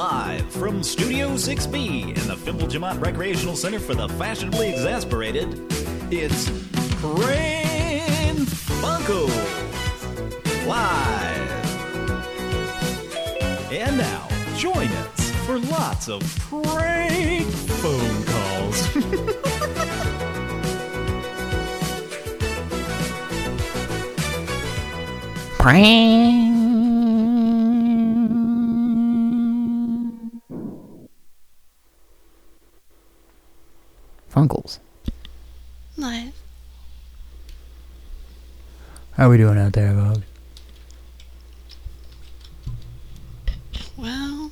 Live from Studio 6B in the Jamont Recreational Center for the Fashionably Exasperated, it's Pran Funko Live. And now, join us for lots of prank phone calls. Prank. Funkels. Live. How are we doing out there, folks? Well,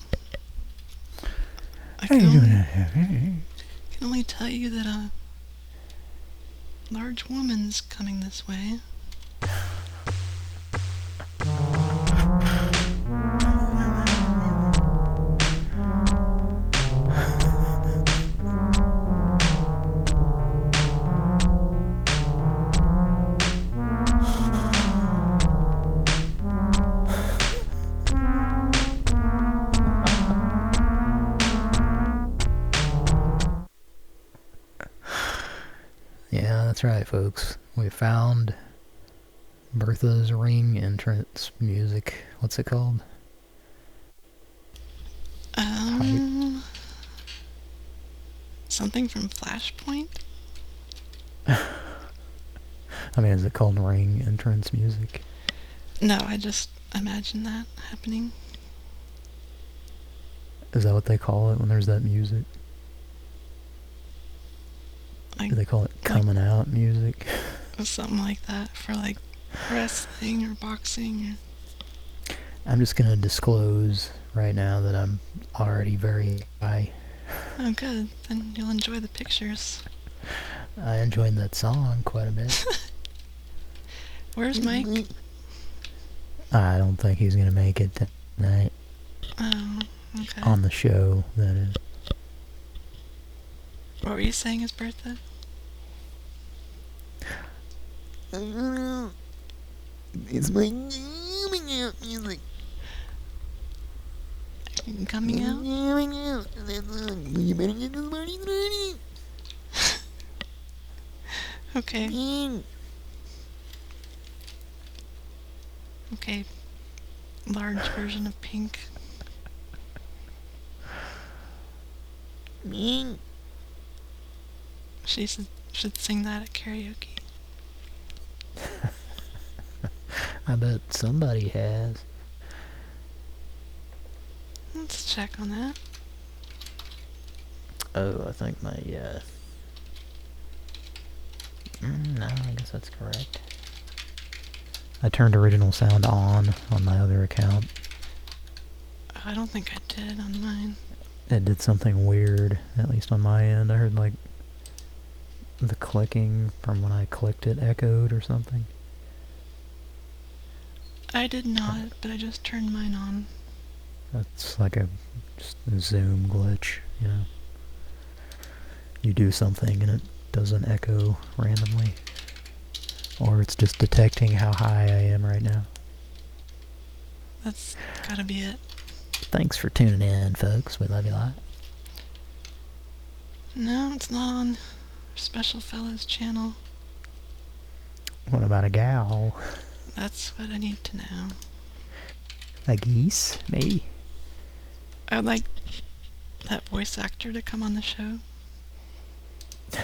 I How you can doing only, out there? can only tell you that a large woman's coming this way. That's right, folks. We found Bertha's ring entrance music. What's it called? Um, something from Flashpoint? I mean, is it called ring entrance music? No, I just imagine that happening. Is that what they call it when there's that music? Like Do they call it coming out music? something like that for like wrestling or boxing or I'm just gonna disclose right now that I'm already very high. Oh, good. Then you'll enjoy the pictures. I enjoyed that song quite a bit. Where's Mike? I don't think he's gonna make it tonight Oh, okay. on the show. That is. What were you saying his birthday? It's my coming out music. Coming out? Coming out. You better get this party ready. Okay. Okay. Large version of pink. Ping. She should, should sing that at karaoke. I bet somebody has. Let's check on that. Oh, I think my, uh... Mm, no, I guess that's correct. I turned original sound on on my other account. I don't think I did on mine. It did something weird, at least on my end. I heard, like, the clicking from when I clicked it echoed or something. I did not, but I just turned mine on. That's like a, just a Zoom glitch, you know. You do something and it doesn't echo randomly. Or it's just detecting how high I am right now. That's gotta be it. Thanks for tuning in, folks. We love you a lot. No, it's not on Special Fellows channel. What about a gal? That's what I need to know. A geese? Maybe? I would like that voice actor to come on the show.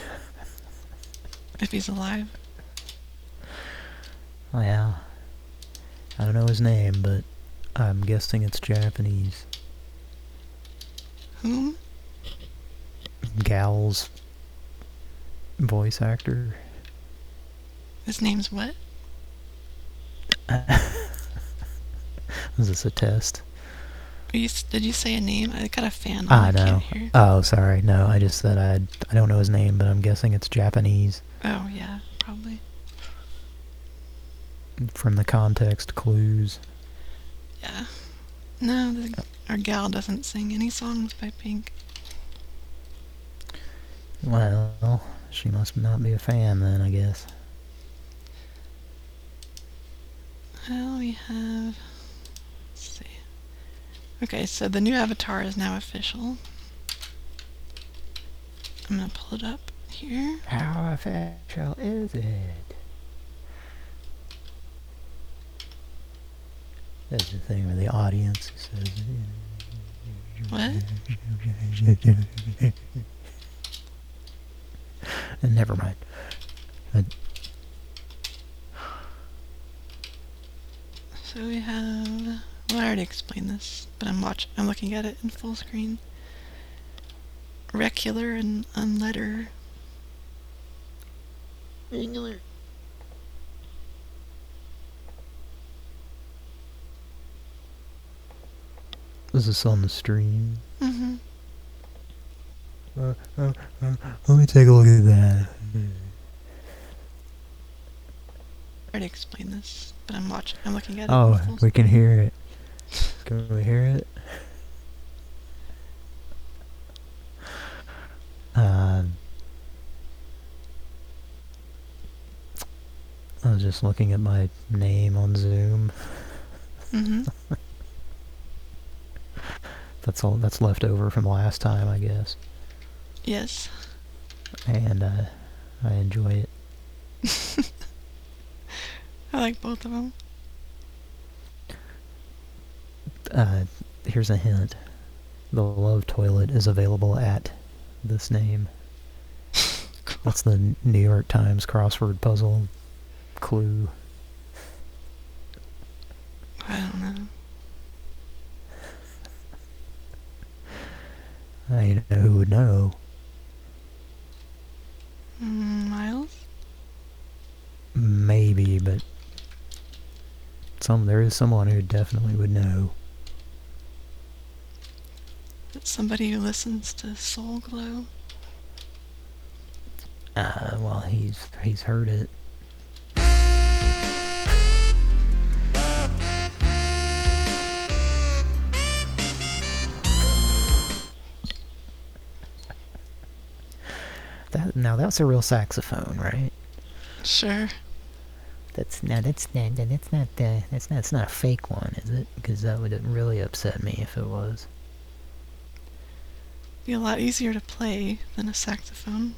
if he's alive. Oh, yeah. I don't know his name, but I'm guessing it's Japanese. Whom? Gal's voice actor. His name's what? Is this a test? You, did you say a name? I got a fan. I I know. Oh, sorry. No, I just said I I don't know his name, but I'm guessing it's Japanese Oh, yeah, probably. from the context clues. Yeah. No, the, our gal doesn't sing any songs by Pink. Well, she must not be a fan then, I guess. Well, we have. Let's see. Okay, so the new avatar is now official. I'm gonna pull it up here. How official is it? That's the thing where the audience says. What? And never mind. I, So we have. Well, I already explained this, but I'm watch. I'm looking at it in full screen. Recular and unletter. Angular. is this on the stream? Mm-hmm. Uh, uh, let me take a look at that. I already explained this, but I'm watching. I'm looking at it. Oh, we can hear it. Can we hear it? Um, I was just looking at my name on Zoom. Mm-hmm. That's all that's left over from last time, I guess. Yes. And uh, I enjoy it. I like both of them. Uh, here's a hint. The Love Toilet is available at this name. That's the New York Times crossword puzzle clue. I don't know. I know who would know. Mm, Miles. Maybe, but some there is someone who definitely would know. It's somebody who listens to Soul Glo. Uh, well, he's he's heard it. Now that's a real saxophone, right? Sure. That's no, that's not that's not uh, that's not it's not a fake one, is it? Because that would really upset me if it was. Be a lot easier to play than a saxophone.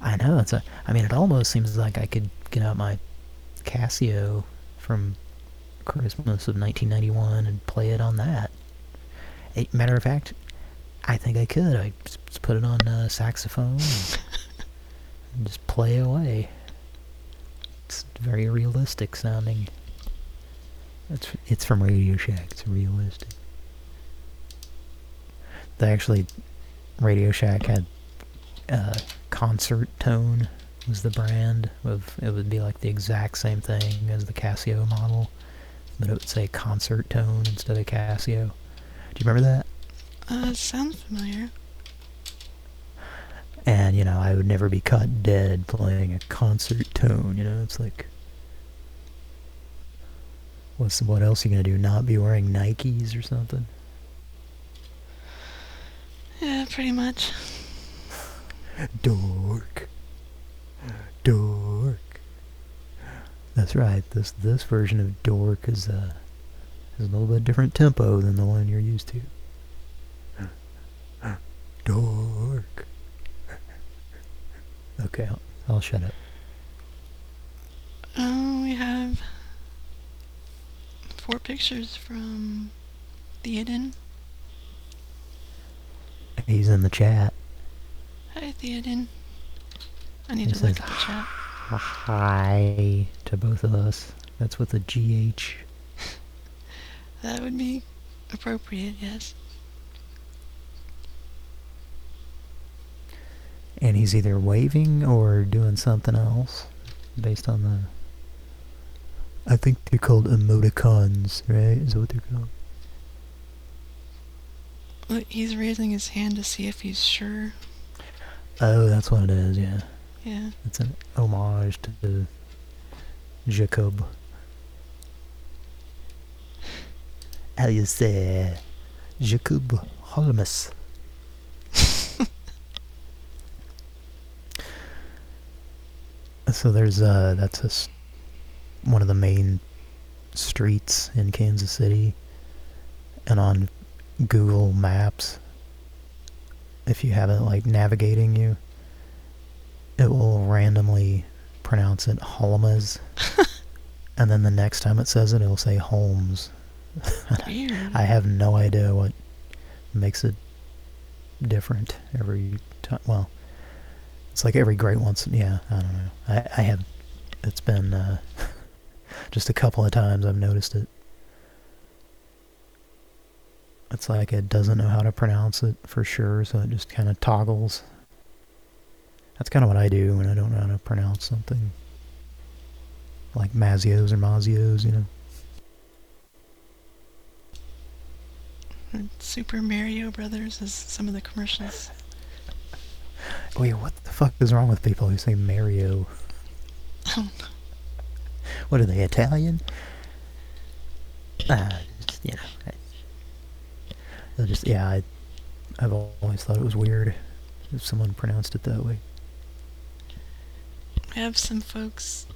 I know it's a. I mean, it almost seems like I could get out my Casio from Christmas of 1991 and play it on that. A matter of fact, I think I could. I just put it on uh, saxophone and, and just play away. It's very realistic sounding. It's it's from Radio Shack. It's realistic. They actually, Radio Shack had uh, concert tone was the brand of it would be like the exact same thing as the Casio model but it would say concert tone instead of Casio do you remember that Uh, sounds familiar. and you know I would never be caught dead playing a concert tone you know it's like what's what else are you gonna do not be wearing Nikes or something Yeah, pretty much. Dork. Dork. That's right. This this version of Dork is uh is a little bit different tempo than the one you're used to. Dork. Okay, I'll, I'll shut up. Oh, we have four pictures from Theoden. He's in the chat. Hi, Theoden. I need He to look at the chat. Hi to both of us. That's with a GH. That would be appropriate, yes. And he's either waving or doing something else based on the. I think they're called emoticons, right? Is that what they're called? Look, he's raising his hand to see if he's sure. Oh, that's what it is, yeah. Yeah. It's an homage to Jacob. How you say? Jacob Holmes. So there's uh that's a one of the main streets in Kansas City and on Google Maps, if you have it like navigating you, it will randomly pronounce it Holmes. and then the next time it says it, it'll say Holmes. I have no idea what makes it different every time. Well, it's like every great once. Yeah, I don't know. I, I have. It's been uh, just a couple of times I've noticed it. It's like it doesn't know how to pronounce it for sure, so it just kind of toggles. That's kind of what I do when I don't know how to pronounce something. Like Mazios or Mazios, you know. Super Mario Brothers is some of the commercials. Wait, what the fuck is wrong with people who say Mario? Oh, What are they, Italian? Ah, just, you know. I, just, yeah, I, I've always thought it was weird if someone pronounced it that way. I have some folks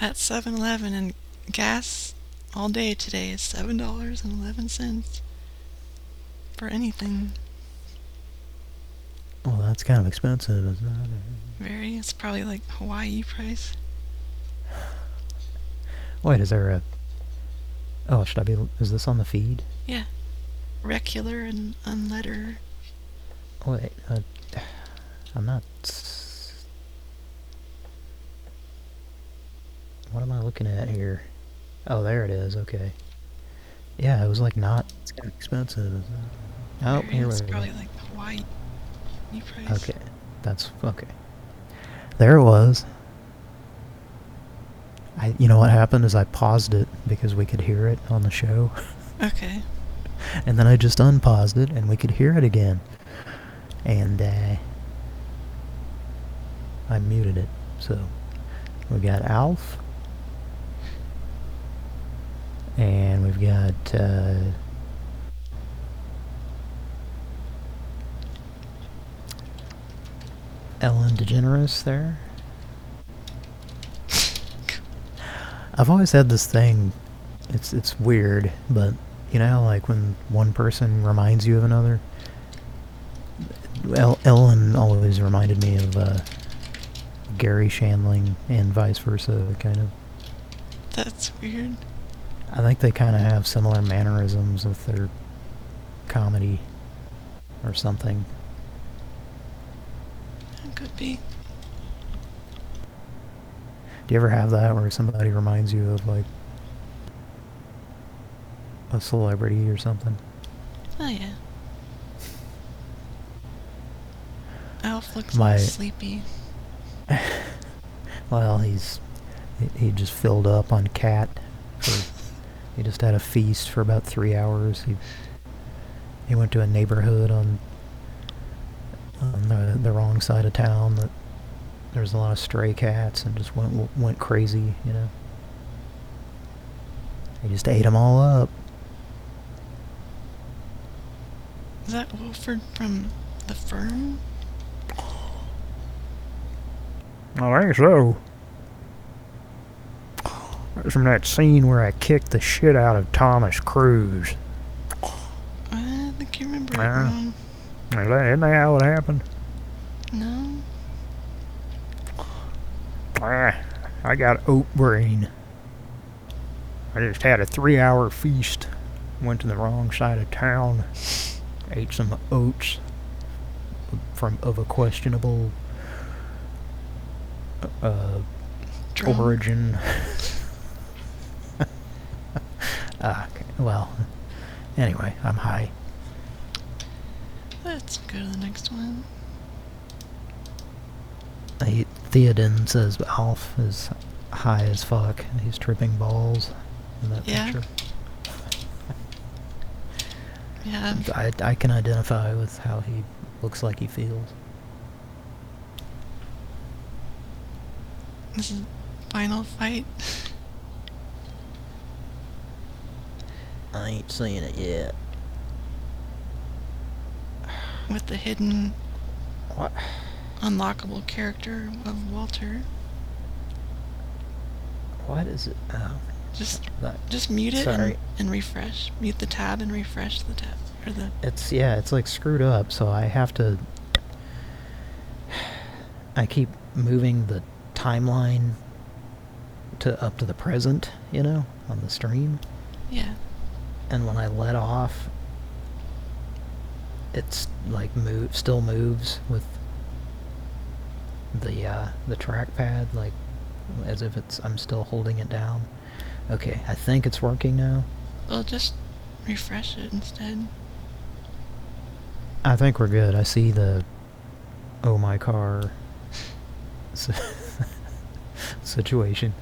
at 7-Eleven and gas all day today is seven dollars and eleven cents for anything. Well, that's kind of expensive, isn't it? Very. It's probably like Hawaii price. Wait, is there a... Oh, should I be... Is this on the feed? Yeah. Regular and unletter. Wait, uh, I'm not... What am I looking at here? Oh, there it is, okay. Yeah, it was like not it's kind of expensive. Oh, Very- here we It's go. probably like Hawaii price. Okay, that's okay. There it was. I, you know what happened is I paused it because we could hear it on the show, Okay. and then I just unpaused it and we could hear it again. And uh, I muted it. So we got Alf, and we've got uh, Ellen DeGeneres there. I've always had this thing. It's it's weird, but you know, like when one person reminds you of another. El- Ellen always reminded me of uh, Garry Shandling, and vice versa, kind of. That's weird. I think they kind of have similar mannerisms with their comedy or something. Could be. Do you ever have that where somebody reminds you of like a celebrity or something? Oh yeah. Alf looks My- sleepy. Well, he's he- he just filled up on cat. For, he just had a feast for about three hours. He he went to a neighborhood on on the the wrong side of town that there's a lot of stray cats and just went went crazy. You know, he just ate them all up. Is that Wilford from The Firm? I think so. That's from that scene where I kicked the shit out of Thomas Cruise. I think you remember it Yeah. wrong. Is that, isn't that how it happened? No? Ah, I got oat brain. I just had a three hour feast. Went to the wrong side of town. Ate some oats from of a questionable uh, origin. Okay, well, anyway, I'm high. Let's go to the next one. He, Theoden says Alf is high as fuck. and He's tripping balls in that Yeah. picture. Yeah, I, I can identify with how he looks like he feels. this is final fight. I ain't seen it yet. With the hidden What? unlockable character of Walter. What is it? Oh, Just That- just mute it and, and refresh. Mute the tab and refresh the tab or the. It's yeah, it's like screwed up, so I have to I keep moving the timeline to up to the present, you know, on the stream. Yeah. And when I let off it's like move still moves with the uh the trackpad like as if it's I'm still holding it down. Okay, I think it's working now. Well, just refresh it instead. I think we're good. I see the oh my car situation.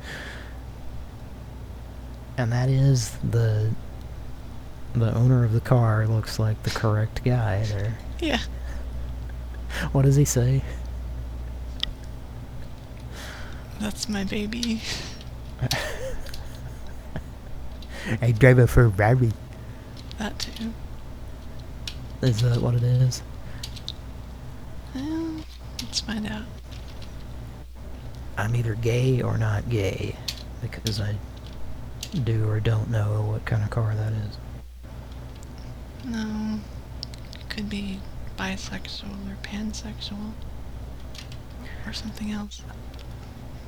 And that is the the owner of the car looks like the correct guy there. Yeah. What does he say? That's my baby. I drive a Ferrari. That too. Is that what it is? Well, let's find out. I'm either gay or not gay because I do or don't know what kind of car that is. No. Could be bisexual or pansexual. Or something else.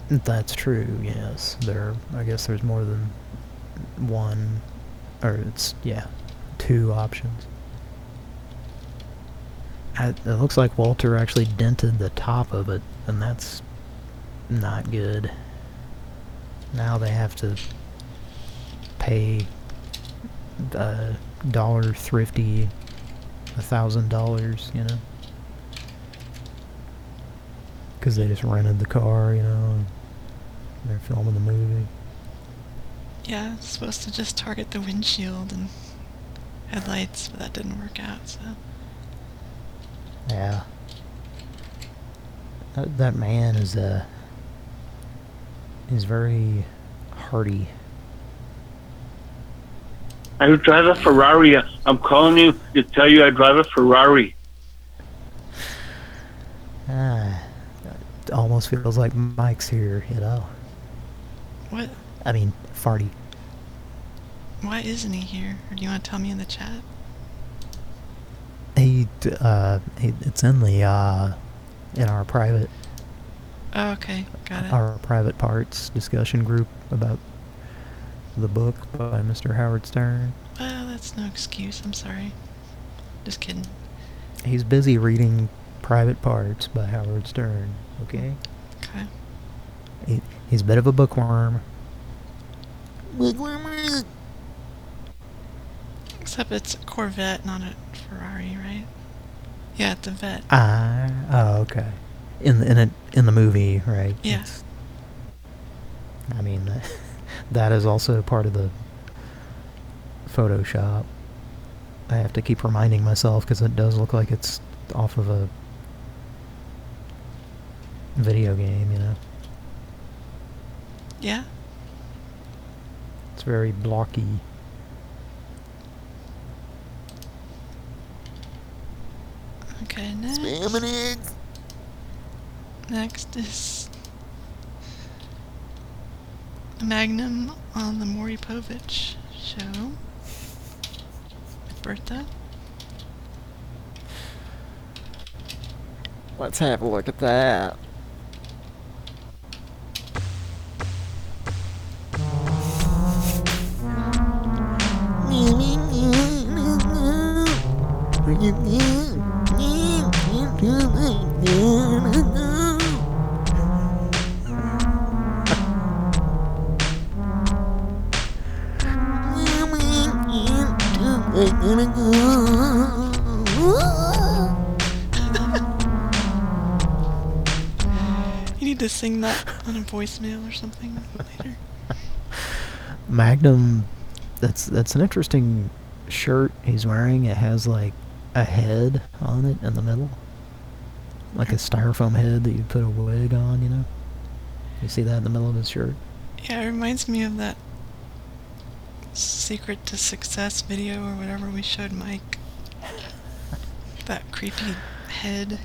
That's true, yes. There, I guess there's more than one, or it's, yeah, two options. It looks like Walter actually dented the top of it, and that's not good. Now they have to pay a dollar thrifty a thousand dollars, you know? Because they just rented the car, you know, and they're filming the movie. Yeah, it's supposed to just target the windshield and headlights, but that didn't work out, so. Yeah. That, that man is, uh, is very hearty. I drive a Ferrari. I'm calling you to tell you I drive a Ferrari. Ah, it almost feels like Mike's here, you know? What? I mean, farty. Why isn't he here? Or do you want to tell me in the chat? He, uh, he, it's in the, uh, in our private, Oh, okay. Got it. our private parts discussion group about the book by Mr. Howard Stern. Well, that's no excuse. I'm sorry. Just kidding. He's busy reading Private Parts by Howard Stern, okay? Okay. He, he's a bit of a bookworm. Bookworm. Except it's a Corvette, not a Ferrari, right? Yeah, it's a vet. Ah, oh, okay. In the, in it in the movie, right? Yeah. I mean, that is also part of the Photoshop. I have to keep reminding myself because it does look like it's off of a video game, you know? Yeah? It's very blocky. Okay, next. Spamming it. Next is Magnum on the Maury Povich show with Bertha. Let's have a look at that. You need to sing that on a voicemail or something later. Magnum, that's that's an interesting shirt he's wearing. It has like a head on it in the middle, like a styrofoam head that you put a wig on. You know, you see that in the middle of his shirt. Yeah, it reminds me of that Secret to Success video or whatever we showed Mike. That creepy head.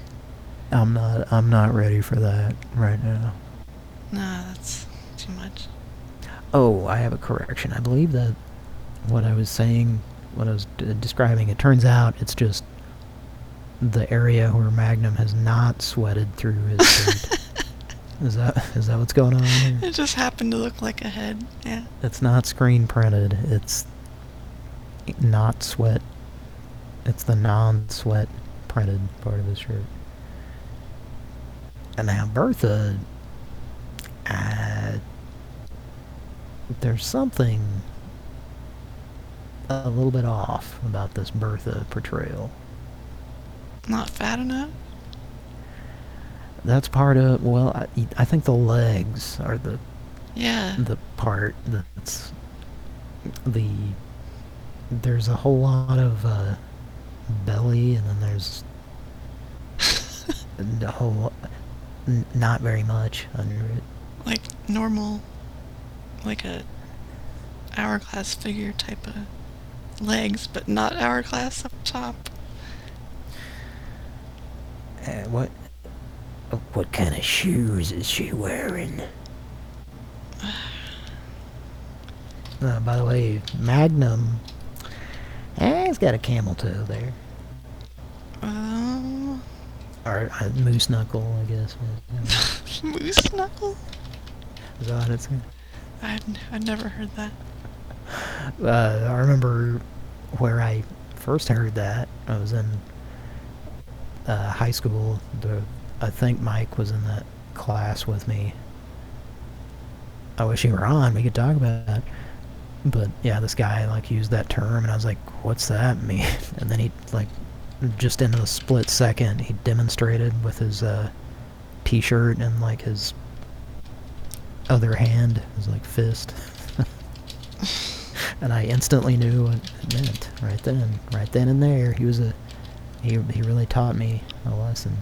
I'm not I'm not ready for that right now. Nah, that's too much. Oh, I have a correction. I believe that what I was saying, what I was d- describing, it turns out it's just the area where Magnum has not sweated through his. is that is that what's going on here? It just happened to look like a head. Yeah. It's not screen printed. It's not sweat. It's the non-sweat printed part of his shirt. And now Bertha, uh, there's something a little bit off about this Bertha portrayal. Not fat enough? That's part of well, I, I think the legs are the Yeah. the part that's the there's a whole lot of uh, belly and then there's a whole n- not very much under it Like normal, like a hourglass figure type of legs, but not hourglass up top. uh, what what kind of shoes is she wearing uh, by the way Magnum eh, he's got a camel toe there Oh, or uh, moose knuckle I guess moose knuckle? is that what it's I've, n- I've never heard that. uh, I remember where I first heard that. I was in uh, high school. The I think Mike was in that class with me. I wish he were on. We could talk about that. But yeah, this guy like used that term, and I was like, "What's that mean?" And then he like, just in a split second, he demonstrated with his uh, t-shirt and like his other hand, his like fist. and I instantly knew what it meant right then, right then and there. He was a, he he really taught me a lesson.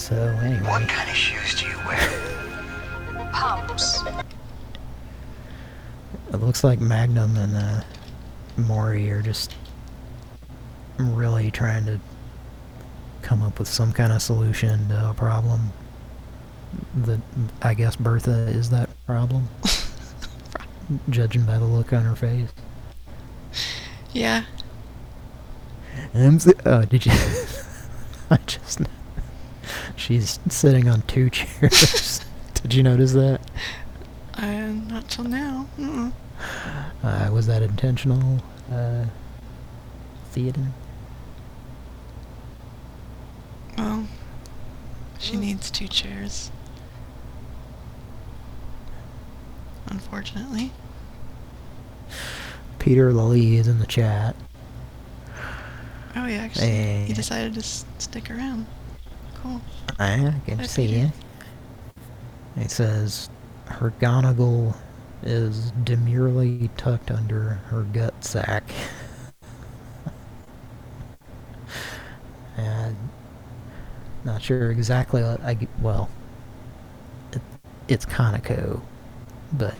So anyway, What kind of shoes do you wear? Pumps. it looks like Magnum and uh, Maury are just really trying to come up with some kind of solution to a problem. That I guess Bertha is that problem, judging by the look on her face. Yeah. I'm s- oh, did you? I just. She's sitting on two chairs. did you notice that? I, not till now. Mm-mm. Uh, was that intentional? Uh, theater. Well, she needs two chairs. Unfortunately. Peter Lally is in the chat. Oh, yeah, actually, Eh. he decided to s- stick around. To Hi, see you. It says her gonagle is demurely tucked under her gut sack. and not sure exactly what I... well it, it's conico but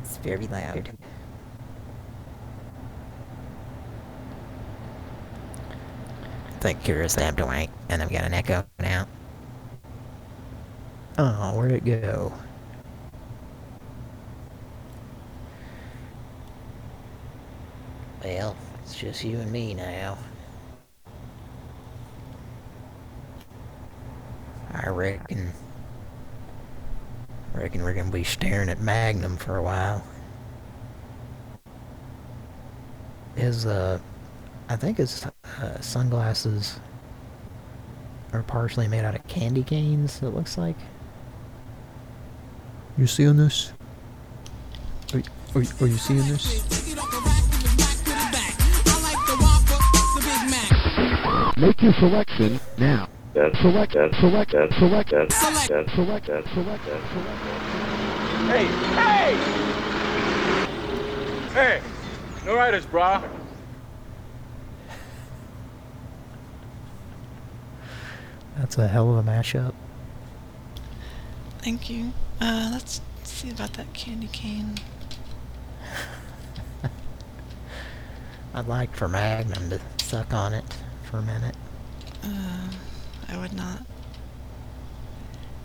It's very loud. Thank you, Sam Dwight. And I've got an echo now. Oh, where'd it go? Well, it's just you and me now. I reckon. Reckon we're gonna be staring at Magnum for a while. His, uh, I think his uh, sunglasses are partially made out of candy canes, it looks like. You seeing this? Are, are, are you seeing this? Make your selection now. That, Select, that, select, that, select, that, select, that, select, that, select, that. select. Hey, hey! Hey, no riders, brah. That's a hell of a mashup. Thank you. Uh, let's see about that candy cane. I'd like for Magnum to suck on it for a minute. Uh, I would not.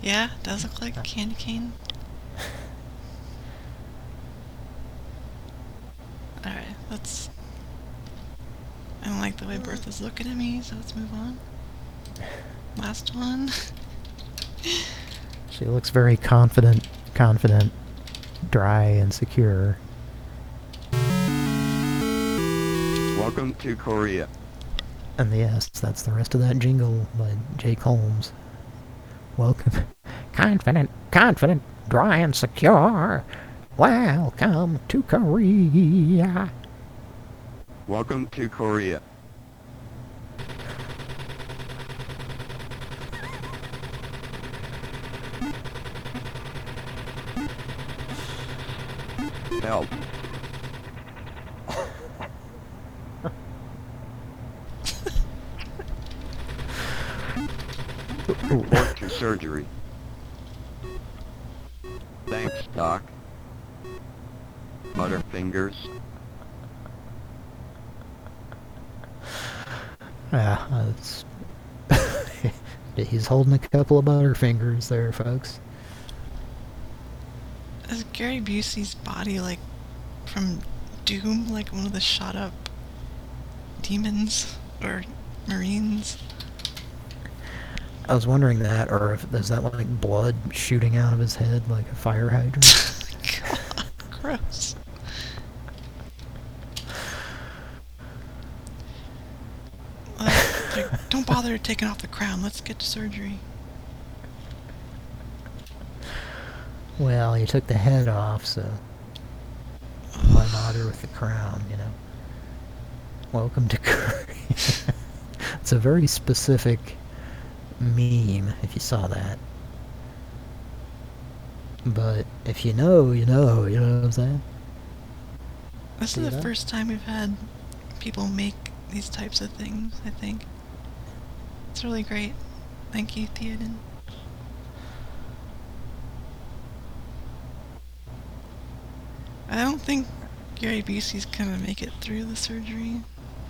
Yeah, does look like a candy cane. Alright, let's... I don't like the way Bertha's looking at me, so let's move on. Last one. She looks very confident, confident, dry, and secure. Welcome to Korea. And yes, that's the rest of that jingle by Jake Holmes. Welcome. Confident, confident, dry, and secure. Welcome to Korea. Welcome to Korea. Help. Report to surgery. Thanks, Doc. Butterfingers. Yeah, that's. He's holding a couple of butterfingers there, folks. Is Gary Busey's body like from Doom, like one of the shot up demons or marines? I was wondering that, or if is that like blood shooting out of his head like a fire hydrant? God, gross. Like, like, don't bother taking off the crown. Let's get to surgery. well, he took the head off, so why bother with the crown, you know? Welcome to Korea. it's a very specific meme, if you saw that. But if you know, you know, you know what I'm saying? This is the first time we've had people make these types of things, I think. It's really great. Thank you, Theoden. I don't think Gary Busey's gonna make it through the surgery.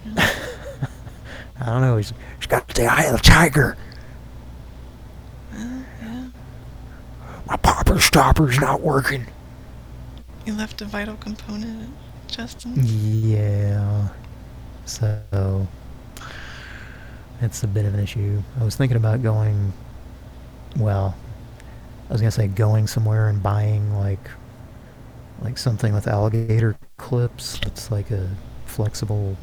really. I don't know, he's, he's got the eye of the tiger. Uh, yeah. My popper stopper's not working. You left a vital component Justin. Yeah. So it's a bit of an issue. I was thinking about going well, I was gonna say going somewhere and buying like like something with alligator clips. It's like a flexible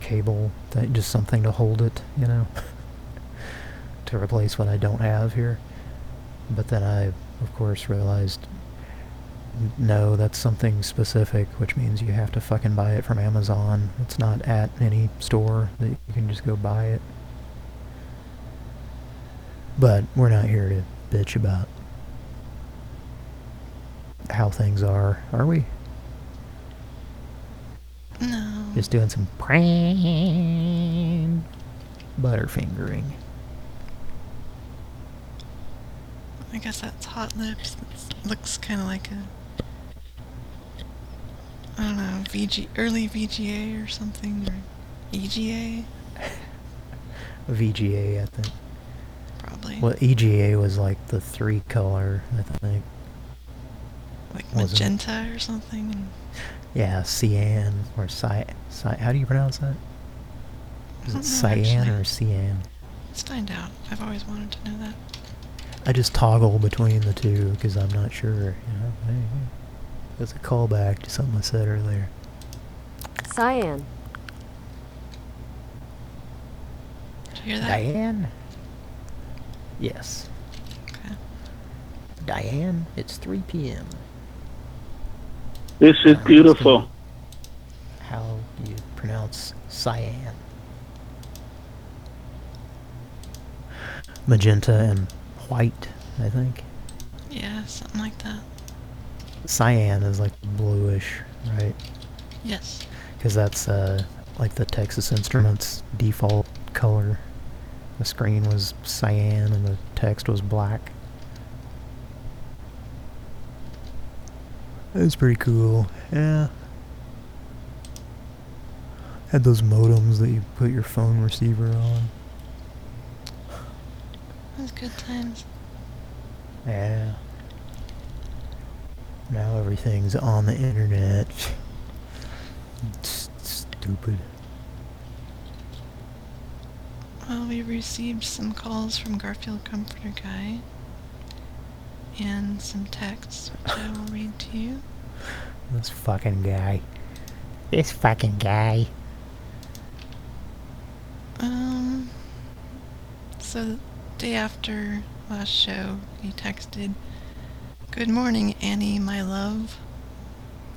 cable that just something to hold it, you know. to replace what I don't have here. But then I of course realized No, that's something specific, which means you have to fucking buy it from Amazon. It's not at any store that you can just go buy it. But we're not here to bitch about how things are, are we? No. Just doing some prank butterfingering. I guess that's Hot Lips. It looks kind of like a. I don't know, VG, early VGA or something, or EGA, VGA, I think. probably. Well, EGA was like the three color, I think. like wasn't magenta or something. Yeah, cyan or cy, cy. How do you pronounce that? Is it cyan actually. or cyan? Let's find out. I've always wanted to know that. I just toggle between the two because I'm not sure. You know, Hey, hey. a callback to something I said earlier. Cyan. Did you hear that? Diane. Yes, Okay. Diane. It's 3 p.m. This is beautiful. How do you pronounce cyan? Magenta and white, I think. Yeah, something like that. Cyan is like bluish, right? Yes. Because that's uh, like the Texas Instruments default color. The screen was cyan and the text was black. It was pretty cool, yeah. Had those modems that you put your phone receiver on. Those good times. Yeah. Now everything's on the internet. It's stupid. Well, we received some calls from Garfield Comforter Guy and some texts, which I will read to you. This fucking guy. This fucking guy. Um, so the day after last show, he texted, Good morning, Annie, my love.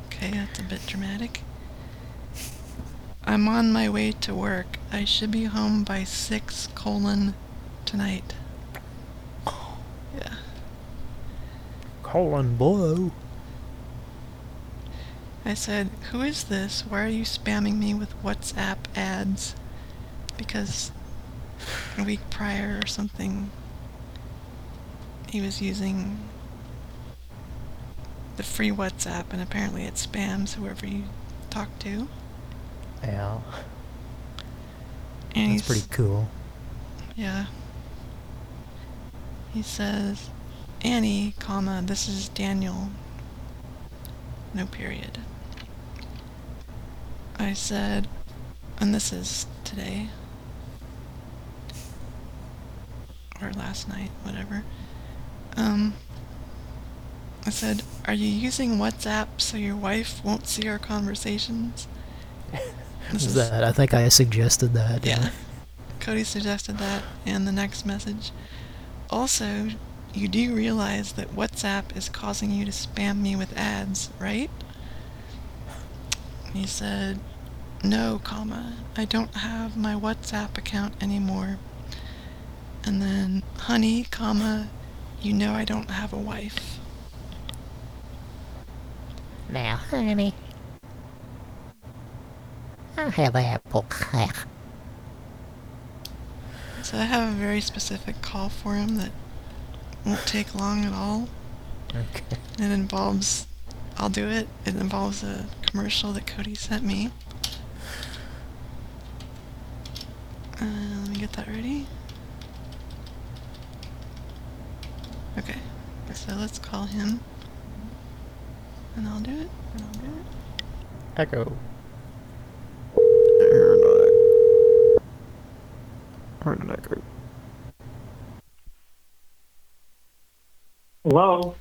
Okay, that's a bit dramatic. I'm on my way to work. I should be home by 6 colon tonight. Yeah. Colon Blow. I said, Who is this? Why are you spamming me with WhatsApp ads? Because a week prior or something, he was using the free WhatsApp, and apparently it spams whoever you talk to. Yeah. And That's pretty cool. Yeah. He says, Annie, comma, this is Daniel. No period. I said, and this is today. Or last night, whatever. Um, I said, are you using WhatsApp so your wife won't see our conversations? This Is that? I think I suggested that. yeah. Cody suggested that, and the next message. Also, you do realize that WhatsApp is causing you to spam me with ads, right? He said, no, comma, I don't have my WhatsApp account anymore. And then, honey, comma, you know I don't have a wife. Now, honey, I have apple pie. So I have a very specific call for him that won't take long at all. Okay. It involves, I'll do it. It involves a commercial that Cody sent me. Uh, let me get that ready. Okay, so let's call him. And I'll do it. And I'll do it. Echo. Heard an echo. Hello.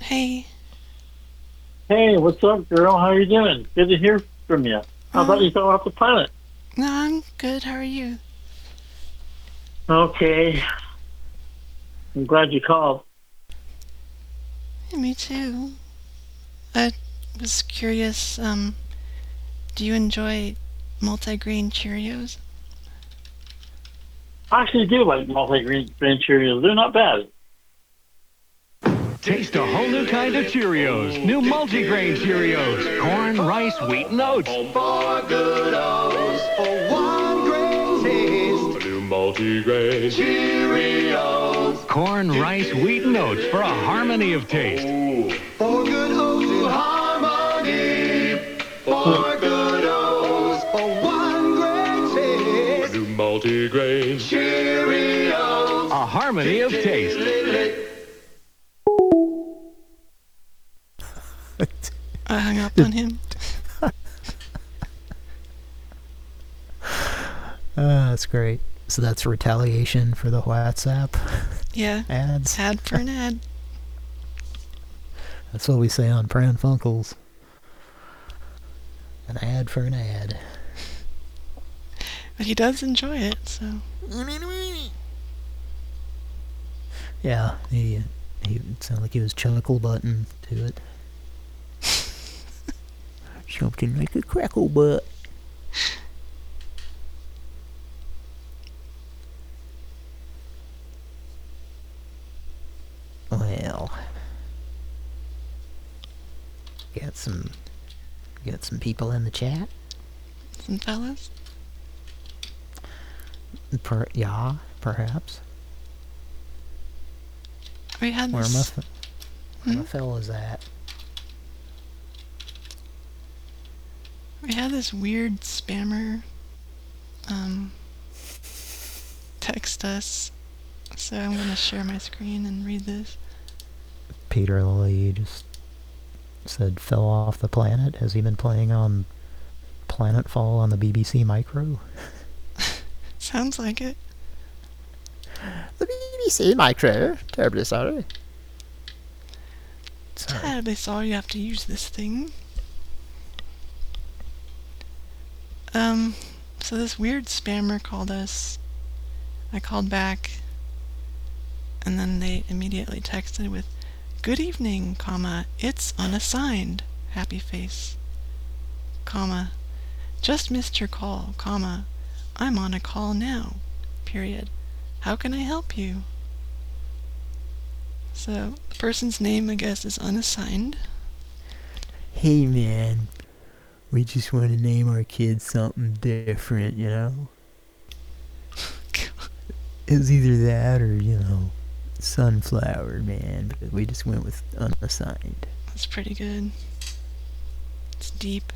Hey, Hey, what's up, girl? How you doing? Good to hear from um, you. I about you fell off the planet. no, I'm good. How are you? Okay. I'm glad you called. Yeah, me too. I was curious, um, do you enjoy multigrain Cheerios? I actually do like multi-grain Cheerios. They're not bad. Taste a whole new kind of Cheerios. New multigrain Cheerios. Corn, rice, wheat, and oats. For good O's, for one great taste. New multigrain Cheerios. Corn, rice, wheat, and oats for a harmony of taste. For good O's in harmony. For good O's, for one great taste. New multigrain Cheerios. A harmony of taste. I hung up on him. Uh, that's great. So that's retaliation for the WhatsApp Yeah. ads. Ad for an ad. That's what we say on Pran Funkels. An ad for an ad. But he does enjoy it, so. Yeah, he he it sounded like he was chuckle button to it. Something like a crackle butt. Well, got some got some people in the chat. Some fellas. Per, yeah, perhaps. We had Where this. where my Hmm? fella's at. We had this weird spammer um, text us, so I'm gonna share my screen and read this. Peter Lee just said fell off the planet. Has he been playing on Planetfall on the BBC Micro? Sounds like it. The BBC Micro. Terribly sorry. Terribly sorry you have to use this thing. Um, so this weird spammer called us. I called back, and then they immediately texted with, "Good evening, comma. It's unassigned. Happy face. Comma. Just missed your call, comma. I'm on a call now. Period. How can I help you?" So the person's name, I guess, is unassigned. Hey man, we just want to name our kids something different, you know? It was either that or, you know, sunflower, man. But we just went with unassigned. That's pretty good. It's deep.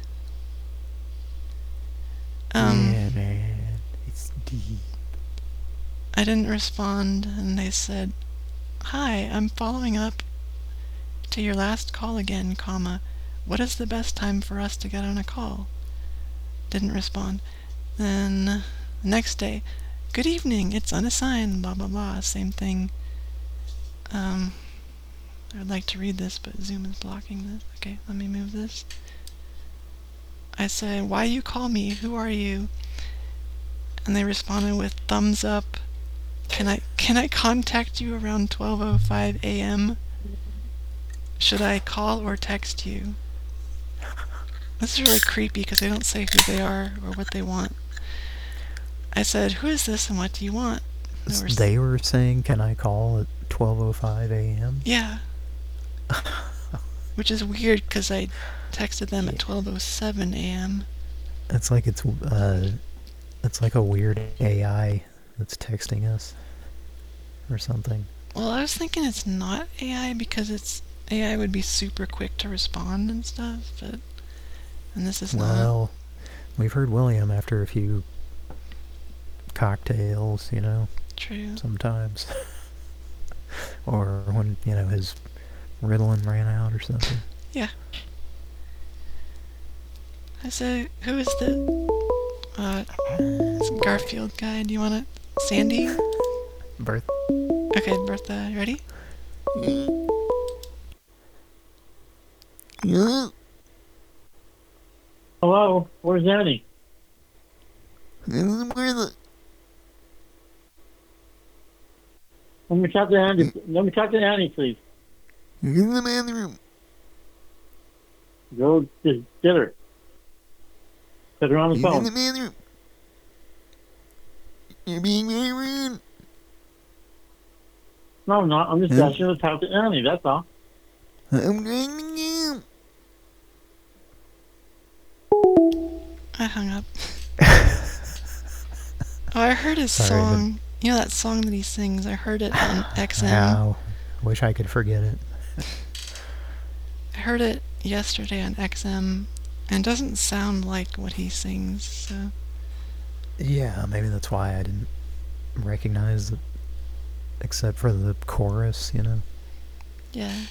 Um, yeah, man. It's deep. I didn't respond, and they said, "Hi, I'm following up to your last call again, comma. What is the best time for us to get on a call?" Didn't respond. Then the next day, "Good evening. It's unassigned. Blah blah blah. Same thing." Um, I would like to read this, but Zoom is blocking this. Okay, let me move this. I said, "Why you call me? Who are you?" And they responded with thumbs up. Can I can I contact you around 12:05 a.m.? Should I call or text you? This is really creepy because they don't say who they are or what they want. I said, "Who is this and what do you want?" They were They were saying, can I call at 12.05 a.m.? Yeah. Which is weird because I texted them at 12:07 a.m. It's like it's, uh, it's like a weird AI that's texting us. Or something. Well, I was thinking it's not AI because it's AI would be super quick to respond and stuff, but and this is not. Well, we've heard William after a few cocktails, you know. True. Sometimes. or when, you know, his Ritalin ran out or something. Yeah. I said, who is the uh some Garfield guy? Do you want to Sandy? Birth. Okay, Bertha, you ready? Yeah. Hello, where's Annie? Where's the... Let me talk to Annie. Let me talk to Annie, please. You're in the room Go just get her. Put her on the He's in phone. the bathroom. You're being very rude. No, I'm not. I'm just Huh? asking her to talk to Annie. That's all. I'm trying to you. I hung up. oh, I heard his Sorry, but- song. You know that song that he sings? I heard it on XM. Wow. Wish I could forget it. I heard it yesterday on XM, and it doesn't sound like what he sings. So Yeah, maybe that's why I didn't recognize it. Except for the chorus, you know. yeah.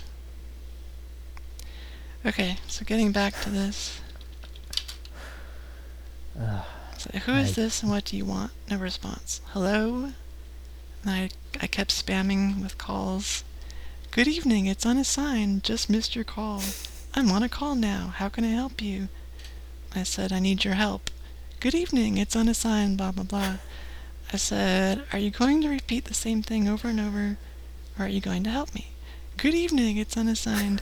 Okay, so getting back to this. Uh, So who is I- this and what do you want? No response. Hello? And I, I kept spamming with calls. Good evening, it's unassigned. Just missed your call. I'm on a call now. How can I help you? I said, I need your help. Good evening, it's unassigned, blah, blah, blah. I said, Are you going to repeat the same thing over and over, or are you going to help me? Good evening, it's unassigned.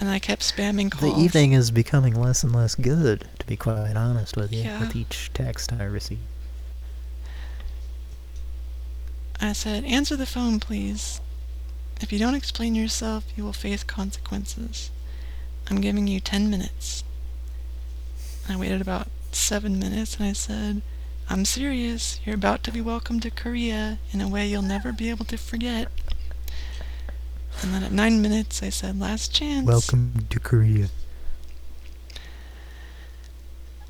And I kept spamming calls. the evening is becoming less and less good, to be quite honest with you, Yeah. with each text I receive. I said, Answer the phone, please. If you don't explain yourself, you will face consequences. I'm giving you 10 minutes. I waited about 7 minutes and I said, I'm serious. You're about to be welcomed to Korea in a way you'll never be able to forget. And then at 9 minutes, I said, Last chance. Welcome to Korea.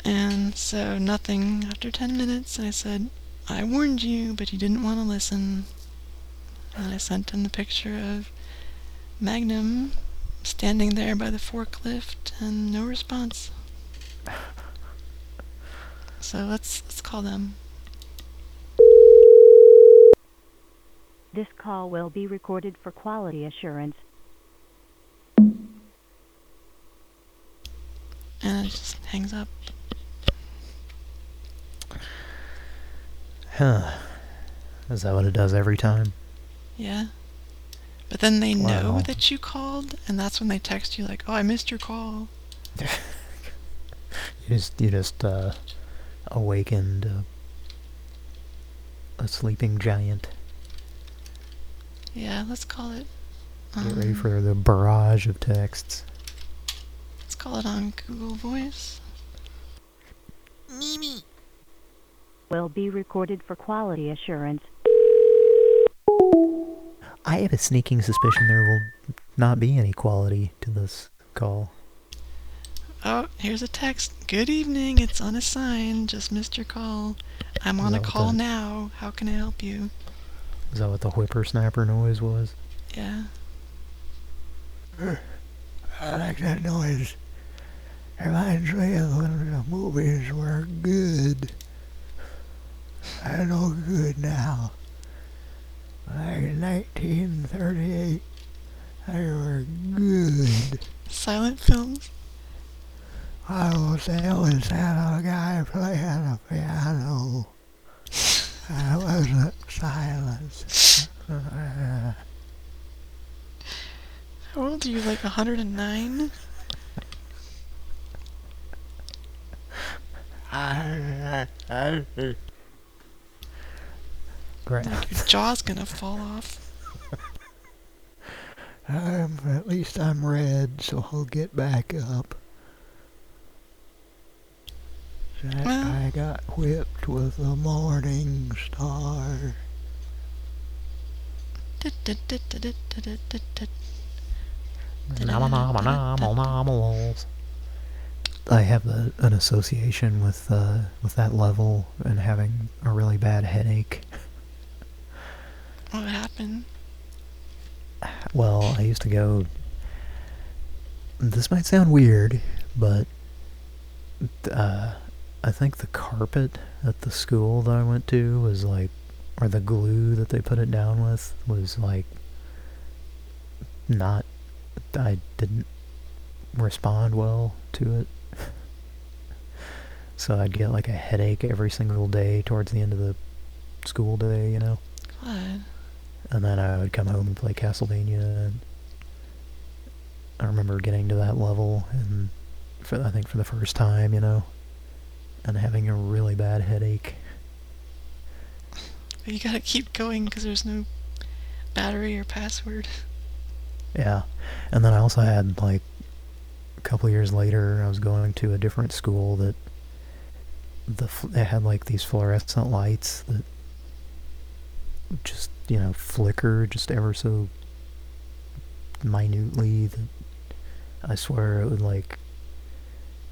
And so nothing after 10 minutes, and I said, I warned you, but you didn't want to listen. And I sent him the picture of Magnum standing there by the forklift and no response. So let's let's call them. This call will be recorded for quality assurance. And it just hangs up. Huh. Is that what it does every time? Yeah. But then they know Wow. that you called, and that's when they text you like, "Oh, I missed your call." You just you just uh, awakened a, a sleeping giant. Yeah, let's call it. Get ready um, for the barrage of texts. Let's call it on Google Voice. Mimi. Will be recorded for quality assurance. I have a sneaking suspicion there will not be any quality to this call. Oh, here's a text. Good evening. It's unassigned. Just missed your call. I'm on a call the- now. How can I help you? Is that what the whippersnapper noise was? Yeah. I like that noise. Reminds me of when the movies were good. They're no good now. Like in 1938, they were good. Silent films. I was was that a guy playing the piano. It wasn't silence. How old are you? Like 109? Great. Like your jaw's gonna fall off. Um, at least I'm red, so I'll get back up. That Well- I got whipped with a morning star. I have a, an association with uh, with that level and having a really bad headache. What happened? Well, I used to go. This might sound weird, but uh, I think the carpet at the school that I went to was like, or the glue that they put it down with was like not. I didn't respond well to it. so I'd get like a headache every single day towards the end of the school day, you know? What? And then I would come home and play Castlevania. And I remember getting to that level, and for I think for the first time, you know, and having a really bad headache. You gotta keep going because there's no battery or password. Yeah, and then I also had like a couple years later, I was going to a different school that the f- they had like these fluorescent lights that just you know flicker just ever so minutely that I swear it would like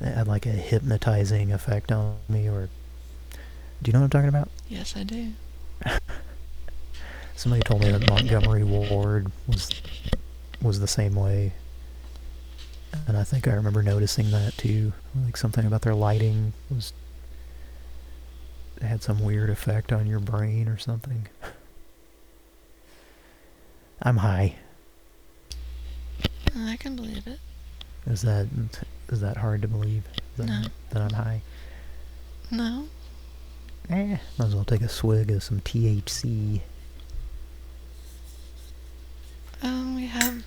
it had like a hypnotizing effect on me or do you know what I'm talking about? Yes, I do. Somebody told me that Montgomery Ward was was the same way. And I think I remember noticing that too. Like something about their lighting was had some weird effect on your brain or something. I'm high. I can believe it. Is that is that hard to believe? That, No. that I'm high? No? Eh, might as well take a swig of some THC. Um, we have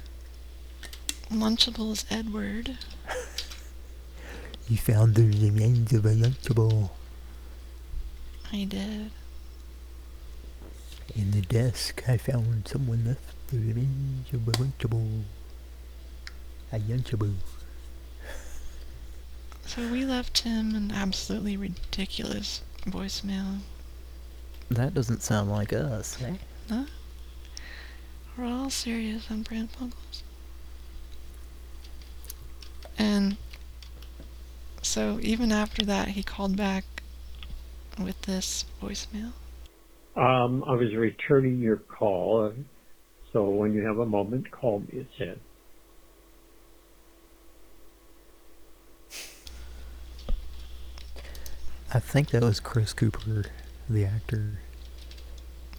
Lunchables Edward. You found the remains of a Lunchable I did. in the desk. I found someone left the remains of a Lunchable. A Lunchable. So we left him an absolutely ridiculous voicemail. That doesn't sound like us, eh? No? We're all serious on Pran Funkels. And So even after that, he called back with this voicemail. Um, I was returning your call, so when you have a moment, call me. It said. I think that was Chris Cooper, the actor.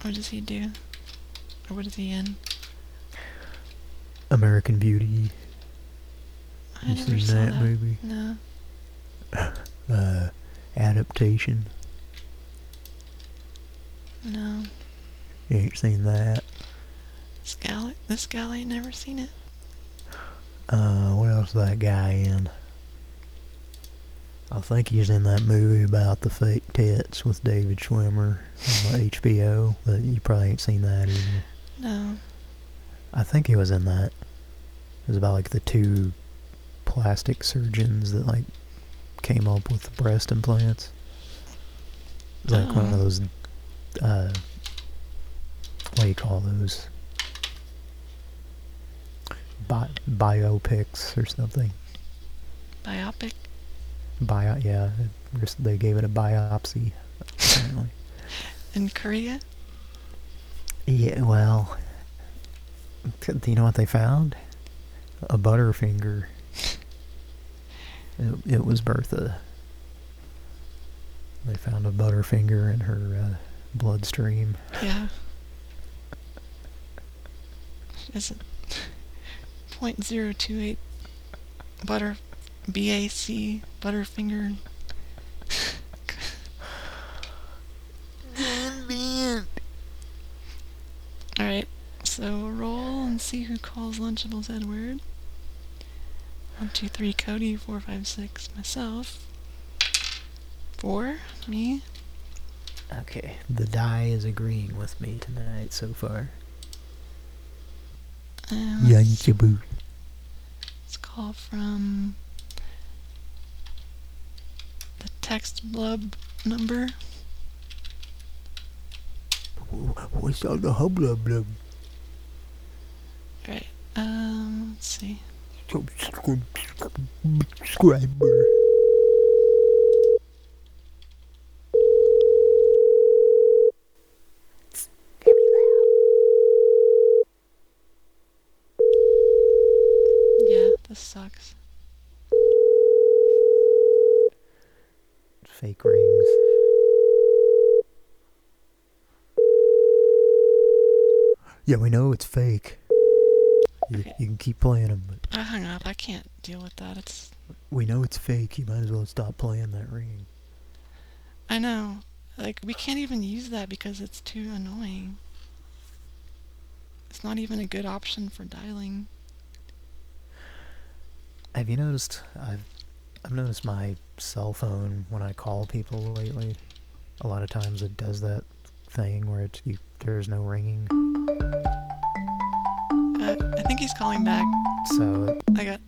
What does he do? Or what is he in? American Beauty. I You never seen saw that that. movie? No. Uh, adaptation. No. You ain't seen that. This gal, this ain't never seen it. Uh, what else is that guy in? I think he's in that movie about the fake tits with David Schwimmer on HBO. But you probably ain't seen that either. No. I think he was in that. It was about like the two plastic surgeons that like came up with the breast implants. It was like one of Oh. those uh what do you call those? bi biopics or something. Biopic? Bio, yeah. They gave it a biopsy, apparently. In Korea? Yeah, well, do you know what they found? A butterfinger. it, it was Bertha. They found a butterfinger in her uh, bloodstream. Yeah. Isn't 0.028 butter BAC Butterfinger. Alright, so roll and see who calls Lunchables Edward. One, two, three, Cody, four, five, six, myself. Four, me. Okay, the die is agreeing with me tonight so far. Uh, Lunchables call from the text blub number. What's on the hubbub blub? Right. Um, let's see. Subscriber. Yeah, this sucks. Fake rings. Yeah, we know it's fake. You, you can keep playing them, but I hung up. I can't deal with that. It's. we know it's fake. You might as well stop playing that ring. I know. Like, we can't even use that because it's too annoying. It's not even a good option for dialing. Have you noticed? I've I've noticed my cell phone when I call people lately. A lot of times it does that thing where it's you, there's no ringing. Uh, I think he's calling back. So I got.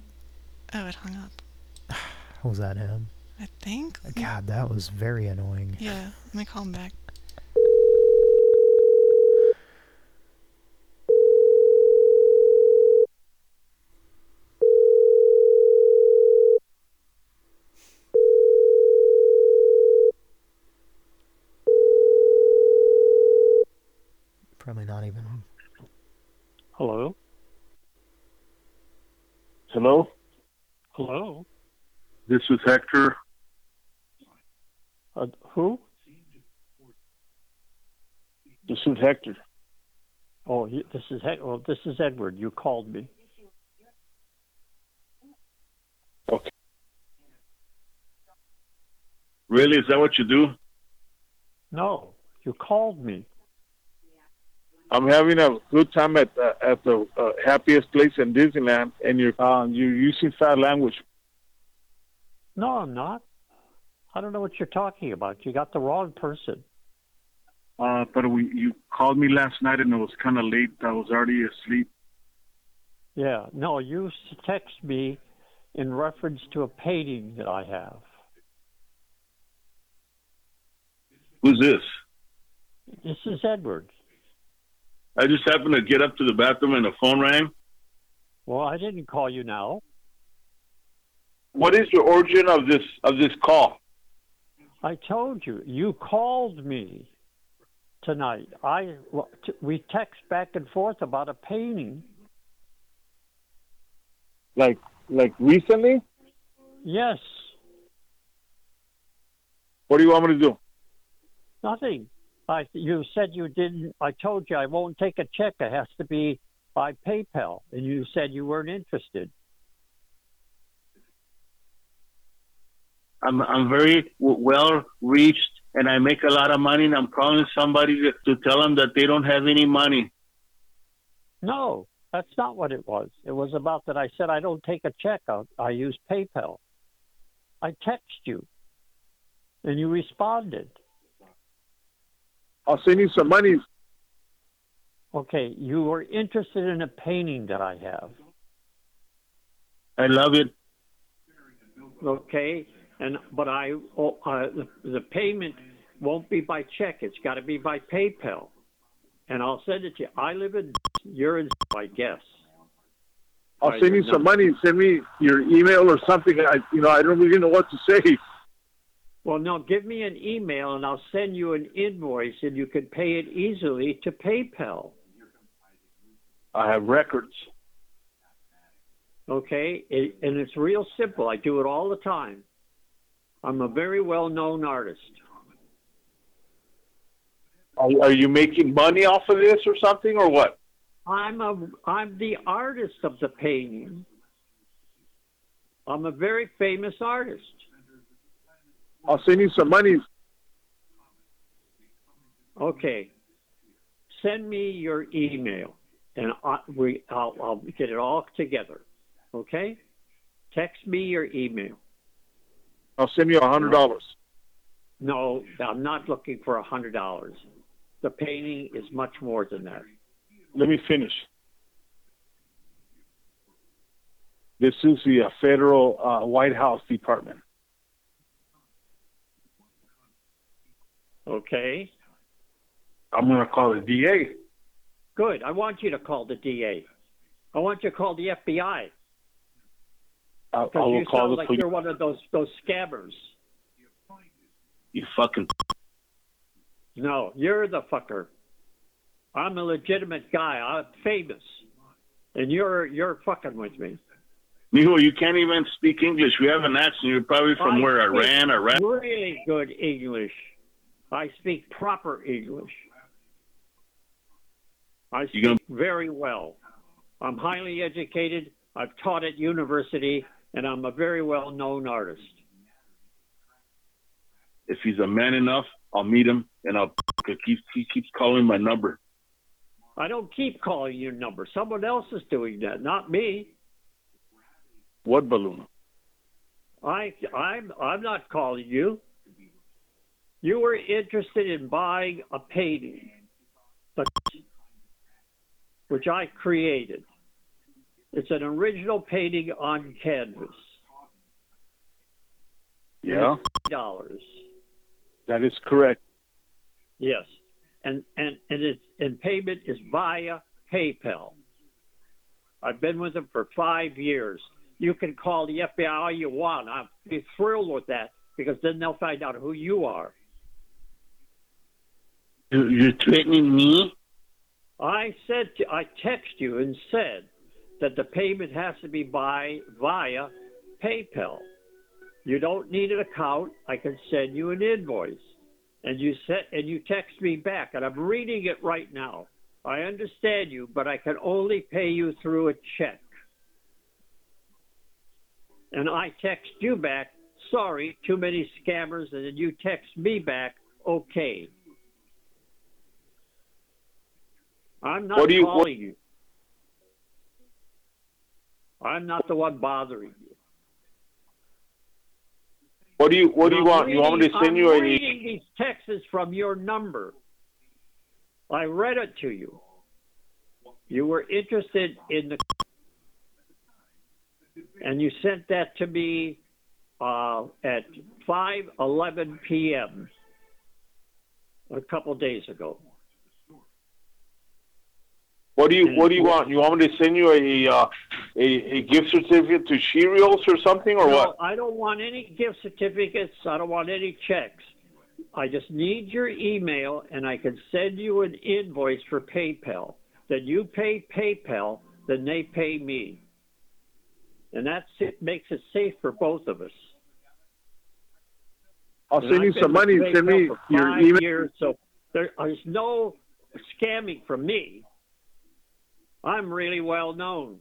Oh, it hung up. was that him? I think. God, that was very annoying. Yeah, let me call him back. Probably not even. Hello? Hello, Hello? this is Hector. Uh, who? This is Hector. Oh, this is Ed- well, this is Edward. You called me. Okay. Really, is that what you do? No, you called me. I'm having a good time at uh, at the uh, happiest place in Disneyland, and you're uh, you're using foul language. No, I'm not. I don't know what you're talking about. You got the wrong person. Uh, but we you called me last night, and it was kind of late. I was already asleep. Yeah, no, you s- text me in reference to a painting that I have. Who's this? This is Edward. I just happened to get up to the bathroom, and the phone rang. Well, I didn't call you now. what is the origin of this of this call? I told you. You called me tonight. I we text back and forth about a painting. Like like recently? Yes. What do you want me to do? Nothing. I you said you didn't. I told you I won't take a check. It has to be by PayPal, and you said you weren't interested. I'm I'm very well reached, and I make a lot of money. And I'm calling somebody to, to tell them that they don't have any money. No, that's not what it was. It was about that I said I don't take a check. I, I use PayPal. I text you, and you responded. I'll send you some money. Okay, you were interested in a painting that I have. I love it. Okay, and but I oh, uh, the, the payment won't be by check. It's got to be by PayPal, and I'll send it to you. I live in you're in I guess. I'll send you some money. Send me your email or something. I you know I don't really know what to say. Well, no, give me an email and I'll send you an invoice, and you can pay it easily to PayPal. I have records. Okay, it, and it's real simple. I do it all the time. I'm a very well-known artist. Are, are you making money off of this or something or what? I'm a I'm the artist of the painting. I'm a very famous artist. I'll send you some money. Okay, send me your email, and I, we I'll, I'll get it all together. Okay, text me your email. I'll send you a hundred dollars. No, I'm not looking for a hundred dollars. The painting is much more than that. Let me finish. This is the uh, federal uh, White House Department. Okay, I'm gonna call the DA. good. I want you to call the DA. I want you to call the FBI I, I will you call sound the like police. you're one of those those scammers. You fucking. No, you're the fucker. I'm a legitimate guy. I'm famous, and you're you're fucking with me. Mijo, you can't even speak English. We have an accent. You're probably from I where? Iran, Iraq. Really good English. I speak proper English. I speak gonna- very well. I'm highly educated. I've taught at university, and I'm a very well-known artist. If he's a man enough, I'll meet him, and I'll. He, he keeps calling my number. I don't keep calling your number. Someone else is doing that, not me. What balloon? I I'm I'm not calling you. You were interested in buying a painting, but which I created. It's an original painting on canvas. Yeah, Dollars. that is correct. Yes. And and and it's and payment is via PayPal. I've been with them for five years. You can call the FBI all you want. I'll be thrilled with that because then they'll find out who you are. You- You're threatening me? I said to, I text you and said that the payment has to be by via PayPal. You don't need an account. I can send you an invoice. And you said and you text me back and I'm reading it right now. I understand you, but I can only pay you through a check. And I text you back, sorry, too many scammers, and then you text me back, okay. I'm not What do you- calling what- you. I'm not the one bothering you. What do you What do you I'm want? You want me to reading- send I'm you a? reading these texts from your number. I read it to you. You were interested in the, and you sent that to me uh, at 5:11 p.m. a couple days ago. What do you What do you want? You want me to send you a uh, a, a gift certificate to Cheerios or something, or no, what? I don't want any gift certificates. I don't want any checks. I just need your email, and I can send you an invoice for PayPal. Then you pay PayPal, then they pay me, and that. Makes it safe for both of us. I'll And send you I've some money. Send me your email. Years, so there is no scamming from me. I'm really well known.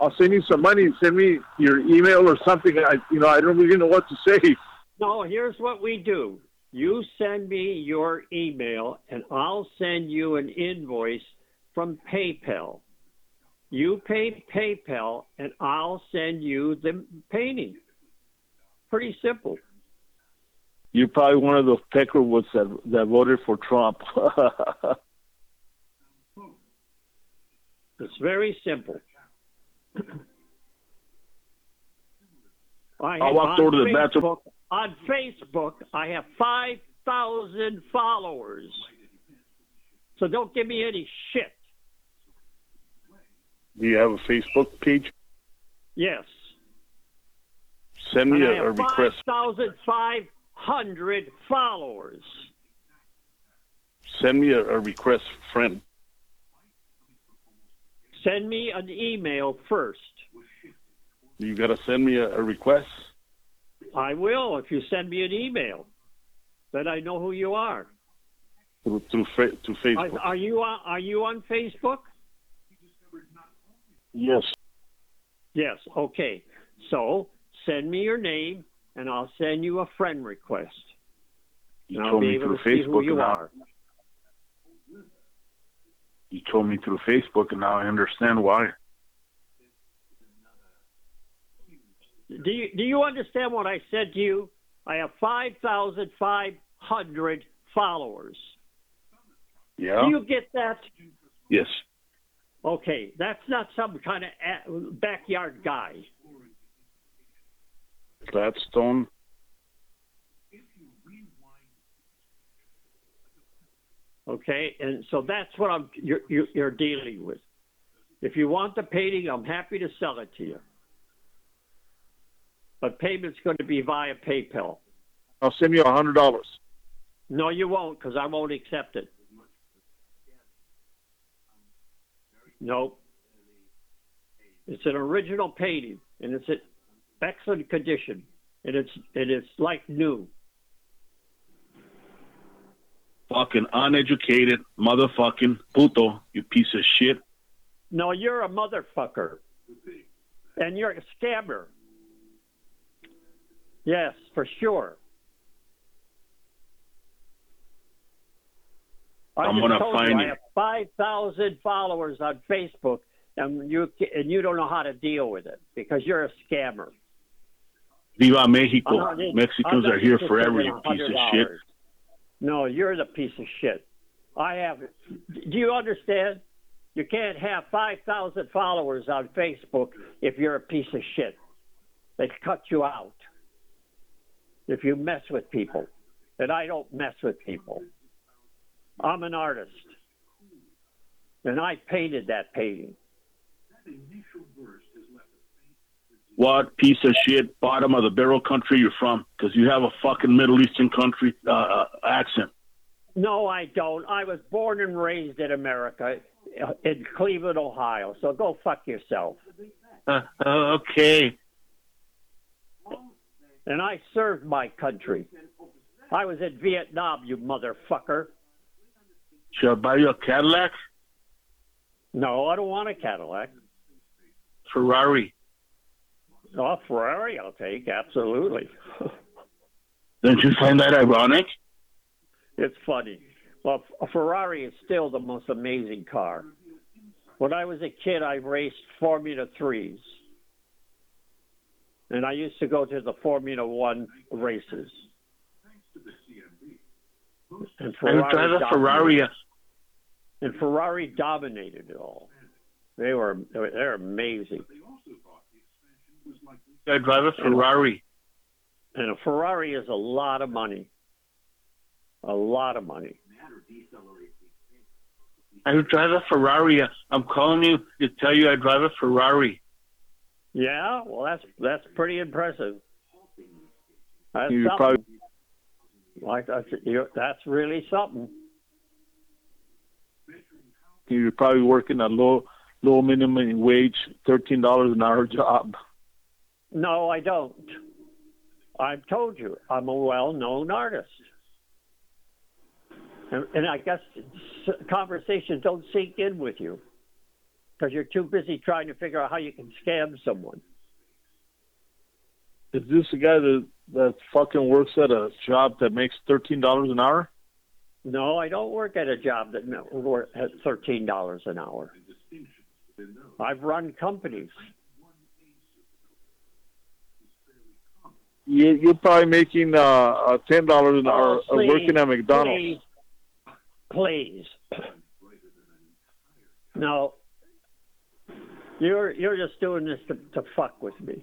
I'll send you some money. Send me your email or something. I, you know, I don't really know what to say. No, here's what we do. You send me your email, and I'll send you an invoice from PayPal. You pay PayPal, and I'll send you the painting. Pretty simple. You're probably one of those peckerwoods that that voted for Trump. It's very simple. I I walked on over to the bathroom. Facebook, On Facebook, I have 5,000 followers. So don't give me any shit. Do you have a Facebook page? Yes. Send me a, request. 5,500 followers. Send me a, a request, friend. Send me an email first. You got to send me a, a request. I will if you send me an email. Then I know who you are. through through, fa- through Are, Facebook. are you on, are you on Facebook? Yes. Yes. Okay. So send me your name, and I'll send you a friend request. You And I'll be me able through to see who you are. You told me through Facebook, and now I understand why. Do you do you understand what I said to you? I have five thousand five hundred followers. Yeah. Do you get that? Yes. Okay, that's not some kind of uh, backyard guy. Gladstone. Okay, and so that's what I'm you're, you're, dealing with. If you want the painting, I'm happy to sell it to you. But payment's going to be via PayPal. I'll send you a hundred dollars. No, you won't, because I won't accept it. Nope. It's an original painting, and it's in excellent condition, and it's and it's like new. Fucking uneducated motherfucking puto, you piece of shit. No, you're a motherfucker, and you're a scammer. Yes, for sure. I'm gonna find you I have five thousand followers on Facebook, and you and you don't know how to deal with it because you're a scammer. Viva Mexico. Uh, Mexicans are here forever, you piece of shit. No, you're the piece of shit. I have. Do you understand? You can't have five thousand followers on Facebook if you're a piece of shit. They cut you out if you mess with people, and I don't mess with people. I'm an artist, and I painted that painting. What piece of shit, bottom of the barrel country you're from? Because you have a fucking Middle Eastern country uh, uh, accent. No, I don't. I was born and raised in America, uh, in Cleveland, Ohio. So go fuck yourself. Uh, uh, okay. And I served my country. I was in Vietnam, you motherfucker. Should I buy you a Cadillac? No, I don't want a Cadillac. Ferrari. Oh, Ferrari, I'll take, absolutely. Don't you find that ironic? It's funny. Well, a Ferrari is still the most amazing car. When I was a kid, I raced Formula Threes, and I used to go to the Formula One races. And I drive a uh, dominated- Ferrari. And Ferrari dominated it all. They were they're amazing. I drive a Ferrari. And a Ferrari is a lot of money. A lot of money. I drive a Ferrari. I'm calling you to tell you I drive a Ferrari. Yeah, well, that's that's pretty impressive. That's You something. probably like that's, that's really something. you're probably working a low low minimum wage, thirteen dollars an hour job. No, I don't. I've told you I'm a well-known artist, and, and I guess conversations don't sink in with you because you're too busy trying to figure out how you can scam someone. Is this a guy that that fucking works at a job that makes thirteen dollars an hour? No, I don't work at a job that no- work at thirteen dollars an hour. I've run companies. You you're probably making uh, uh ten dollars an hour Oh, uh, working at McDonald's. Please, please. No, you're you're just doing this to, to fuck with me.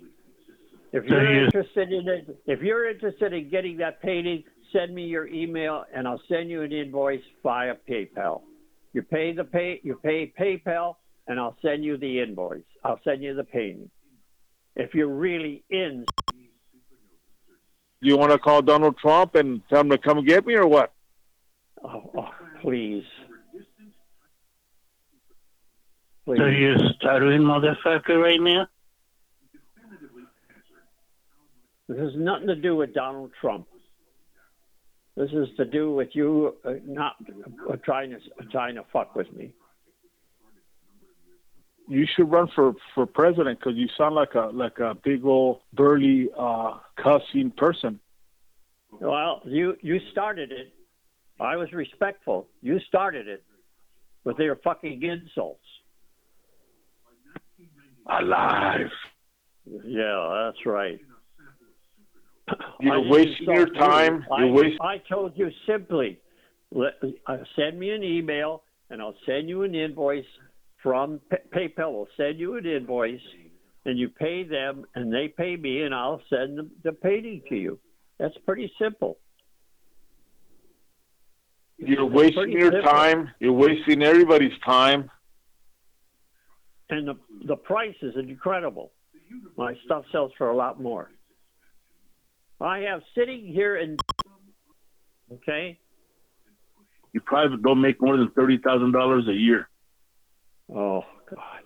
If you're interested in it, if you're interested in getting that painting, send me your email and I'll send you an invoice via PayPal. You pay the pay you pay PayPal and I'll send you the invoice. I'll send you the painting. If you're really in Do you want to call Donald Trump and tell him to come get me or what? oh, oh, please. Please. So you're stuttering, motherfucker, right now? This has nothing to do with Donald Trump. This is to do with you uh, not uh, trying to trying to fuck with me. You should run for for president because you sound like a like a big old burly uh, cussing person. Well, you you started it. I was respectful. You started it with your fucking insults. Alive. Yeah, that's right. You're I wasting your insult you. time. I, You're wasting. I told you simply, let, uh, send me an email and I'll send you an invoice from P- PayPal. will send you an invoice and you pay them and they pay me and I'll send them the painting to you. That's pretty simple. You're It's wasting your simple. time. You're wasting everybody's time. And the the price is incredible. My stuff sells for a lot more. I have sitting here in okay. You probably don't make more than thirty thousand dollars a year. Oh God!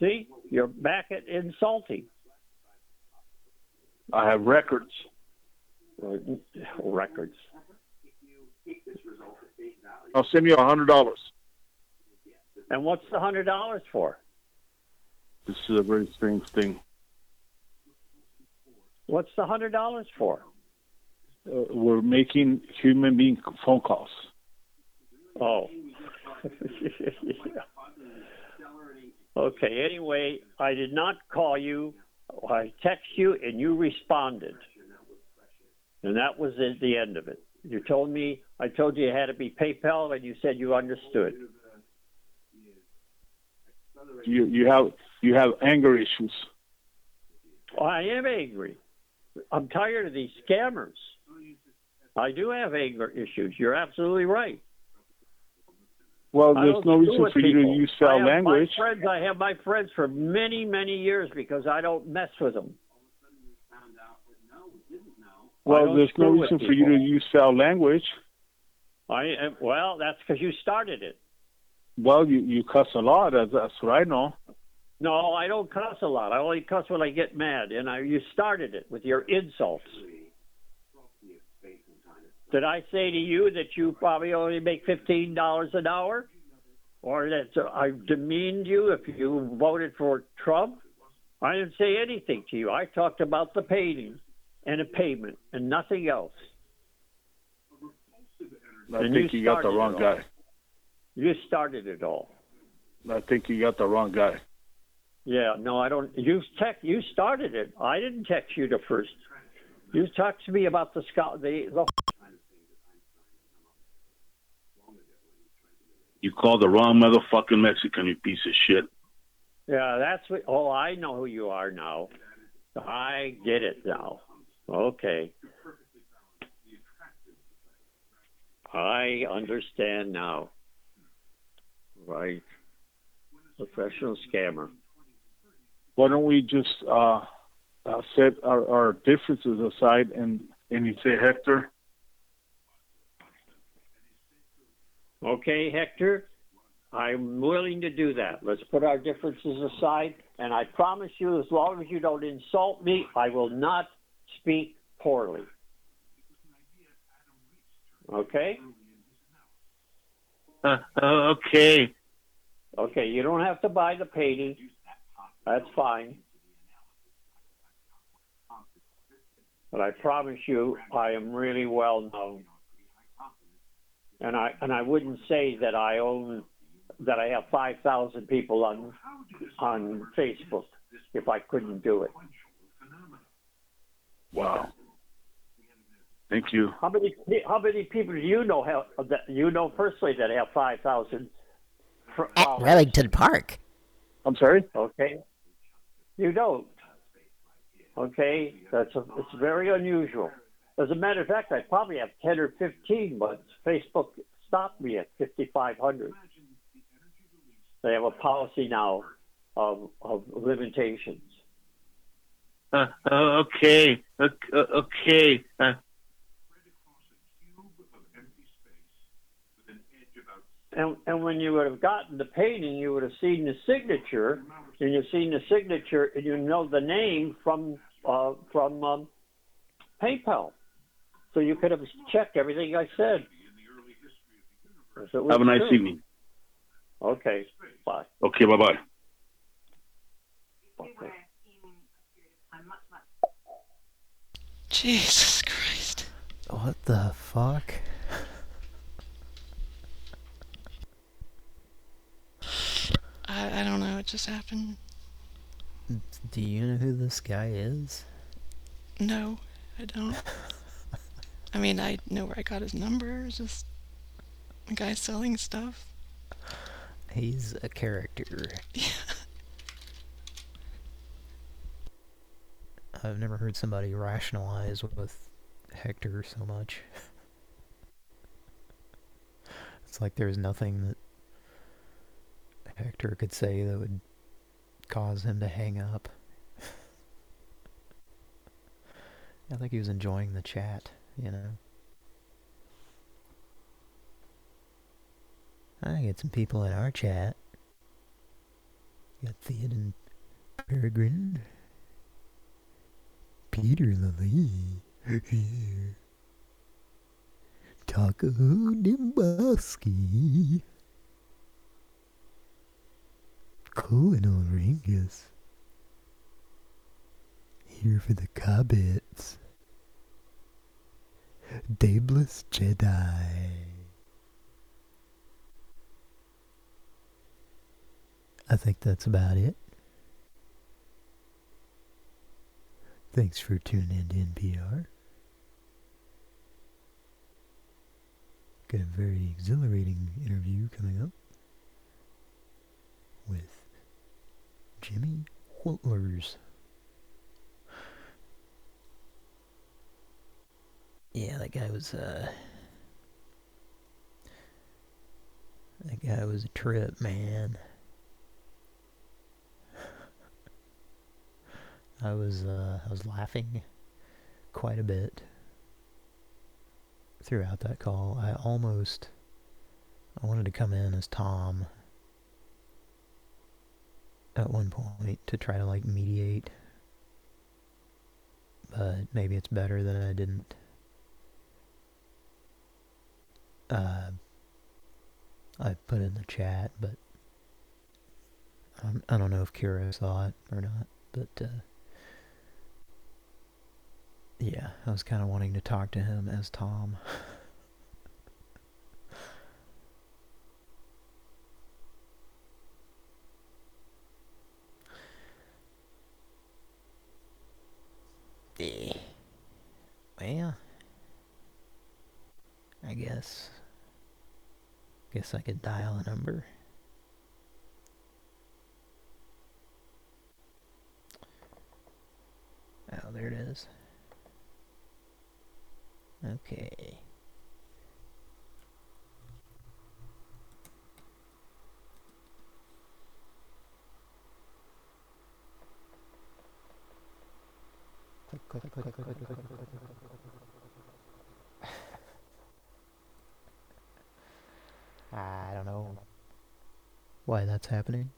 See, you're back at insulting I have records. records. I'll send you a hundred dollars. And what's the hundred dollars for? This is a very strange thing. What's the hundred dollars for? Uh, we're making human being phone calls. Oh. Okay. Anyway, I did not call you. I text you, and you responded, and that was at the end of it. You told me. I told you it had to be PayPal, and you said you understood. You you have you have anger issues. I am angry. I'm tired of these scammers. I do have anger issues. You're absolutely right. Well, I there's no reason for you to use foul have language. My friends, I have my friends for many, many years because I don't mess with them. Well, there's no reason for you to use foul language. I am, well, that's because you started it. Well, you you cuss a lot. That's, that's what I know. No, I don't cuss a lot. I only cuss when I get mad, and I, you started it with your insults. Did I say to you that you probably only make fifteen dollars an hour, or that I demeaned you if you voted for Trump? I didn't say anything to you. I talked about the painting and a payment and nothing else. I And think you you got the started wrong it all. guy. You started it all. I think you got the wrong guy. Yeah, no, I don't. You tech, you started it. I didn't text you the first. You talked to me about the scout. The, the You called the wrong motherfucking Mexican, you piece of shit. yeah, that's what. Oh, I know who you are now. I get it now. Okay. I understand now. Right. Professional scammer. Why don't we just uh, uh, set our, our differences aside and and you say Hector? Okay, Hector, I'm willing to do that. Let's put our differences aside, and I promise you, as long as you don't insult me, I will not speak poorly. Okay? Uh, okay. Okay, you don't have to buy the painting. That's fine. But I promise you, I am really well known. And I and I wouldn't say that I own that I have five thousand people on on Facebook if I couldn't do it. Wow. Thank you. How many how many people do you know have that you know personally that have five thousand? At Remington Park. I'm sorry. Okay. You don't. Okay, that's a, it's very unusual. As a matter of fact, I probably have ten or fifteen, but Facebook stopped me at fifty five hundred. They have a policy now of of limitations. Uh, uh, okay. Uh, okay. Uh, And, and when you would have gotten the painting, you would have seen the signature, and you've seen the signature, and you know the name from uh, from um, PayPal. So you could have checked everything I said. So have a nice true. evening. Okay, bye. Okay, bye bye. Okay. Jesus Christ. What the fuck? I, I don't know. It just happened. Do you know who this guy is? No, I don't. I mean, I know where I got his number. Just a guy selling stuff. He's a character. Yeah. I've never heard somebody rationalize with Hector so much. it's like there's nothing that Hector could say that would cause him to hang up. I think he was enjoying the chat, you know. I get some people in our chat. Got Theoden Peregrine. Peter Lilly. Taco Dimboski. Colonel Ringus. Here for the Cobbits. Dabless Jedi. I think that's about it. Thanks for tuning in to NPR. Got a very exhilarating interview coming up with Jimmy Whittlers. Yeah, that guy was, uh... That guy was a trip, man. I was uh, I was laughing quite a bit throughout that call. I almost I wanted to come in as Tom at one point to try to like mediate, but maybe it's better that I didn't. Uh, I put in the chat, but I don't know if Kira saw it or not, but. Uh, yeah, I was kind of wanting to talk to him as Tom. Eh. Well, I guess, Guess I could dial a number. Oh, there it is. Okay. click, click, click, click, click, click, click, click. I don't know why that's happening.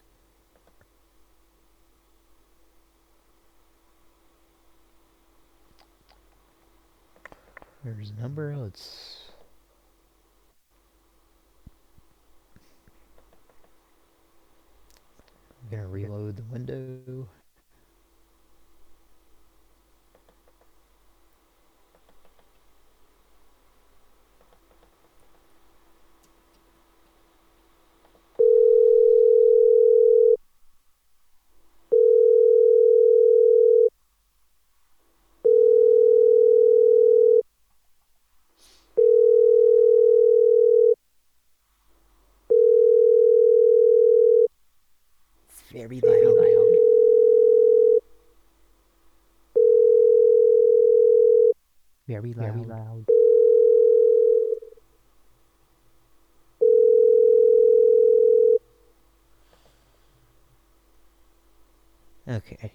There's a number, let's... I'm gonna reload the window. Very loud. Very loud. Very loud. Okay.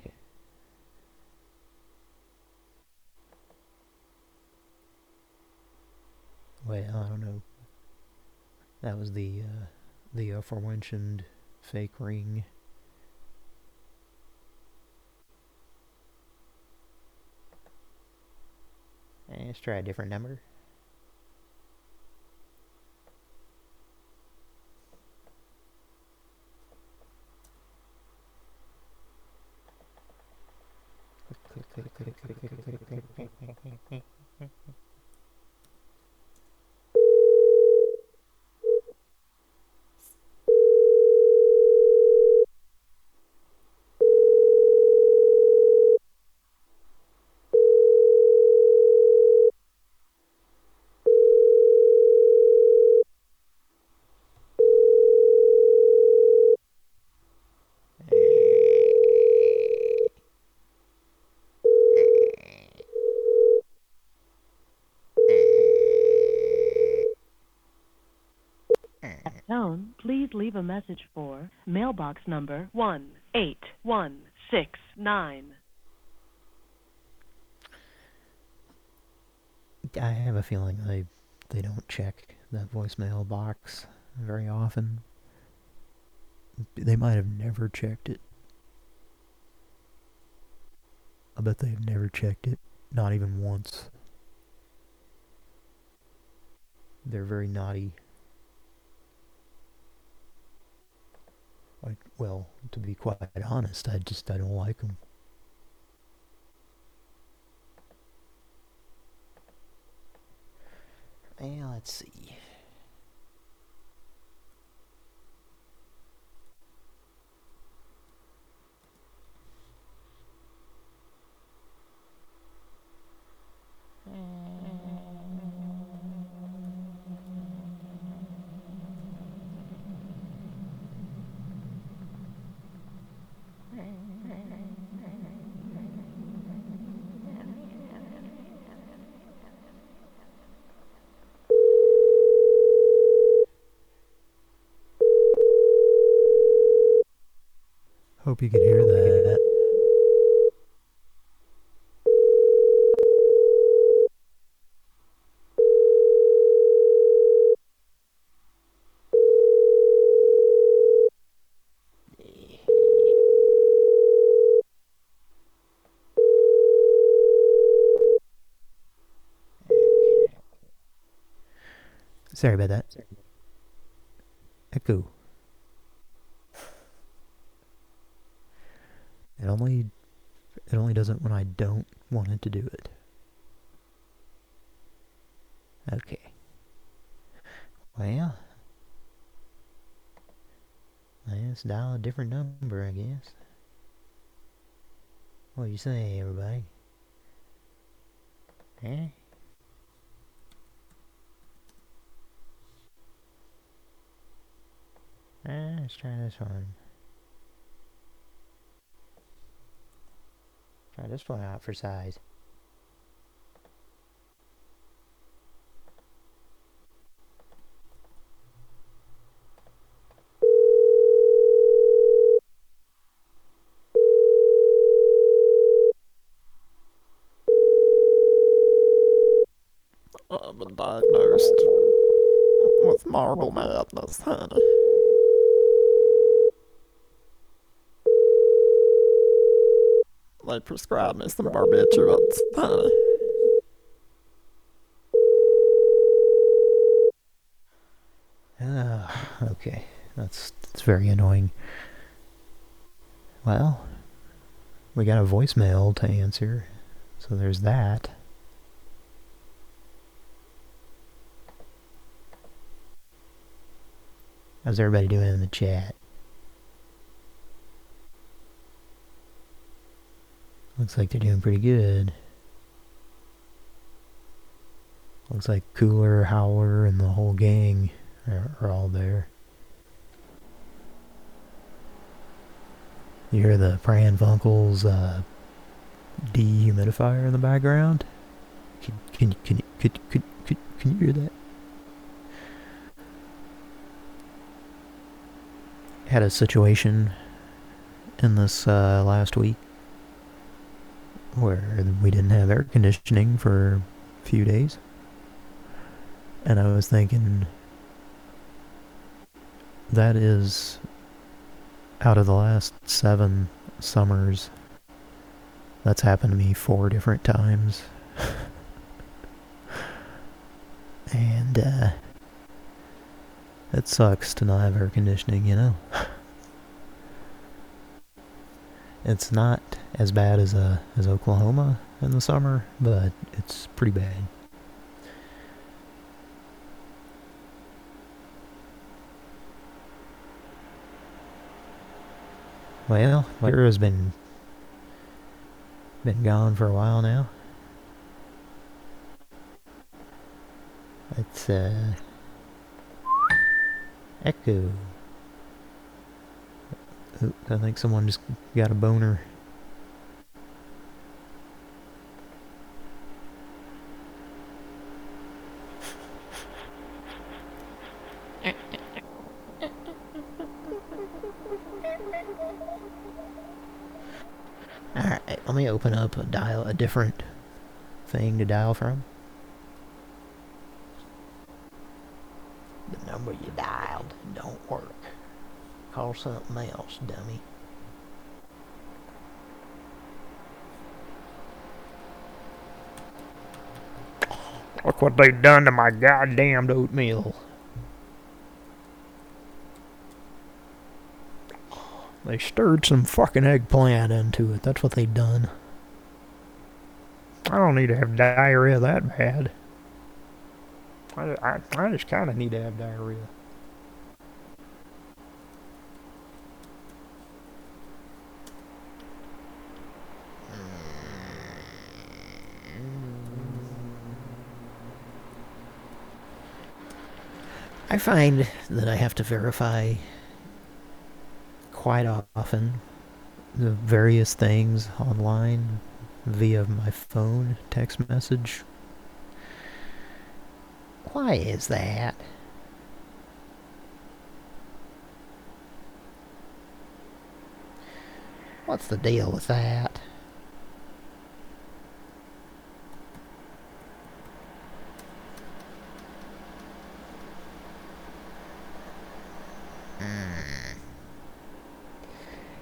Well, I don't know. That was the, uh, the aforementioned fake ring. Let's try a different number. At tone, please leave a message for mailbox number 18169. I have a feeling they they don't check that voicemail box very often. They might have never checked it. I bet they've never checked it, not even once. They're very naughty. Like, well, to be quite honest, I just I don't like them. Well, let's see. Hmm. Hope you can hear that. Sorry about that. Echo. It only it only does it when I don't want it to do it. Okay. Well, let's dial a different number, I guess. What do you say, everybody? Eh? Eh, let's try this one. Try this one out for size. I've been diagnosed with marble madness, honey. They prescribe me some barbiturates, honey. Ah, okay. That's that's very annoying. Well, we got a voicemail to answer, so there's that. How's everybody doing in the chat? Looks like they're doing pretty good. Looks like Cooler, Howler, and the whole gang are, are all there. You hear the Pran Funkel's uh, dehumidifier in the background? Can, can, can, can, can you hear that? Had a situation in this uh, last week where we didn't have air conditioning for a few days. And I was thinking, that is out of the last seven summers, that's happened to me four different times. and, uh, it sucks to not have air conditioning, you know? it's not as bad as, uh, as Oklahoma in the summer, but it's pretty bad. Well, Weir has been been gone for a while now. It's uh Echo. I think someone just got a boner. Alright, let me open up a dial a different thing to dial from. The number you dialed don't work. Call something else, dummy. Look what they done to my goddamned oatmeal. They stirred some fucking eggplant into it. That's what they done. I don't need to have diarrhea that bad. I, I, I just kind of need to have diarrhea. I find that I have to verify quite often the various things online via my phone text message. Why is that? What's the deal with that?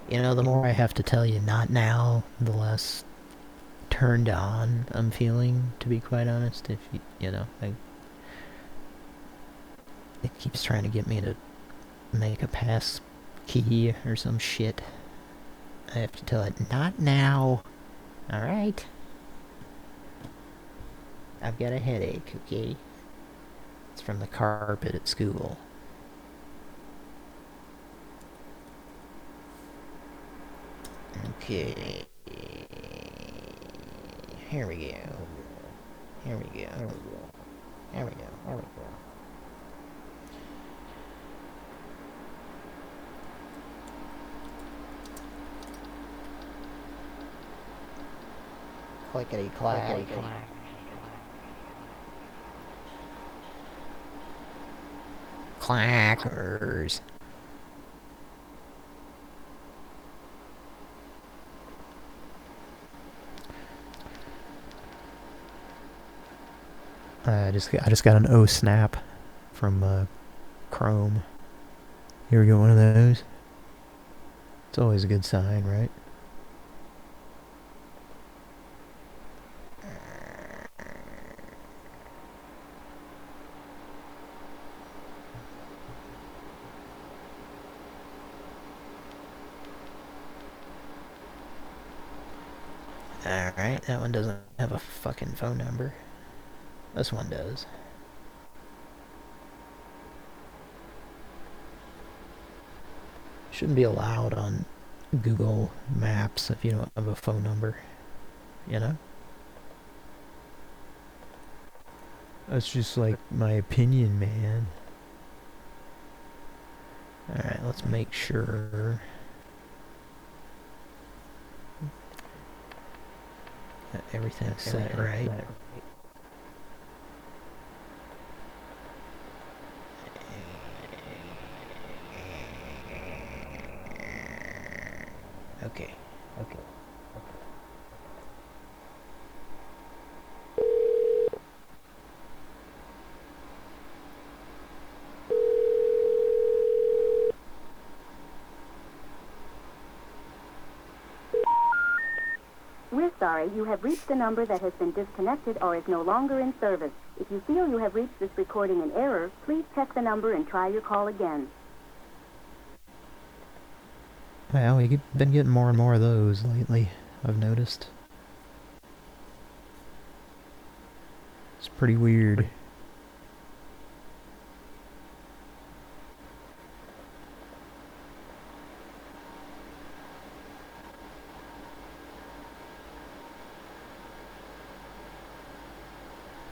You know, the more I have to tell you not now, the less turned on I'm feeling, to be quite honest. If you, you know, I, it keeps trying to get me to make a pass key or some shit. I have to tell it, not now. Alright? I've got a headache, okay? It's from the carpet at school. Okay. Here we go. Here we go. There we go. There we go. There we go. Clickety clackety clack. Clackers. I just I just got an O snap from uh, Chrome. You ever get one of those? It's always a good sign, right? Alright, that one doesn't have a fucking phone number. This one does. Shouldn't be allowed on Google Maps if you don't have a phone number. You know? That's just like my opinion, man. Alright, let's make sure. that everything's set right. Okay. Okay. We're sorry, you have reached a number that has been disconnected or is no longer in service. If you feel you have reached this recording in error, please check the number and try your call again. Well, we've been getting more and more of those lately, I've noticed. It's pretty weird.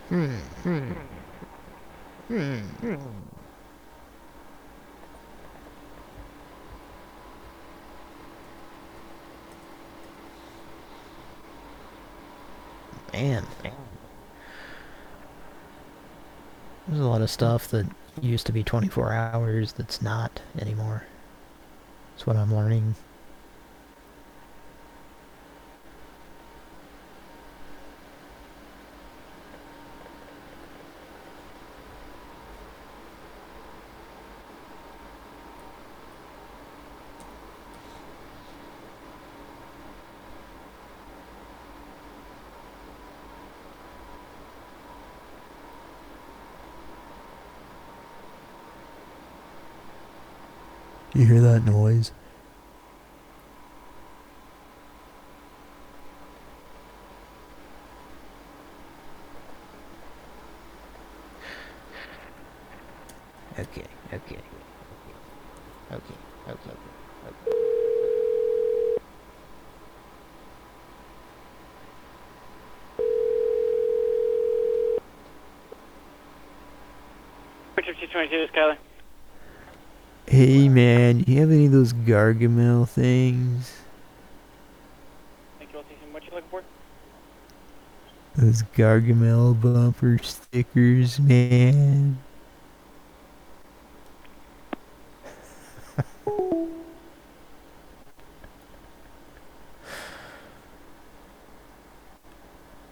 Hmm. Hmm. Hmm. Hmm. Man. There's a lot of stuff that used to be 24 hours that's not anymore. That's what I'm learning. You hear that noise? Okay, okay. Okay, okay, okay. Richard 222, this is Kyler. Hey man, you have any of those Gargamel things? Thank you, Altation. What you looking for? Those Gargamel bumper stickers, man.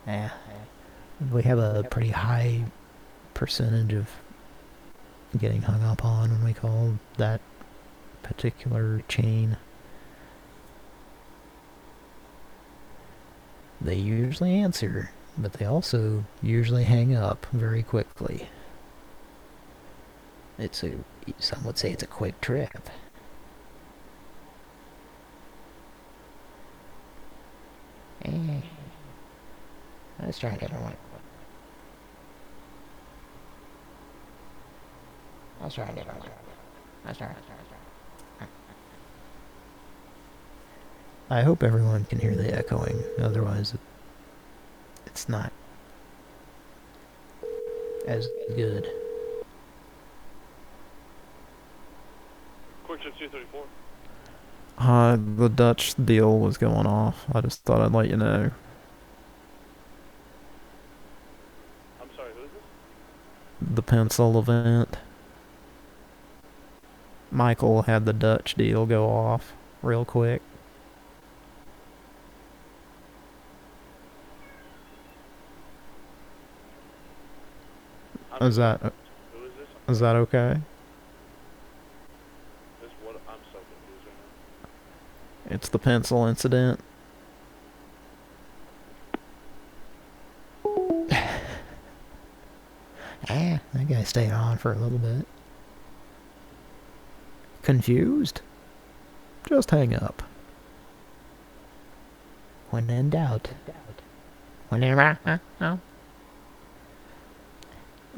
yeah, we have a pretty high percentage of getting hung up on when we call that particular chain. They usually answer, but they also usually hang up very quickly. It's a, some would say it's a quick trip. Eh. Let's try another one. Let's try another one. Let's. I hope everyone can hear the echoing, otherwise it, it's not as good. QuikTrip 234. Uh, the Dutch deal was going off. I just thought I'd let you know. I'm sorry, who is this? The pencil event. Michael had the Dutch deal go off real quick. Is that is that okay? It's the pencil incident. Ah, that guy stayed on for a little bit. Confused? Just hang up. When in doubt. When in,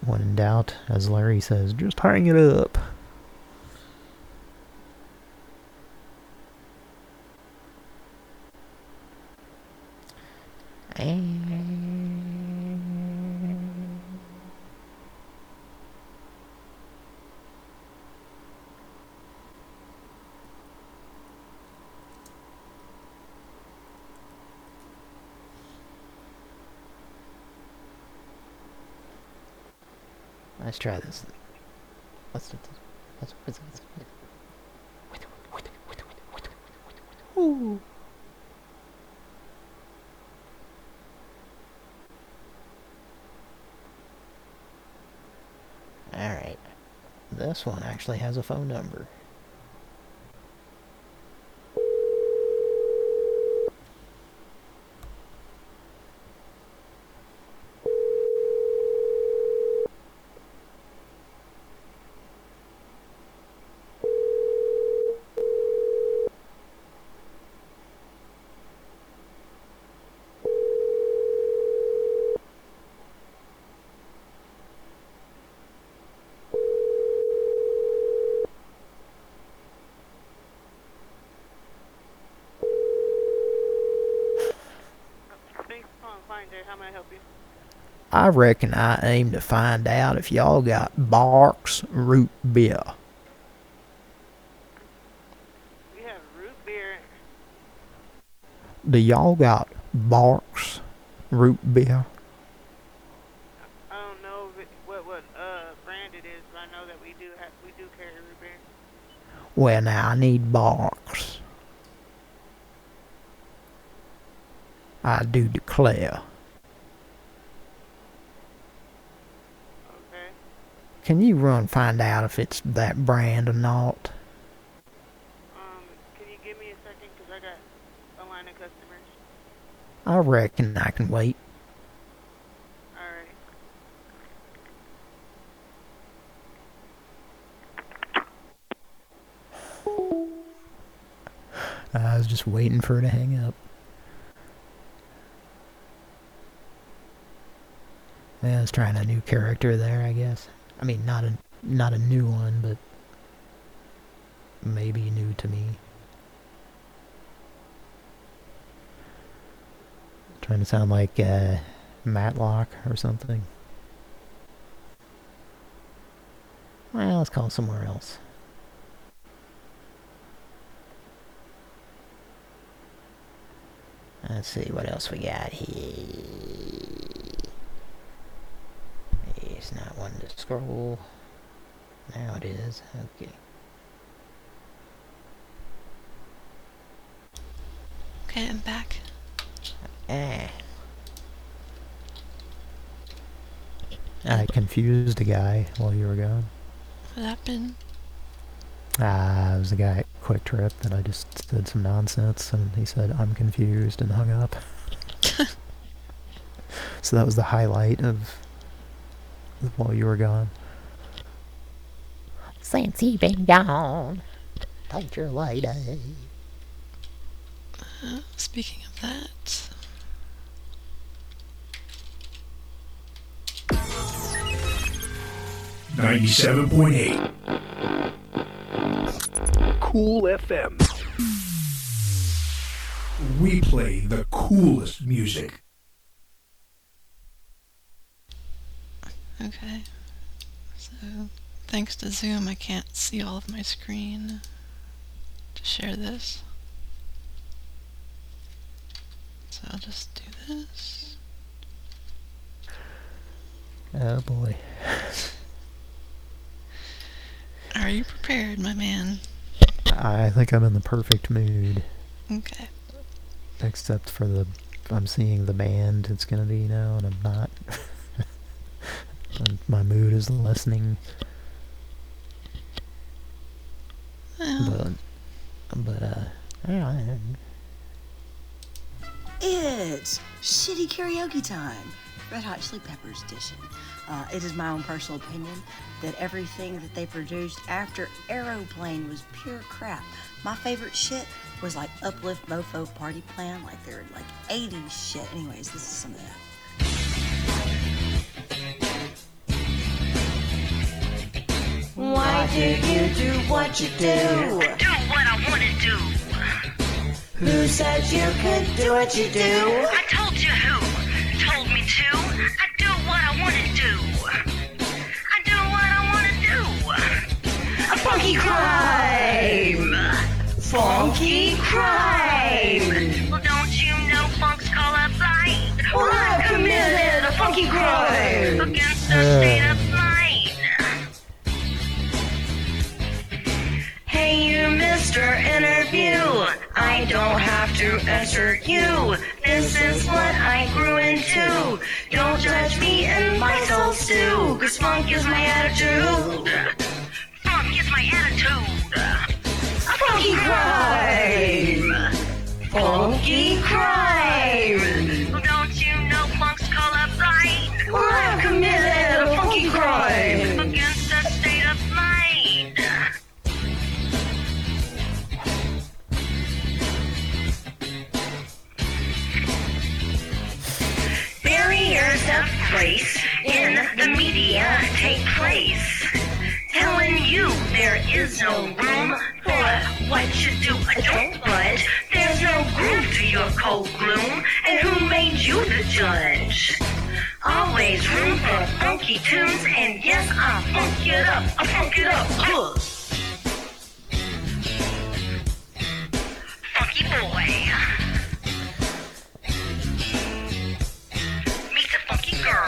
when in doubt, as Larry says, just hang it up. Let's try this. Let's do this. Let's, let's, let's, Ooh. Alright. This one actually has a phone number. I reckon I aim to find out if y'all got Barq's root beer. We have root beer. Do y'all got Barq's root beer? I don't know what what uh brand it is, but I know that we do have we do carry root beer. Well, now I need Barq's. I do declare. Okay. Can you run find out if it's that brand or not? Um, can you give me a second? Cause I got a line of customers. I reckon I can wait. All right. I was just waiting for her to hang up. Yeah, I was trying a new character there, I guess. I mean, not a not a new one, but maybe new to me. Trying to sound like uh, Matlock or something. Well, let's call somewhere else. Let's see what else we got here. It's not one to scroll. Now it is. Okay. Okay, I'm back. Ah. I confused a guy while you were gone. What happened? Ah, it was the guy at QuikTrip that I just said some nonsense and he said, I'm confused and hung up. so that was the highlight of while you were gone. Since he been gone, take your lady. Uh, speaking of that, Ninety-seven point eight. Cool FM. We play the coolest music. Okay. So, thanks to Zoom, I can't see all of my screen to share this. So I'll just do this. Oh boy. Are you prepared, my man? I think I'm in the perfect mood. Okay. Except for the, I'm seeing the band it's gonna be now, and I'm not. And my mood is lessening. Well. But, but uh, yeah, It's shitty karaoke time. Red Hot Chili Peppers edition. Uh, it is my own personal opinion that everything that they produced after Aeroplane was pure crap. My favorite shit was like Uplift Mofo Party Plan, like they're like 80s shit. Anyways, this is some of that. Do you do what you do? I do what I want to do. Who said you could do what you do? I told you who told me to. I do what I want to do. I do what I want to do. A funky crime! Funky crime! Well, don't you know funk's colorblind? Well, I've committed a funky crime! Against the state Mr. Interview. I don't have to answer you. This is what I grew into. Don't judge me and my soul stew. Cause funk is my attitude. Funk is my attitude. Funky crime! Funky crime! Don't you know funk's colorblind? Well, I've committed a funky crime! Place in the media take place. Telling you there is no room for what you do budge. There's no groove to your cold gloom. And who made you the judge? Always room for funky tunes, and yes, I funk it up, I funk it up. Funky boy. Meet the funky girl.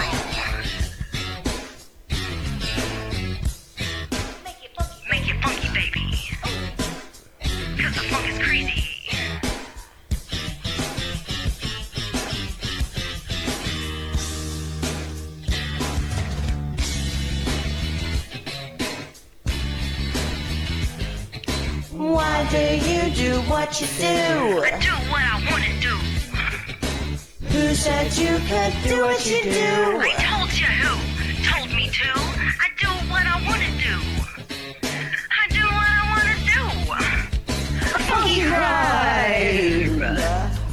Make it funky, baby. Cause the funk is crazy. Why do you do what you do? I do what I wanna do. Who said you could do what you do? I told you who told me to. I do what I wanna do. I do what I wanna do. A funky crime!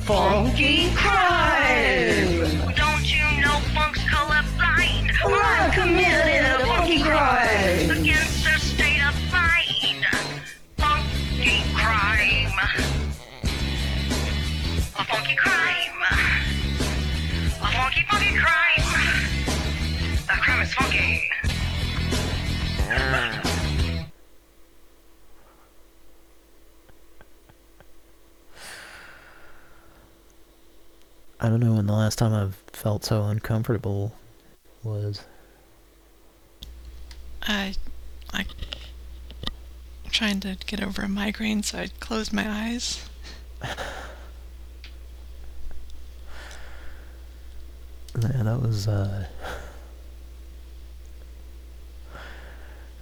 Funky crime! Don't you know funk's colorblind? Well, I've committed a funky crime! Against the state of mind. Funky crime. A funky crime. A funky, funky crime. The crime is funky. I don't know when the last time I've felt so uncomfortable was. I, I, I'm trying to get over a migraine, so I closed my eyes. Yeah, that was, uh...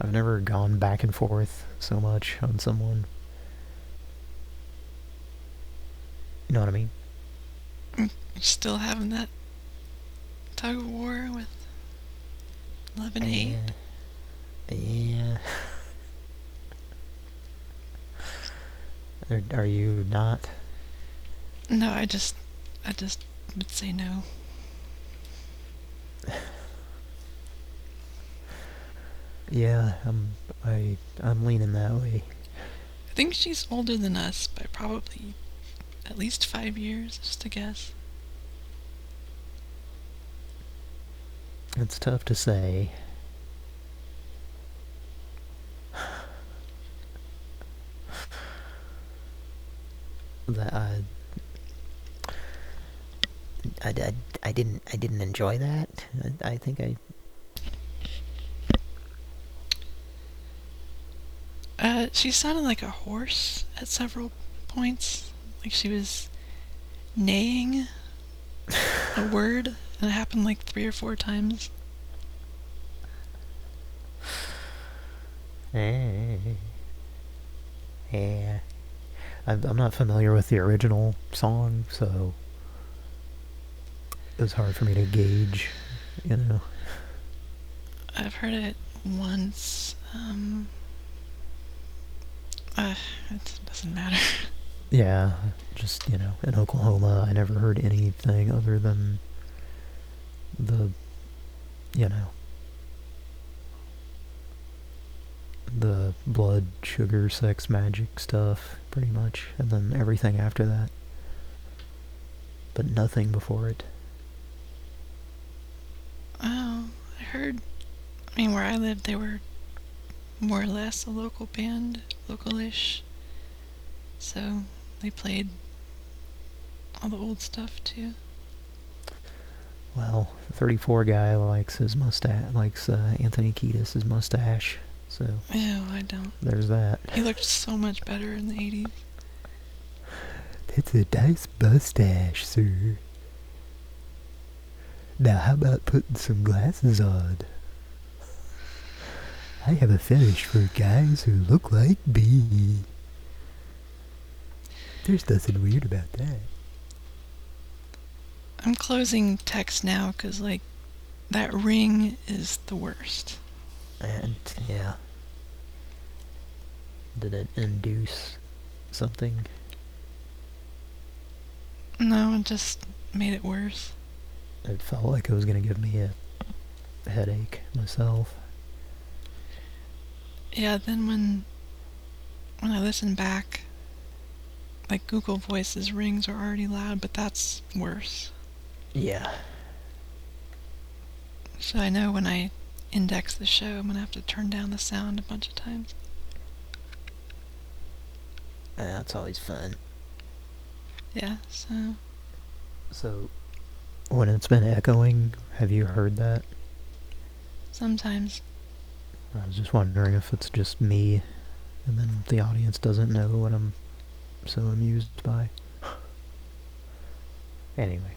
I've never gone back and forth so much on someone. You know what I mean? You're still having that tug of war with 11 8. Yeah. Are, are you not? No, I just, I just would say no. Yeah, I'm, I, I'm leaning that way. I think she's older than us by probably at least five years, just a guess. It's tough to say. That I, I, I, I didn't I didn't enjoy that. I, I think I. Uh, she sounded like a horse at several points. Like she was neighing a word, and it happened like three or four times. Eh, eh, eh. Yeah. I'm not familiar with the original song, so it was hard for me to gauge, you know. I've heard it once. Um, uh, it doesn't matter. Yeah, just, you know, in Oklahoma, I never heard anything other than the, you know, the blood, sugar, sex, magic stuff, pretty much, and then everything after that. But nothing before it. Oh, I heard. I mean, where I lived, they were more or less a local band, local-ish. So they played all the old stuff too. Well, the 34 guy likes his mustache, likes uh, Anthony Kiedis' mustache, so... Ew, I don't. There's that. He looked so much better in the 80s. That's a nice mustache, sir. Now, how about putting some glasses on? I have a fetish for guys who look like me. There's nothing weird about that. I'm closing text now because, like, that ring is the worst. And, yeah. Did it induce something? No, it just made it worse. It felt like it was going to give me a headache myself. Yeah, then when when I listen back, like Google Voices rings are already loud, but that's worse. Yeah. So I know when I index the show, I'm gonna have to turn down the sound a bunch of times. That's always fun. Yeah, so So, when it's been echoing, have you heard that? sometimes I was just wondering if it's just me, and then the audience doesn't know what I'm so amused by. anyway.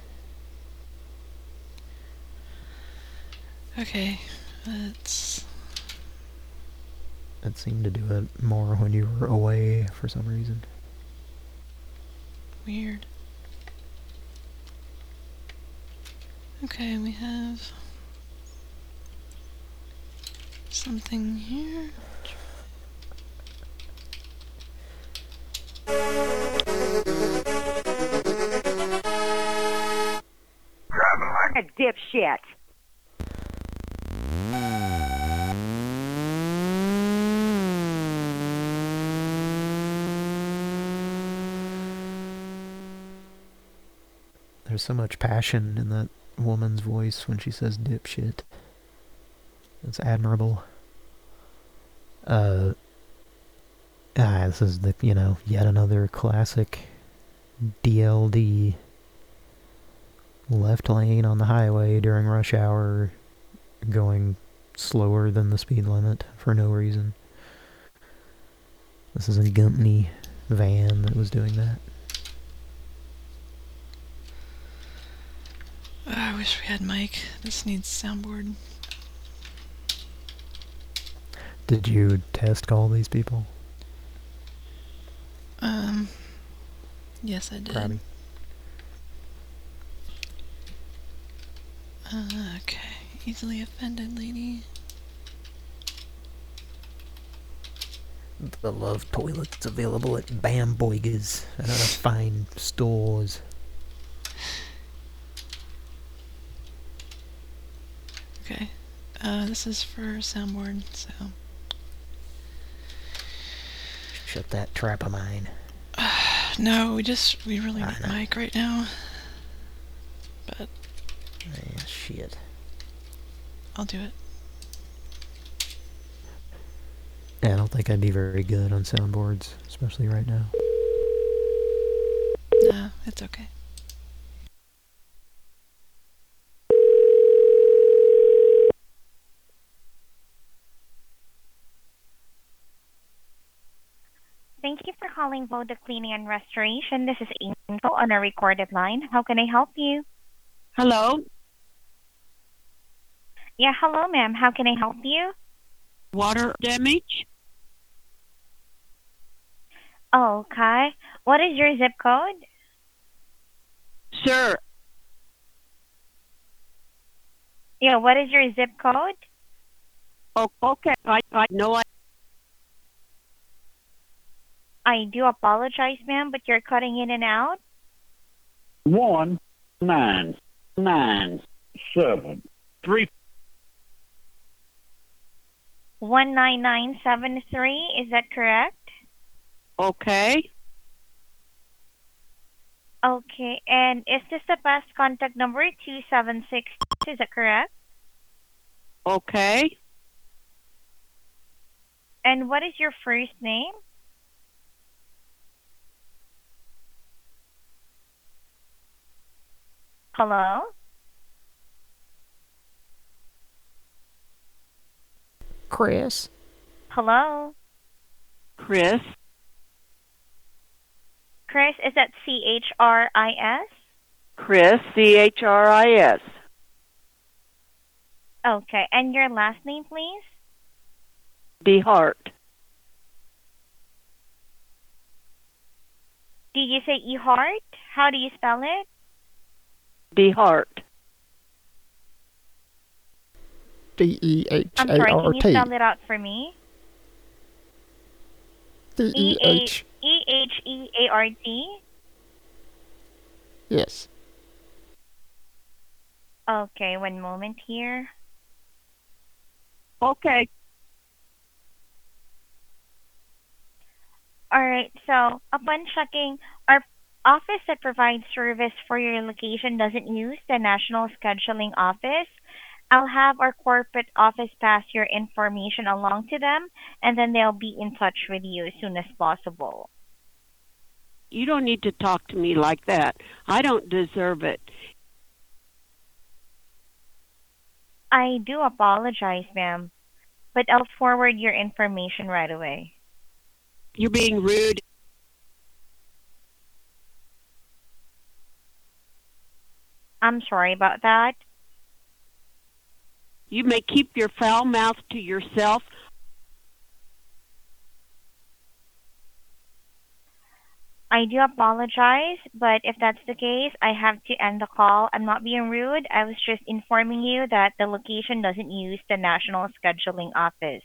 okay, let's It seemed to do it more when you were away for some reason. weird. Okay, we have something here. A dipshit. There's so much passion in that woman's voice when she says dipshit. It's admirable. Uh, ah, this is the, you know, yet another classic DLD left lane on the highway during rush hour going slower than the speed limit for no reason. This is a Gumpney van that was doing that. Oh, I wish we had Mike. This needs soundboard. Did you test call these people? Um, yes, I did. Crabby. Uh, okay. Easily offended lady. The love toilet's available at Bamboigas and other fine stores. Okay. Uh, this is for soundboard, so. Shut that trap of mine. No, we just, we really I need know. Mike right now. But Yeah, shit. I'll do it. Yeah, I don't think I'd be very good on soundboards, especially right now. No, it's okay. Thank you for calling Voda Cleaning and Restoration. This is Angel on a recorded line. How can I help you? Hello? Yeah, hello, ma'am. How can I help you? Water damage? Oh, okay. What is your zip code? Sir. Yeah, what is your zip code? Oh, okay. I, I know I. I do apologize, ma'am, but you're cutting in and out. One nine nine seven three. 19973, is that correct? Okay. Okay, and is this the best contact number 276? Is that correct? Okay. And what is your first name? Hello? Chris. Hello? Chris. Chris, is that C H R I S? Chris. C H R I S. Okay, and your last name, please? B Hart. Did you say E Hart? How do you spell it? B Hart. D E H I'm sorry, can you T. spell it out for me? D E E H. E H E A R T? Yes. Okay, one moment here. Okay. All right, so upon checking, our office that provides service for your location doesn't use the national scheduling office. I'll have our corporate office pass your information along to them, and then they'll be in touch with you as soon as possible. You don't need to talk to me like that. I don't deserve it. I do apologize, ma'am, but I'll forward your information right away. You're being rude. I'm sorry about that. You may keep your foul mouth to yourself. I do apologize, but if that's the case, I have to end the call. I'm not being rude. I was just informing you that the location doesn't use the national scheduling office.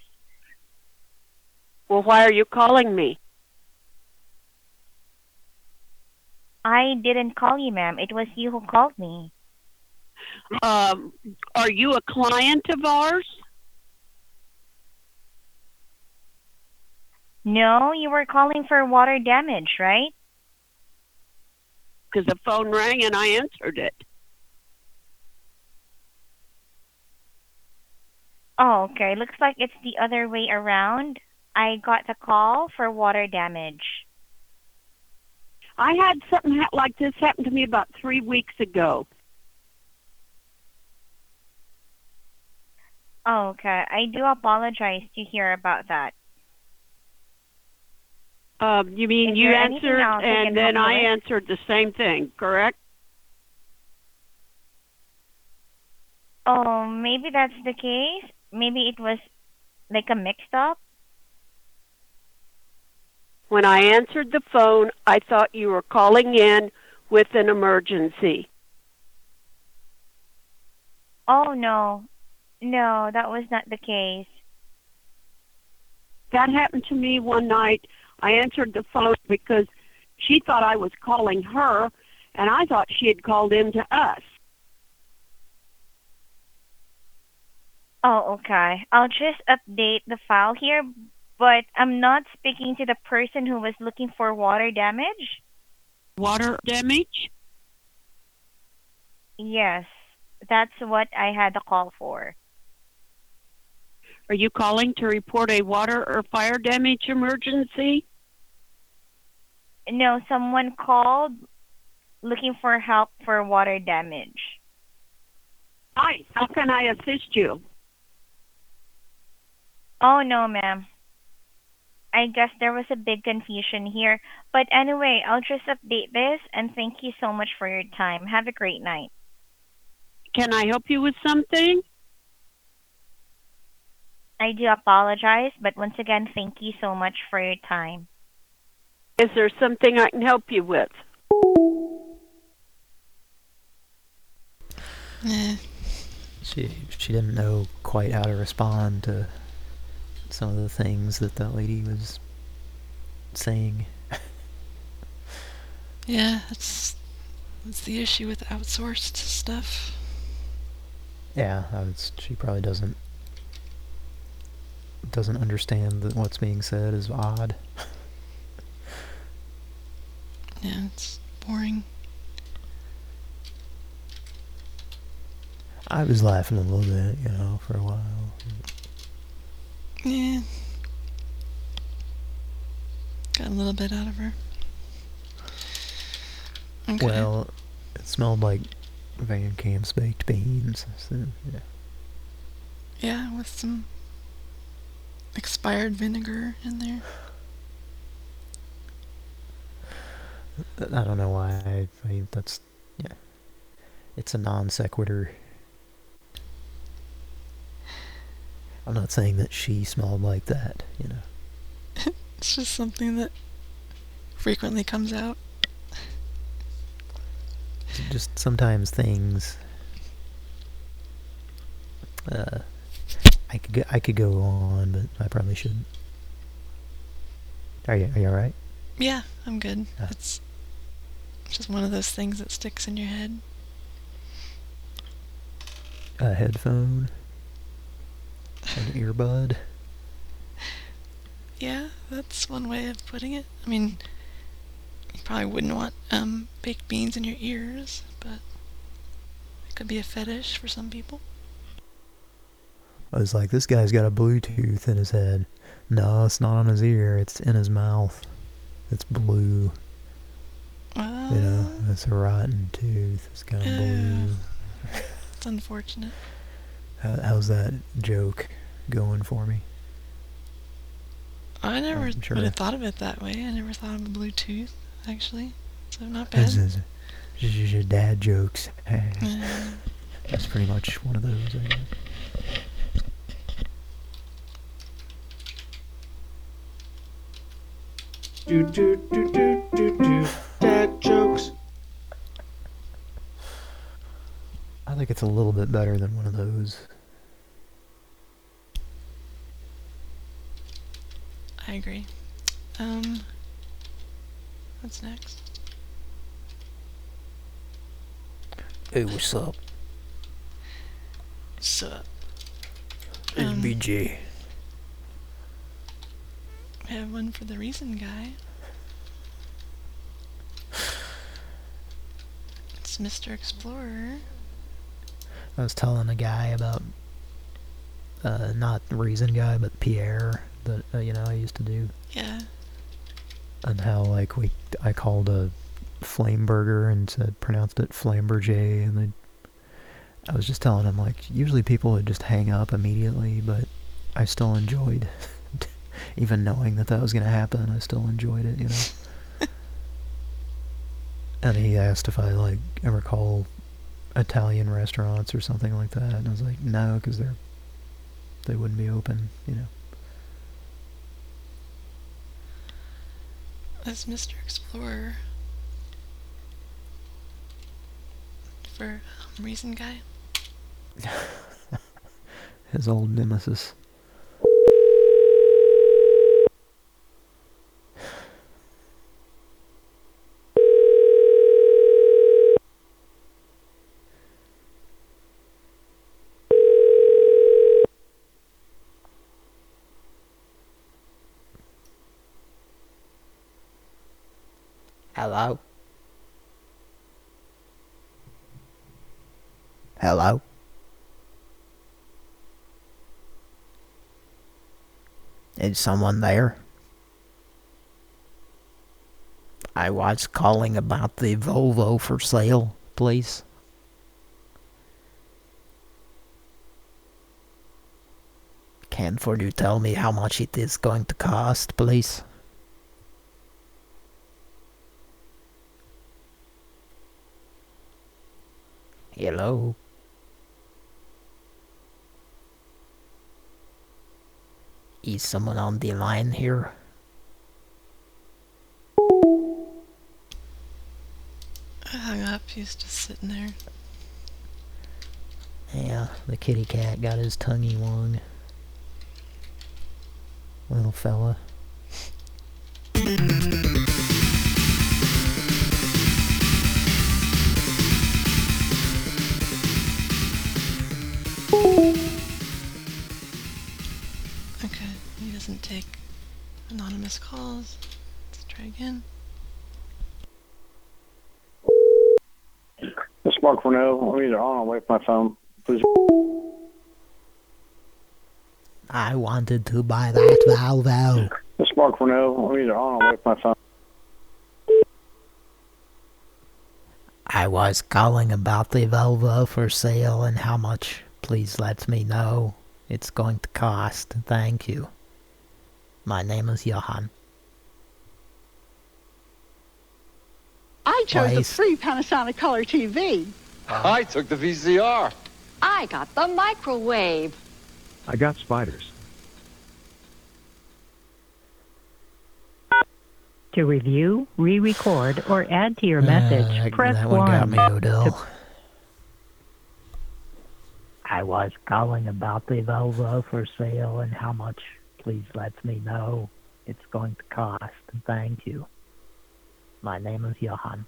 Well, why are you calling me? I didn't call you, ma'am. It was you who called me. Um, are you a client of ours? No, you were calling for water damage, right? Because the phone rang and I answered it. Oh, okay. Looks like it's the other way around. I got the call for water damage. I had something ha- like this happen to me about three weeks ago. Oh, okay. I do apologize to hear about that. Um, you mean Is you answered else I can and then I with? answered the same thing, correct? Oh, maybe that's the case. Maybe it was like a mixed up. When I answered the phone, I thought you were calling in with an emergency. Oh, no. No, that was not the case. That happened to me one night. I answered the phone because she thought I was calling her, and I thought she had called in to us. Oh, okay. I'll just update the file here, but I'm not speaking to the person who was looking for water damage. Water damage? Yes, that's what I had the call for. Are you calling to report a water or fire damage emergency? No, someone called looking for help for water damage. Hi, how can I assist you? Oh, no, ma'am. I guess there was a big confusion here. But anyway, I'll just update this and thank you so much for your time. Have a great night. Can I help you with something? I do apologize, but once again, thank you so much for your time. Is there something I can help you with? She she didn't know quite how to respond to some of the things that that lady was saying. yeah, that's that's the issue with outsourced stuff. Yeah, was, she probably doesn't doesn't understand that what's being said is odd. Yeah, it's boring. I was laughing a little bit, you know, for a while. Yeah. Got a little bit out of her. Okay. Well, it smelled like Van Camp's baked beans. So, yeah. Yeah, with some expired vinegar in there. I don't know why. I, I that's yeah. It's a non sequitur. I'm not saying that she smelled like that, you know. It's just something that frequently comes out. Just sometimes things. Uh, I could go, I could go on, but I probably shouldn't. Are you are you all right? Yeah, I'm good. It's just one of those things that sticks in your head. A headphone, an earbud. Yeah, that's one way of putting it. I mean, you probably wouldn't want um, baked beans in your ears, but it could be a fetish for some people. I was like, this guy's got a Bluetooth in his head. No, it's not on his ear. It's in his mouth. It's blue. you know, it's a rotten tooth. It's kind of Yeah. blue. It's unfortunate. How, how's that joke going for me? I never I'm sure. would have thought of it that way. I never thought of a Bluetooth, actually. So not This bad. is, this is your dad jokes. Yeah. That's pretty much one of those, I guess. Do do do do do do. Dad jokes. I think it's a little bit better than one of those. I agree. Um, what's next? Hey, what's up? Sup? It's Um, BJ. We have one for the reason guy. It's Mr. Explorer. I was telling a guy about, uh, not the reason guy, but Pierre, that, uh, you know, I used to do. Yeah. And how, like, we, I called a flame burger and said, pronounced it flamberger, and they, I was just telling him, like, usually people would just hang up immediately, but I still enjoyed, even knowing that that was going to happen, I still enjoyed it, you know. and he asked if I, like, ever call Italian restaurants or something like that, and I was like, no, because they're, they wouldn't be open, you know. That's Mr. Explorer. For um, reason guy. His old nemesis. Hello? Hello? Is someone there? I was calling about the Volvo for sale, please. Can for you tell me how much it is going to cost, please? Hello. Is someone on the line here? I hung up. He's just sitting there. Yeah, the kitty cat got his tonguey long. Little fella. Doesn't take anonymous calls. Let's try again. This is Mark Cornell. I'm either on or away from my phone. Please. I wanted to buy that Volvo. This is Mark Cornell. I'm either on or away from my phone. I was calling about the Volvo for sale and how much. Please let me know. It's going to cost. Thank you. My name is Johan. I chose the Twice. free Panasonic Color TV. I took the VCR. I got the microwave. I got spiders. To review, re-record, or add to your message, Uh, that- press that one got me, Odell. To- I was calling about the Volvo for sale and how much. Please let me know. It's going to cost. Thank you. My name is Johan.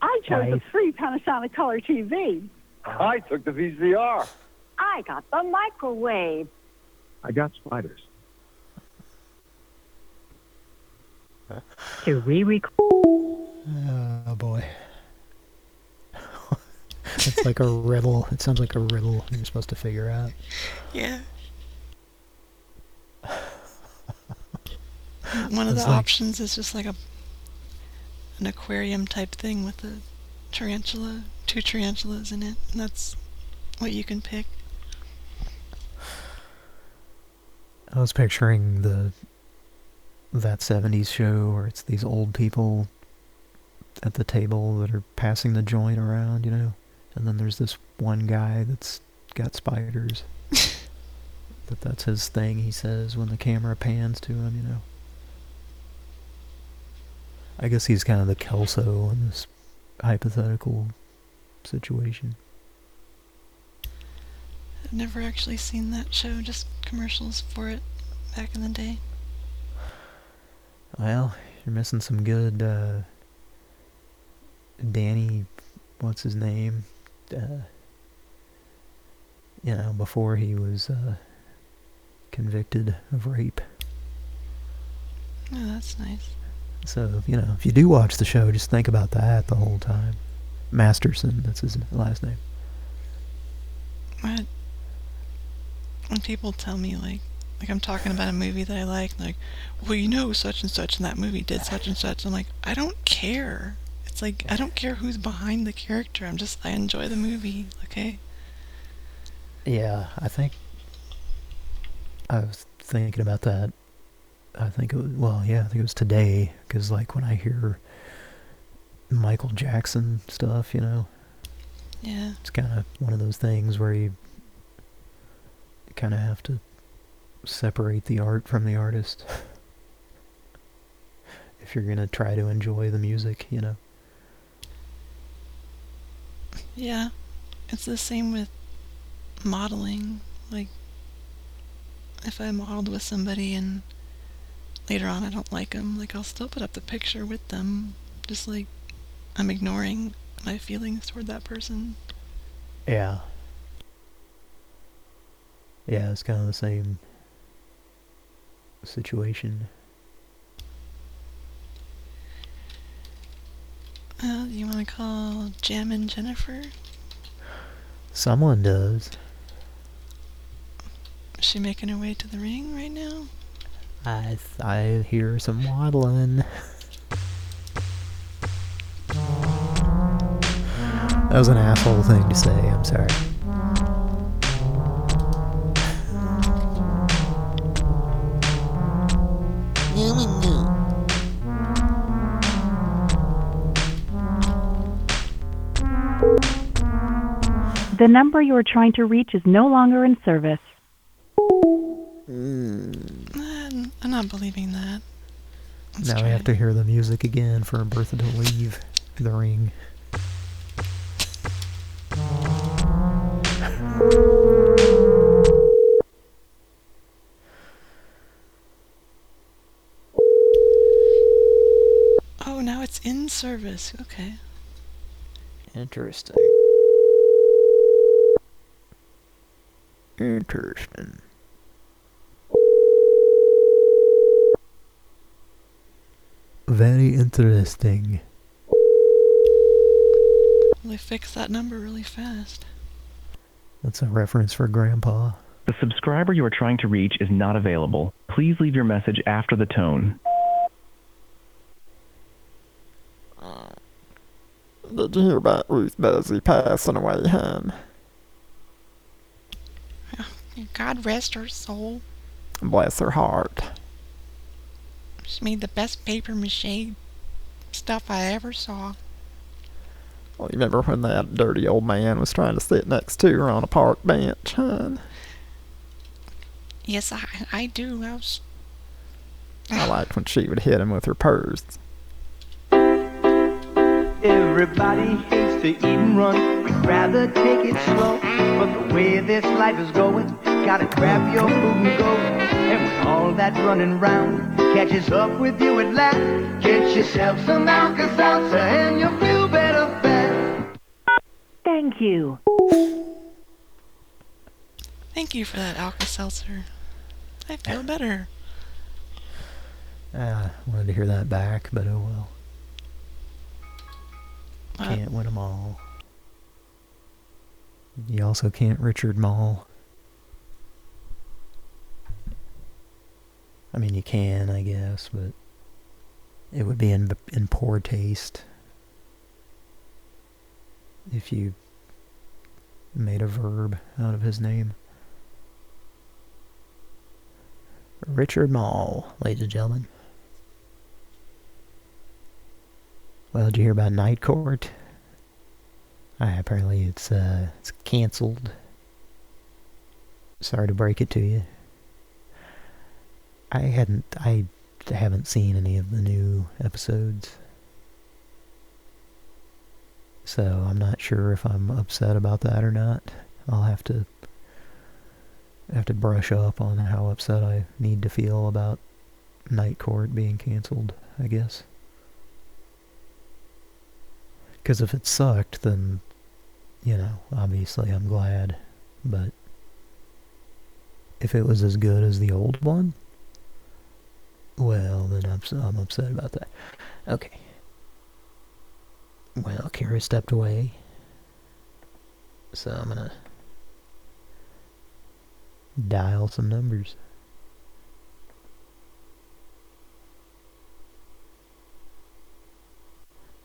I chose the Twice. free Panasonic Color TV. I took the VCR. I got the microwave. I got spiders. To re-record. Oh boy. It's like a riddle. It sounds like a riddle you're supposed to figure out. Yeah. One of the like- options is just like a an aquarium type thing with a tarantula, two tarantulas in it, and that's what you can pick. I was picturing the that 70s show where it's these old people at the table that are passing the joint around, you know? And then there's this one guy that's got spiders. that that's his thing, he says, when the camera pans to him, you know? I guess he's kind of the Kelso in this hypothetical situation. I've never actually seen that show, just commercials for it back in the day. Well, you're missing some good, uh, Danny, what's his name? Uh, you know, before he was, uh, convicted of rape. Oh, that's nice. So, you know, if you do watch the show, just think about that the whole time. Masterson, that's his last name. What? When people tell me like, like I'm talking about a movie that I like, like, well, you know, such and such in that movie did such and such. I'm like, I don't care. It's like I don't care who's behind the character. I'm just I enjoy the movie. Okay. Yeah, I think I was thinking about that. I think it was, well, yeah, I think it was today, because, like, when I hear Michael Jackson stuff, you know, Yeah. it's kind of one of those things where you kind of have to separate the art from the artist. if you're going to try to enjoy the music, you know. Yeah. It's the same with modeling. Like, if I modeled with somebody and later on I don't like them, like I'll still put up the picture with them. Just like I'm ignoring my feelings toward that person. Yeah. Yeah, it's kind of the same situation. Uh, you want to call Jammin' Jennifer? Someone does. Is she making her way to the ring right now? I th I hear some waddling. That was an asshole thing to say, I'm sorry. The number you are trying to reach is no longer in service. Uh, I'm not believing that. now we have to hear the music again for Bertha to leave the ring. Oh, now it's in service. Okay. Interesting. Interesting. Very interesting. They fixed that number really fast. That's a reference for Grandpa. The subscriber you are trying to reach is not available. Please leave your message after the tone. Did you hear about Ruth Buzzi passing away, hon? God rest her soul. Bless her heart. She made the best paper mache stuff I ever saw. Well, you remember when that dirty old man was trying to sit next to her on a park bench, huh? Yes, I I do. I was I liked when she would hit him with her purse. Everybody hates to eat and run. We'd rather take it slow. But the way this life is going, gotta grab your food and go. And when all that running round catches up with you at last, get yourself some Alka-Seltzer and you'll feel better fast. Thank you. Thank you for that Alka-Seltzer. I feel better. Ah, wanted to hear that back, but oh well. Uh, Can't win them all. You also can't Richard Moll. I mean, you can, I guess, but it would be in in poor taste if you made a verb out of his name. Richard Moll, ladies and gentlemen. Well, did you hear about Night Court? Uh, apparently it's uh it's cancelled. Sorry to break it to you. I hadn't I haven't seen any of the new episodes. So I'm not sure if I'm upset about that or not. I'll have to have to brush up on how upset I need to feel about Night Court being cancelled, I guess. Because if it sucked, then, you know, obviously I'm glad. But if it was as good as the old one, well, then I'm, I'm upset about that. Okay. Well, Kira stepped away. So I'm gonna dial some numbers.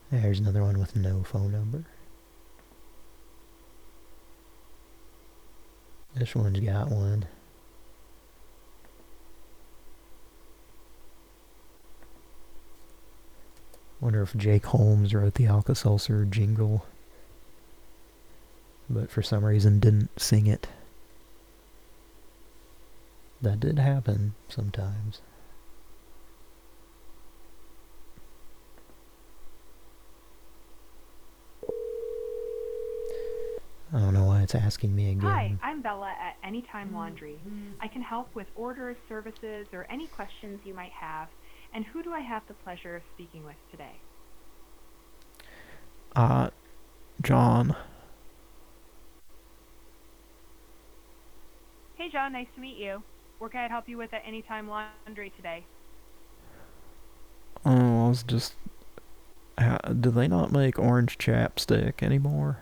There's another one with no phone number. This one's got one. Wonder if Jake Holmes wrote the Alka-Seltzer jingle, but for some reason didn't sing it. That did happen sometimes. I don't know why it's asking me again. Hi, I'm Bella at Anytime Laundry. I can help with orders, services, or any questions you might have. And who do I have the pleasure of speaking with today? Uh, John. Hey, John, nice to meet you. Where can I help you with at Anytime Laundry today? Oh, I was just... How, do they not make orange chapstick anymore?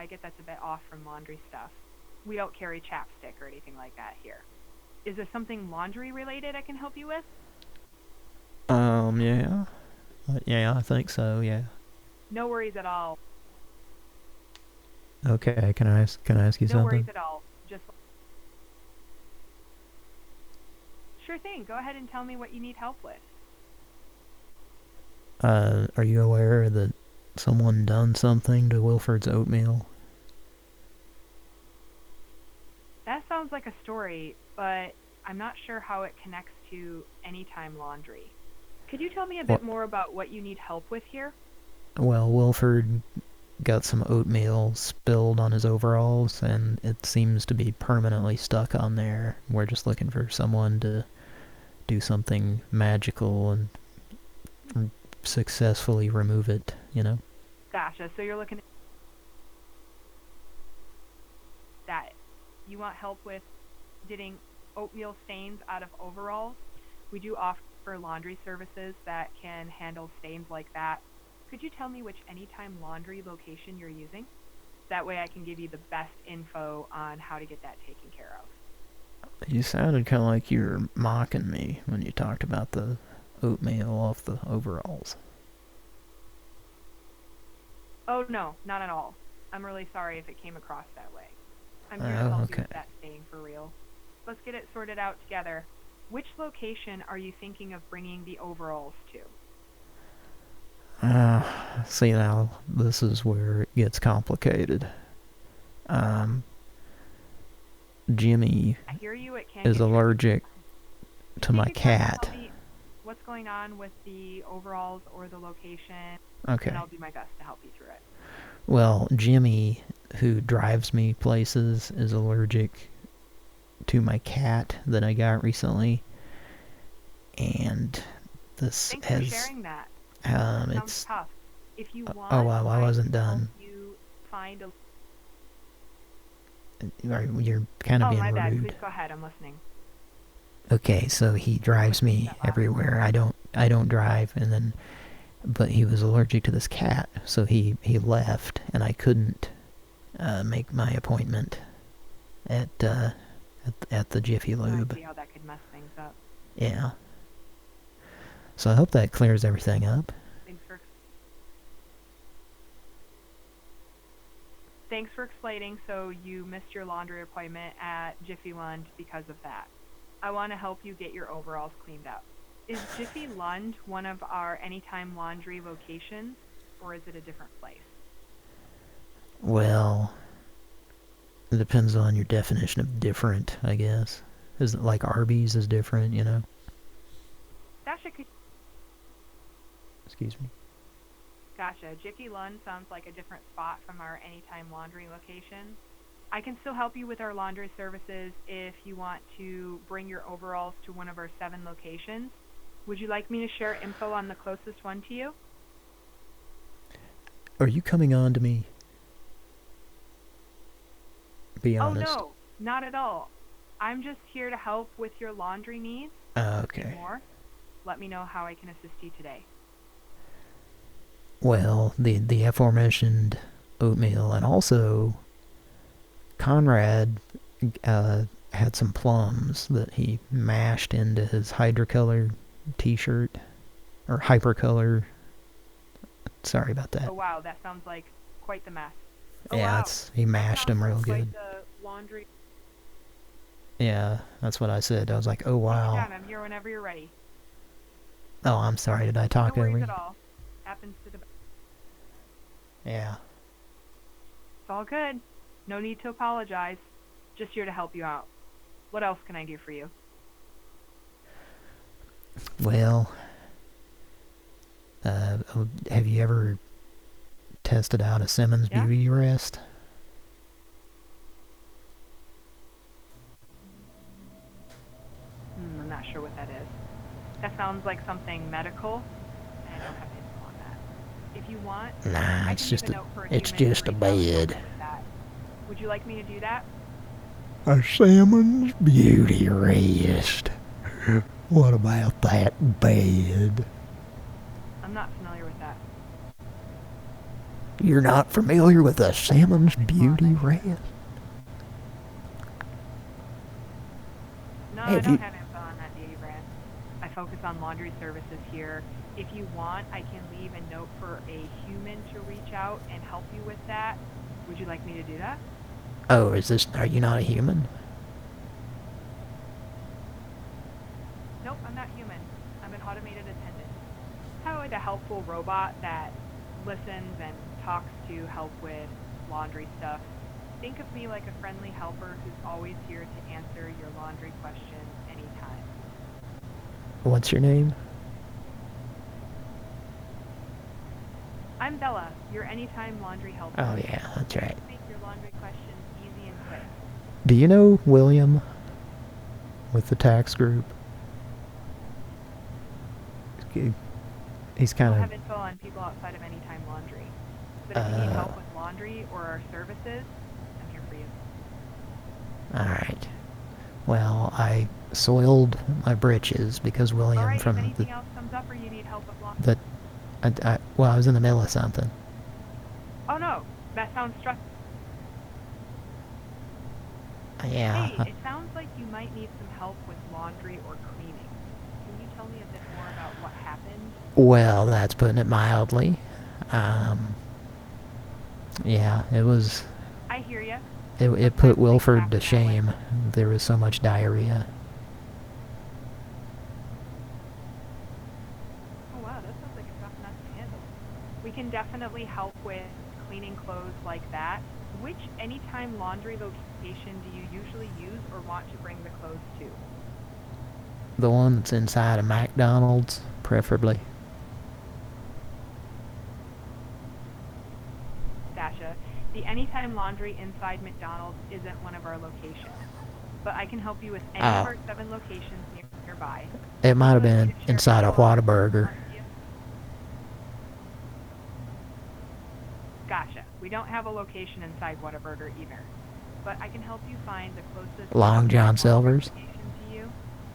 I get that's a bit off from laundry stuff. We don't carry chapstick or anything like that here. Is there something laundry related I can help you with? Um, yeah. Uh, yeah, I think so, yeah. No worries at all. Okay, can I ask, can I ask you no something? No worries at all. Just Sure thing. Go ahead and tell me what you need help with. Uh, are you aware that someone done something to Wilford's oatmeal? That sounds like a story, but I'm not sure how it connects to Anytime Laundry. Could you tell me a bit more about what you need help with here? Well, Wilford got some oatmeal spilled on his overalls, and it seems to be permanently stuck on there. We're just looking for someone to do something magical and successfully remove it, you know? Gotcha. So you're looking at that. You want help with getting oatmeal stains out of overalls? We do offer laundry services that can handle stains like that. Could you tell me which Anytime Laundry location you're using? That way I can give you the best info on how to get that taken care of. You sounded kind of like you were mocking me when you talked about the oatmeal off the overalls. Oh no, not at all. I'm really sorry if it came across that way. I'm here to Oh, help you okay. with that for real. Let's get it sorted out together. Which location are you thinking of bringing the overalls to? Uh, see now, this is where it gets complicated. Um, Jimmy I hear you. It is allergic to my Take your time, cat. What's going on with the overalls or the location? Okay. And I'll do my best to help you through it. Well, Jimmy, who drives me places, is allergic to my cat that I got recently. And this Thanks has... for sharing that. Um, it's... tough. If you want, Oh, wow, I wasn't done. You find a. You're you're kind of oh, being my bad. rude. Please go ahead. I'm listening. Okay, so he drives me everywhere. I don't I don't drive and then but he was allergic to this cat, so he he left and I couldn't uh, make my appointment at uh at, at the Jiffy Lube. see how that could mess things up. Yeah. So I hope that clears everything up. Thanks for. Thanks for explaining. So you missed your laundry appointment at Jiffy Lund because of that. I want to help you get your overalls cleaned up. Is Jiffy Lund one of our Anytime Laundry locations, or is it a different place? Well, it depends on your definition of different, I guess. Is it like Arby's is different, you know? Could Excuse me. Gotcha. Jiffy Lund sounds like a different spot from our Anytime Laundry location. I can still help you with our laundry services if you want to bring your overalls to one of our seven locations. Would you like me to share info on the closest one to you? Are you coming on to me? Be honest. Oh no, not at all. I'm just here to help with your laundry needs. Uh, okay. More? Let me know how I can assist you today. Well, the the aforementioned oatmeal, and also Conrad uh, had some plums that he mashed into his hydrocolor T-shirt or hypercolor. Sorry about that. Oh wow, that sounds like quite the mess. yeah, it's he mashed them real good. The laundry. Yeah, that's what I said. I was like, oh wow. Yeah, I'm here whenever you're ready. Oh, I'm sorry. Did I talk no over you? at all. Happens to the. Yeah. It's all good. No need to apologize. Just here to help you out. What else can I do for you? Well, uh, oh, have you ever tested out a Simmons Yeah. Beauty Rest? Hmm, I'm not sure what that is. That sounds like something medical. and I don't have info on that. If you want, Nah, I it's can just a, a it's just a reach out and help bed. you with that. Would you like me to do that? A salmon's Beauty Rest. What about that bed? I'm not familiar with that. You're not familiar with a salmon's Beauty Rest? No, Have I don't you- have info on that beauty brand. I focus on laundry services here. If you want, I can leave a note for a human to reach out and help you with that. Would you like me to do that? Oh, is this, are you not a human? Nope, I'm not human. I'm an automated attendant. Kind of like a helpful robot that listens and talks to help with laundry stuff. Think of me like a friendly helper who's always here to answer your laundry questions. What's your name? I'm Bella, your anytime laundry helper. Oh, yeah, that's right. Make your laundry questions easy and quick. Do you know William with the tax group? He's kind of have info on people outside of Anytime Laundry. But if you need Uh. help with laundry or our services, I'm here for you. Alright. Well, I soiled my britches because William Alright, if from the, else comes up or you need help the I, I, well, I was in the middle of something. Oh no, that sounds stressful. Yeah. Hey, it sounds like you might need some help with laundry or cleaning. Can you tell me a bit more about what happened? Well, that's putting it mildly. Um, yeah, it was. I hear you. It, it put Wilford to shame. There was so much diarrhea. Oh wow, that sounds like a tough nut to handle. We can definitely help with cleaning clothes like that. Which anytime laundry location do you usually use or want to bring the clothes to? The one that's inside a McDonald's, preferably. Dasha, the Anytime Laundry inside McDonald's isn't one of our locations. But I can help you with any ah. of Oh. our seven locations near, nearby. It might have been inside a Whataburger. Gotcha. We don't have a location inside Whataburger either. But I can help you find the closest Long John Silver's. to you.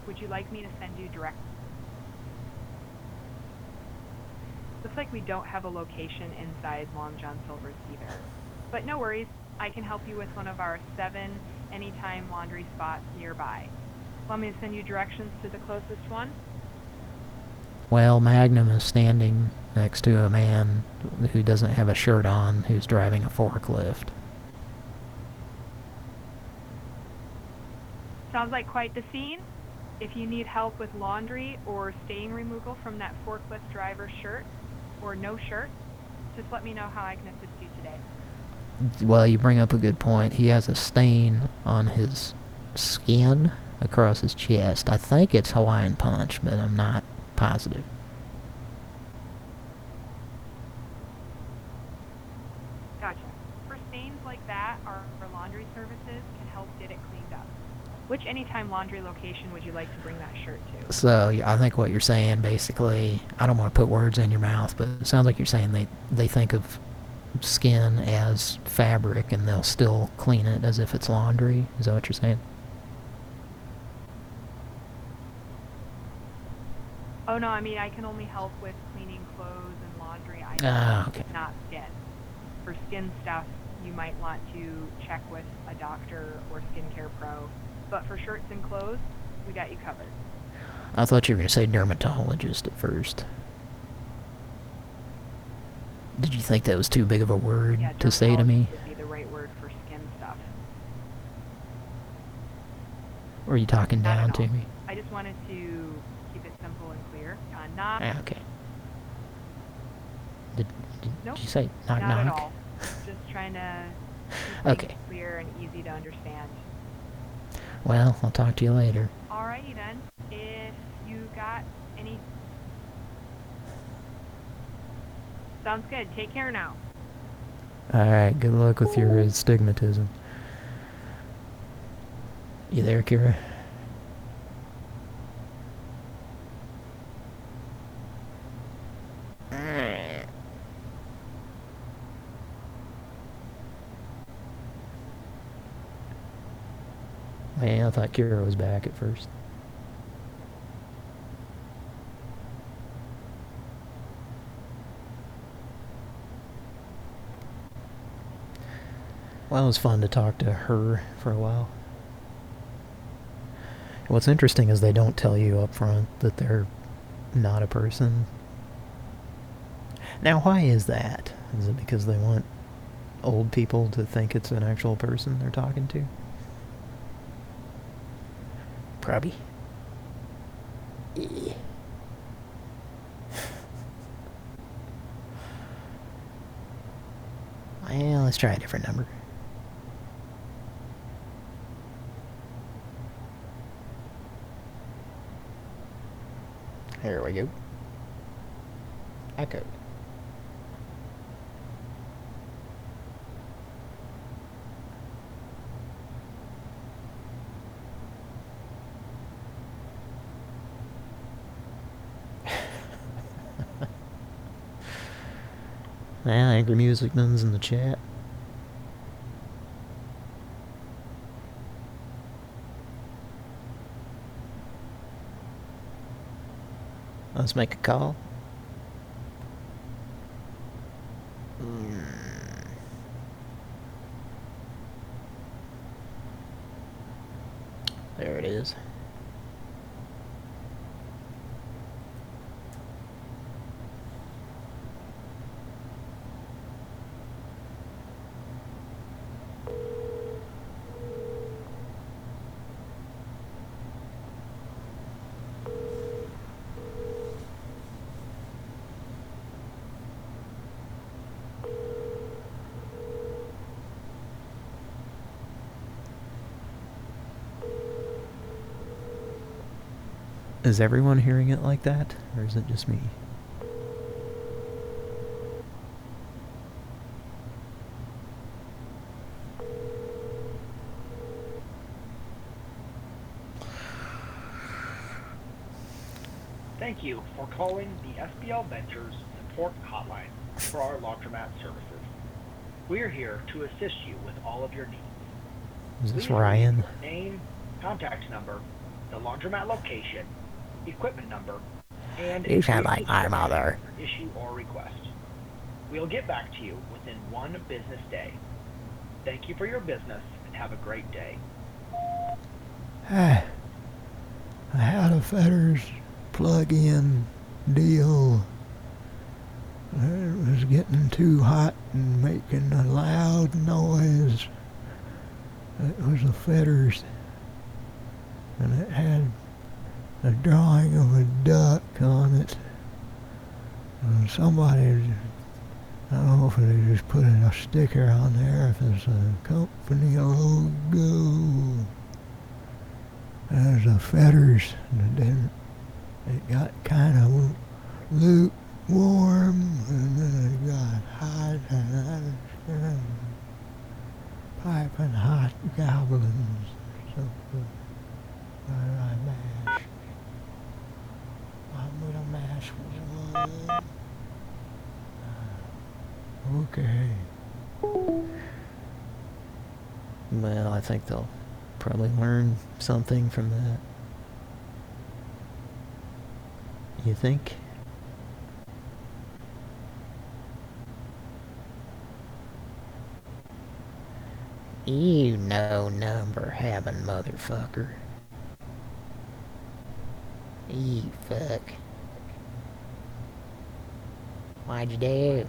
Would you like me to send you direct? Looks like we don't have a location inside Long John Silver's either. But no worries, I can help you with one of our seven anytime laundry spots nearby. Want me to send you directions to the closest one? Well, Magnum is standing next to a man who doesn't have a shirt on who's driving a forklift. Sounds like quite the scene. If you need help with laundry or stain removal from that forklift driver's shirt or no shirt, just let me know how I can assist you today. Well, you bring up a good point. He has a stain on his skin across his chest. I think it's Hawaiian Punch, but I'm not positive. Gotcha. For stains like that, our, our laundry services can help get it cleaned up. Which anytime laundry location would you like to bring that shirt to? So yeah, I think what you're saying, basically, I don't want to put words in your mouth, but it sounds like you're saying they they think of skin as fabric and they'll still clean it as if it's laundry. Is that what you're saying? Oh no, I mean I can only help with cleaning clothes and laundry items, Ah, okay. not skin. For skin stuff, you might want to check with a doctor or skincare pro. But for shirts and clothes, we got you covered. I thought you were going to say dermatologist at first. Did you think that was too big of a word Yeah, to say to me? would be the right word for skin stuff. Or are you talking down to me? I just wanted to keep it simple and Uh. Ah, okay. Did, did, Nope, did you say knock not at knock? all. Just trying to Okay. clear and easy to understand. Well, I'll talk to you later. Alrighty then. If you got any. Sounds good. Take care now. Alright, good luck with your astigmatism. You there, Kira? Man, I thought Kira was back at first. Well, it was fun to talk to her for a while. What's interesting is they don't tell you up front that they're not a person. Now, why is that? Is it because they want old people to think it's an actual person they're talking to? Probably. Yeah. Let's try a different number. Here we go. Echo. Yeah, Angry Music Man's in the chat. Let's make a call. There it is. Is everyone hearing it like that? Or is it just me? Thank you for calling the SBL Ventures support hotline for our laundromat services. We're here to assist you with all of your needs. Is this Please leave Ryan? your Name, contact number, the laundromat location, equipment number, and You sound a like my mother. issue or request. We'll get back to you within one business day. Thank you for your business and have a great day. I had a Fetters plug-in deal. It was getting too hot and making a loud noise. It was a Fetters. And it had a drawing of a duck on it. And somebody, I don't know if they just put a sticker on there, if it's a company logo. There's a fetters, and then it got kind of lukewarm, and then it got hot, and then piping hot goblins. Something. I, think they'll probably learn something from that. You think? You no number having motherfucker. You fuck. Why'd you do?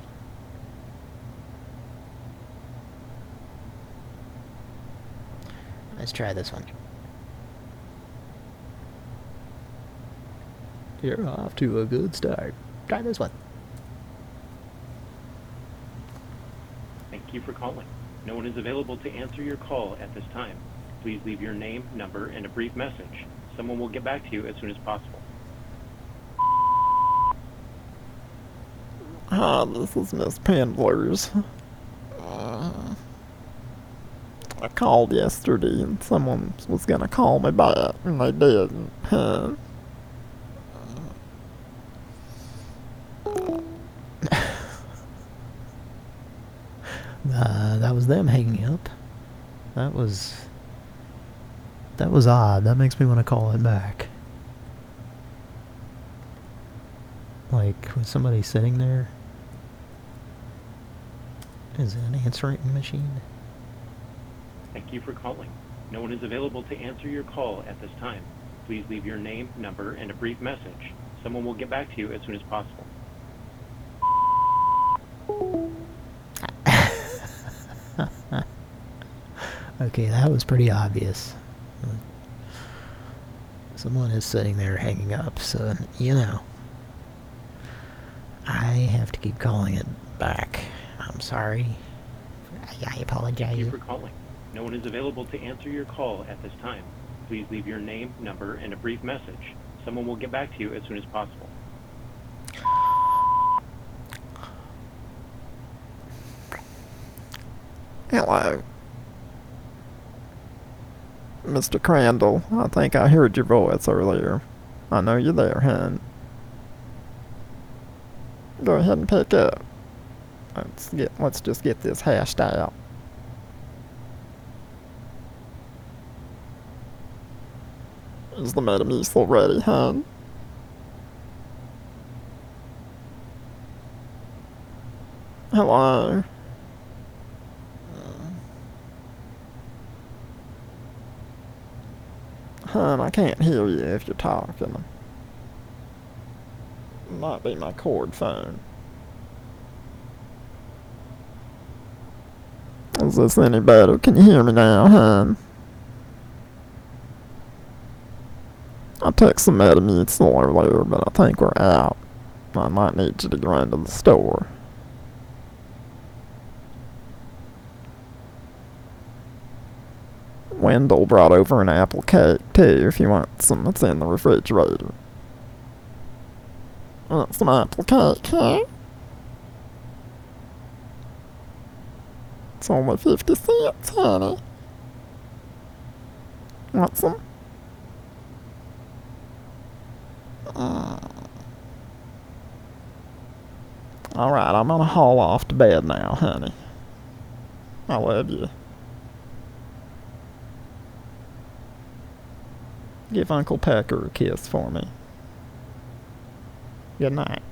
Let's try this one. You're off to a good start. Try this one. Thank you for calling. No one is available to answer your call at this time. Please leave your name, number, and a brief message. Someone will get back to you as soon as possible. Ah, this is Miss Pendlers. Uh, I called yesterday and someone was gonna call me back and they didn't. Huh? Uh, that was them hanging up. That was... That was odd. That makes me want to call it back. Like, was somebody sitting there? Is it an answering machine? Thank you for calling. No one is available to answer your call at this time. Please leave your name, number, and a brief message. Someone will get back to you as soon as possible. Okay, that was pretty obvious. Someone is sitting there hanging up, so, you know. I have to keep calling it back. I'm sorry. I, I Thank apologize. you for calling. No one is available to answer your call at this time. Please leave your name, number, and a brief message. Someone will get back to you as soon as possible. Hello. Mr. Crandall, I think I heard your voice earlier. I know you're there, hon. Go ahead and pick up. Let's get let's just get this hashed out. The Metamucil ready, hon? Hello. Hun, I can't hear you if you're talking. Might be my cord phone. Is this any better? Can you hear me now, hun? Took some Metamucil earlier, but I think we're out. I might need you to go into the store. Wendell brought over an apple cake, too, if you want some that's in the refrigerator. Want some apple cake, huh? It's only 50 cents, honey. Want some? Mm. Alright, I'm gonna haul off to bed now, honey. I love you. Give Uncle Pecker a kiss for me. Good night.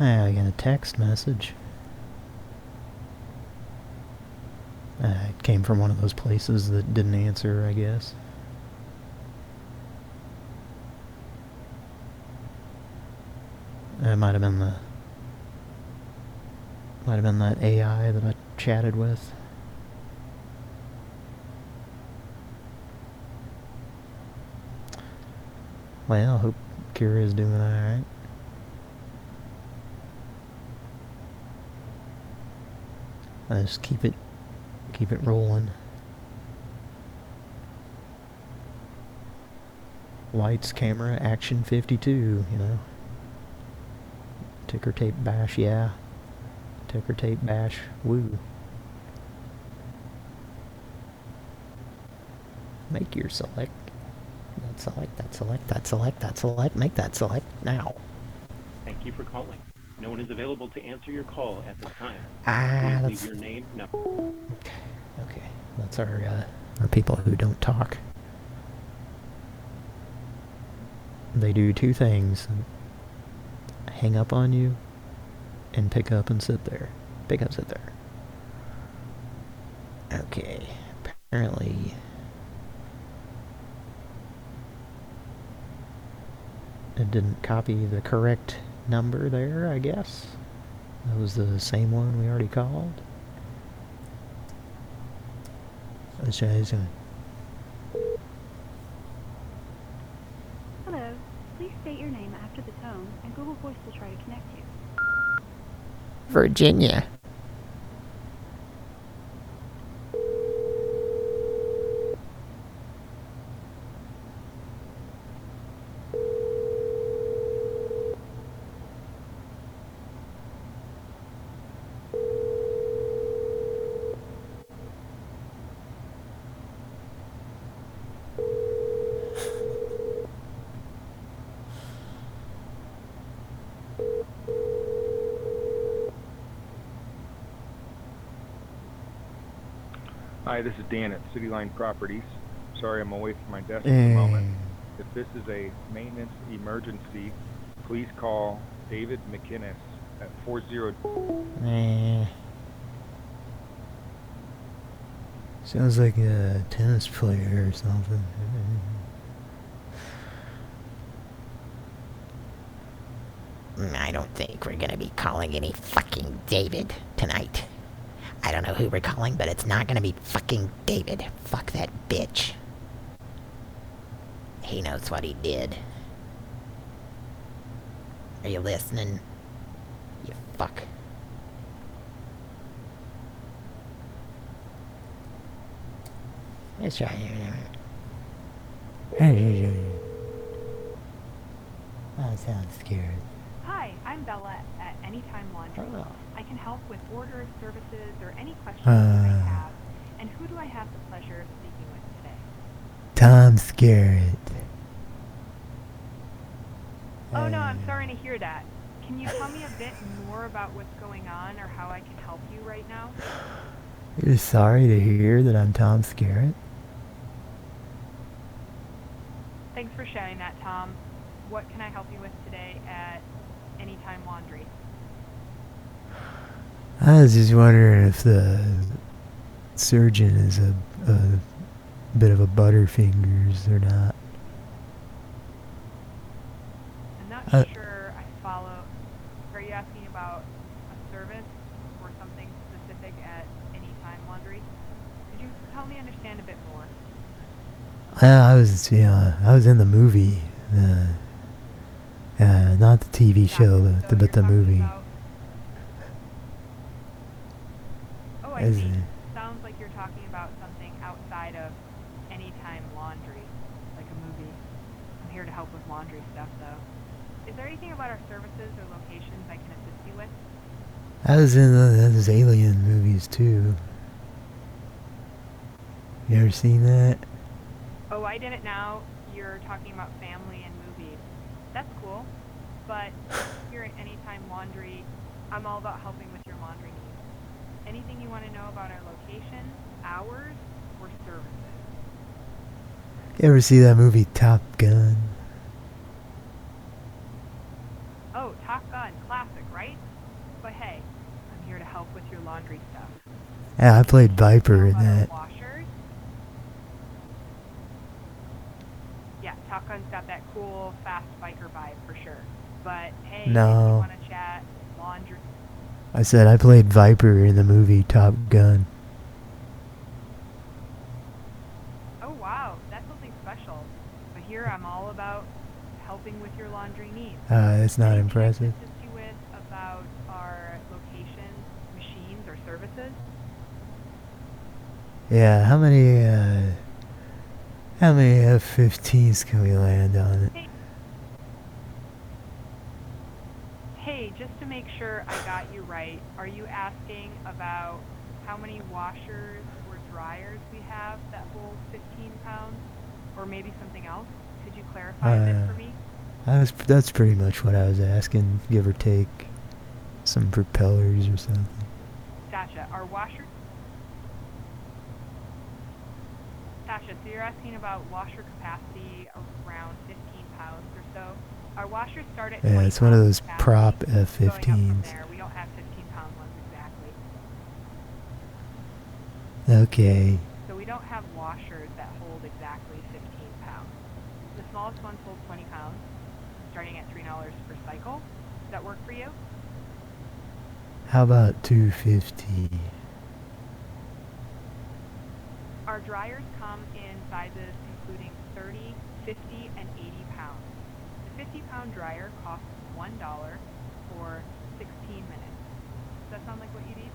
I got a text message. Uh, it came from one of those places that didn't answer, I guess. It might have been the... Might have been that AI that I chatted with. Well, hope Kira's doing alright. Just keep it, keep it rolling. Lights, camera, action 52, you know. Ticker tape bash, yeah. Ticker tape bash, woo. Make your select. That select, that select, that select, that select, make that select now. Thank you for calling. No one is available to answer your call at this time. Ah, Please that's- leave your name, number. Okay, that's our, uh, our people who don't talk. They do two things. Hang up on you, and pick up and sit there. Pick up, sit there. Okay, apparently... It didn't copy the correct number there, I guess. That was the same one we already called. Let's try this one. Hello. Please state your name after the tone, and Google Voice will try to connect you. Virginia. Hi, this is Dan at City Line Properties. Sorry I'm away from my desk at the moment. If this is a maintenance emergency, please call David McInnes at 40. Eh. Sounds like a tennis player or something. I don't think we're gonna be calling any fucking David tonight. I don't know who we're calling, but it's not gonna be fucking David. Fuck that bitch. He knows what he did. Are you listening? You fuck. That's right. I sound scared. Hi, I'm Bella at Anytime Laundry. Oh. I can help with orders, services, or any questions you may Uh, have. And who do I have the pleasure of speaking with today? Tom Skerritt. Oh no, I'm sorry to hear that. Can you tell me a bit more about what's going on or how I can help you right now? You're sorry to hear that I'm Tom Skerritt? Thanks for sharing that, Tom. What can I help you with today at Anytime Laundry? I was just wondering if the surgeon is a, a bit of a butterfingers or not. I'm not Uh, sure I follow. Are you asking about a service or something specific at Anytime Laundry? Could you help me understand a bit more? I, I was, yeah, I was in the movie, uh, uh, not the TV show, but the, but the movie. Oh, I As see. Sounds like you're talking about something outside of Anytime Laundry, like a movie. I'm here to help with laundry stuff, though. Is there anything about our services or locations I can assist you with? I was in the, those alien movies too. You ever seen that? I did it now. You're talking about family and movies. That's cool. But here at Anytime Laundry, I'm all about helping with your laundry needs. Anything you want to know about our location, hours, or services? You ever see that movie Top Gun? Oh, Top Gun, classic, right? But hey, I'm here to help with your laundry stuff. Yeah, I played Viper in that. Washers? Yeah, Top Gun's got that cool, fast biker vibe for sure. But hey, if you No. chat, laundry. I said I played Viper in the movie Top Gun. Oh wow, that's something special. But here I'm all about helping with your laundry needs. Uh, that's not impressive. Assist you with about our locations, machines, or services. Yeah, how many, uh, how many F-15s can we land on it? Hey, just to make sure I got you right, are you asking about how many washers or dryers we have that hold 15 pounds? Or maybe something else? Could you clarify Uh, for me? I was, that's pretty much what I was asking, give or take. Some propellers or something. Gotcha. Our washers? Gotcha. So you're asking about washer Yeah, 20 it's one of those prop going up from F-15s. there. We don't have 15 pound ones exactly. Okay. So we don't have washers that hold exactly 15 pounds. The smallest ones hold 20 pounds, starting at $3 per cycle. Does that work for you? How about 250? Our dryers come in sizes including 30, 50, and 80 pounds. The 50 pound dryer costs $1 for 16 minutes. Does that sound like what you need?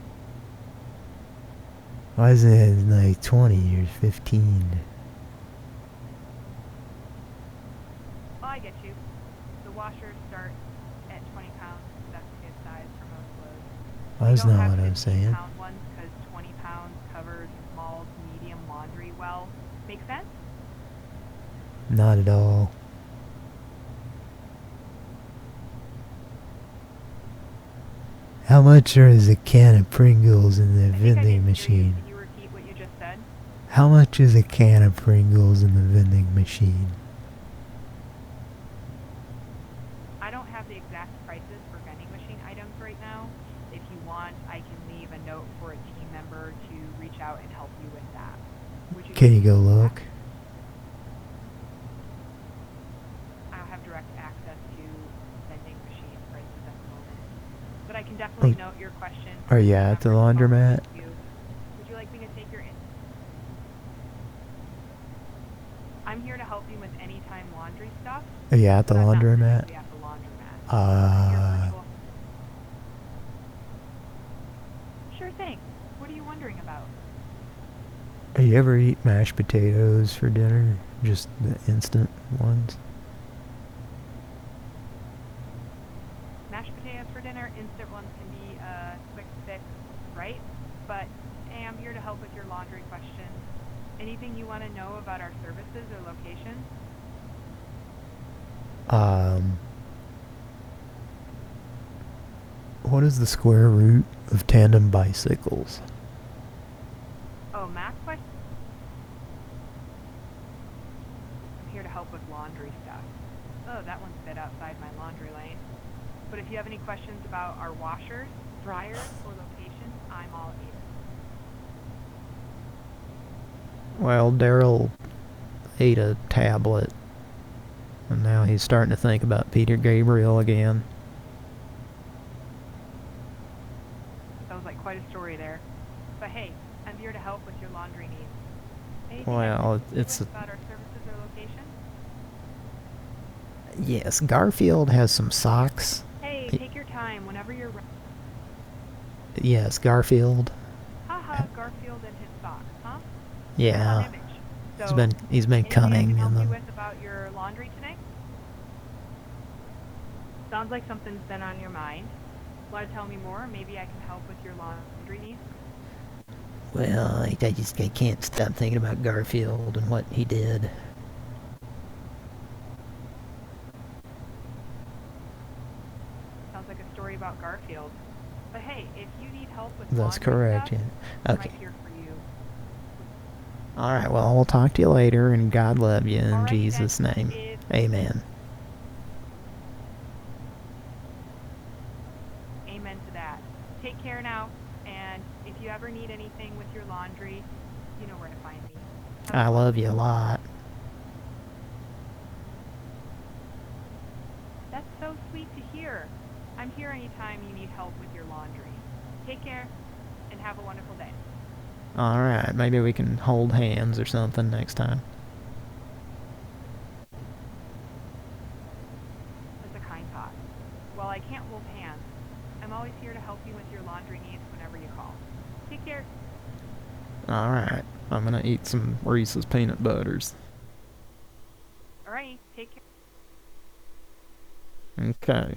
Why is it like 20 or 15? Oh, I get you. The washers start at 20 pounds. That's a good size for most loads. That's have what I'm saying. pound ones because 20 pounds covers small to medium laundry well. Make sense? Not at all. How much is a can of Pringles in the vending machine? Can you repeat what you just said? How much is a can of Pringles in the vending machine? I don't have the exact prices for vending machine items right now. If you want, I can leave a note for a team member to reach out and help you with that. Would you Can you go look? I don't have direct access to vending machine prices at the moment. But I can definitely Oh. note your question. Are you at the laundromat? Would you like me to take your I'm here to help you with anytime laundry stuff. Are you at the but I'm not laundromat? at the laundromat. Uh, Sure thing. What are you wondering about? Do you ever eat mashed potatoes for dinner? Just the instant ones? Mashed potatoes for dinner, instant ones can be a quick fix, right? But hey, I'm here to help with your laundry questions. Anything you want to know about our services or locations? Um... What is the square root of tandem bicycles? Oh, math question? I'm here to help with laundry stuff. Oh, that one's a bit outside my laundry lane. But if you have any questions about our washers, dryers, or locations, I'm all ears. Well, Daryl ate a tablet, and now he's starting to think about Peter Gabriel again. Sounds like quite a story there. But hey, I'm here to help with your laundry needs. Anything Well, it's a- about our services or location? Yes, Garfield has some socks. Hey, take your time whenever you're. Yes, Garfield. Haha, Garfield and his socks, huh? Yeah. Image. He's So, been he's been anything I cunning can help in you them. with about your laundry today? Sounds like something's been on your mind. Want to tell me more? Maybe I can help with your laundry needs. Well, I, I just I can't stop thinking about Garfield and what he did. Sounds like a story about Garfield. But hey, if you need help with That's laundry correct. stuff, Yeah. Okay. right here for you. All right. Well, we'll talk to you later, and God love you in then. Jesus' name. Amen. Amen to that. Take care now, and if you ever need anything with your laundry, you know where to find me. I love you a lot. That's so sweet to hear. I'm here anytime you need help with your laundry. Take care, and have a wonderful day. All right. Maybe we can hold hands or something next time. That's a kind thought. While I can't hold hands, I'm always here to help you with your laundry needs whenever you call. Take care. All right. I'm gonna eat some Reese's peanut butters. Alright, take care. Okay.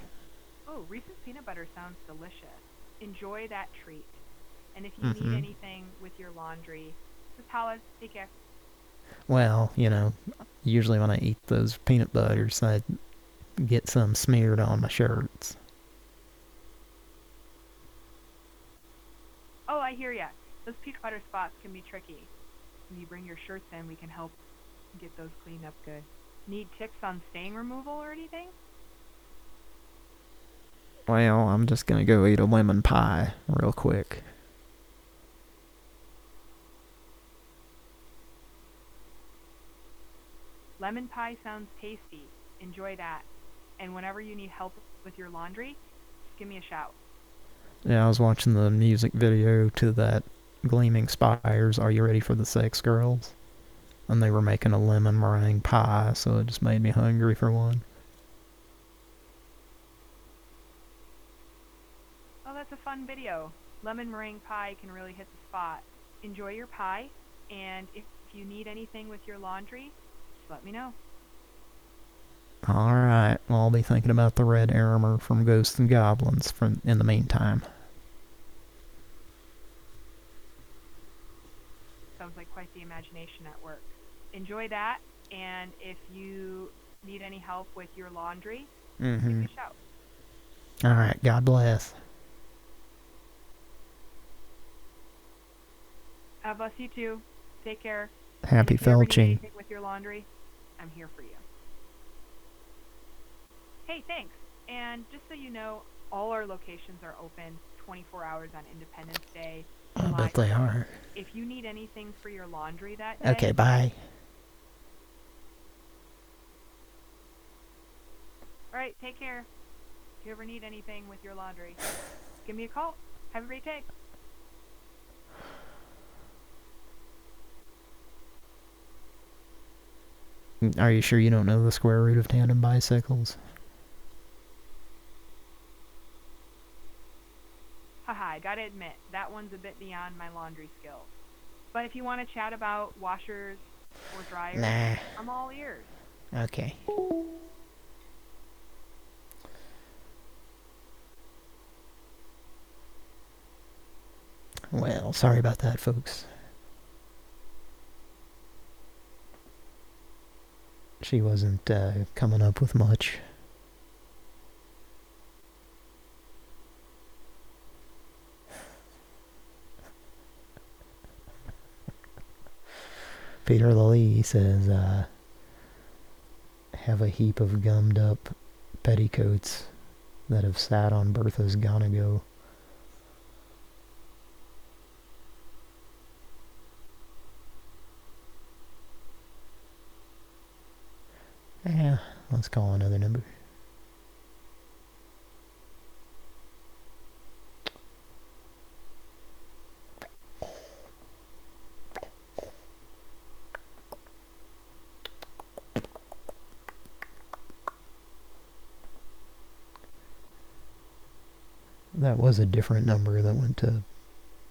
Oh, Reese's peanut butter sounds delicious. Enjoy that treat. And if you Mhm. need anything with your laundry, just holla. Take care. Well, you know, usually when I eat those peanut butters, I get some smeared on my shirts. Oh, I hear ya. Those peanut butter spots can be tricky. When you bring your shirts in, we can help get those cleaned up good. Need tips on stain removal or anything? Well, I'm just gonna go eat a lemon pie real quick. Lemon pie sounds tasty. Enjoy that. And whenever you need help with your laundry, just give me a shout. Yeah, I was watching the music video to that Gleaming Spires, Are You Ready for the Sex Girls? And they were making a lemon meringue pie, so it just made me hungry for one. Oh, that's a fun video. Lemon meringue pie can really hit the spot. Enjoy your pie, and if you need anything with your laundry, let me know. Alright, well I'll be thinking about the red armor from Ghosts and Goblins from in the meantime. Sounds like quite the imagination at work. Enjoy that, and if you need any help with your laundry, Mm-hmm. me a shout. Alright, God bless. God bless you too. Take care. Happy if you ever need felching. with your laundry, I'm here for you. Hey, thanks. And just so you know, all our locations are open 24 hours on Independence Day. I bet they are. If you need anything for your laundry that day, Okay, bye. All right, take care. If you ever need anything with your laundry, give me a call. Have a great day. Are you sure you don't know the square root of tandem bicycles? Haha, I gotta admit, that one's a bit beyond my laundry skills. But if you want to chat about washers or dryers, Nah. I'm all ears. Okay. Well, sorry about that, folks. She wasn't uh, coming up with much. Peter Lilly says, uh, have a heap of gummed up petticoats that have sat on Bertha's gonna Yeah, let's call another number. That was a different number that went to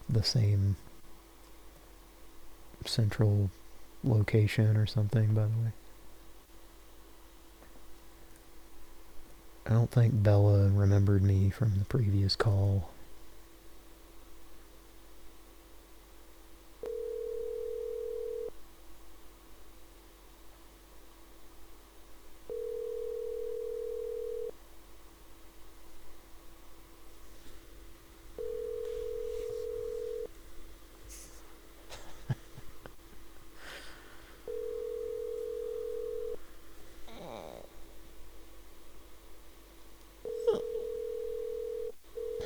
the same central location or something, by the way. I don't think Bella remembered me from the previous call.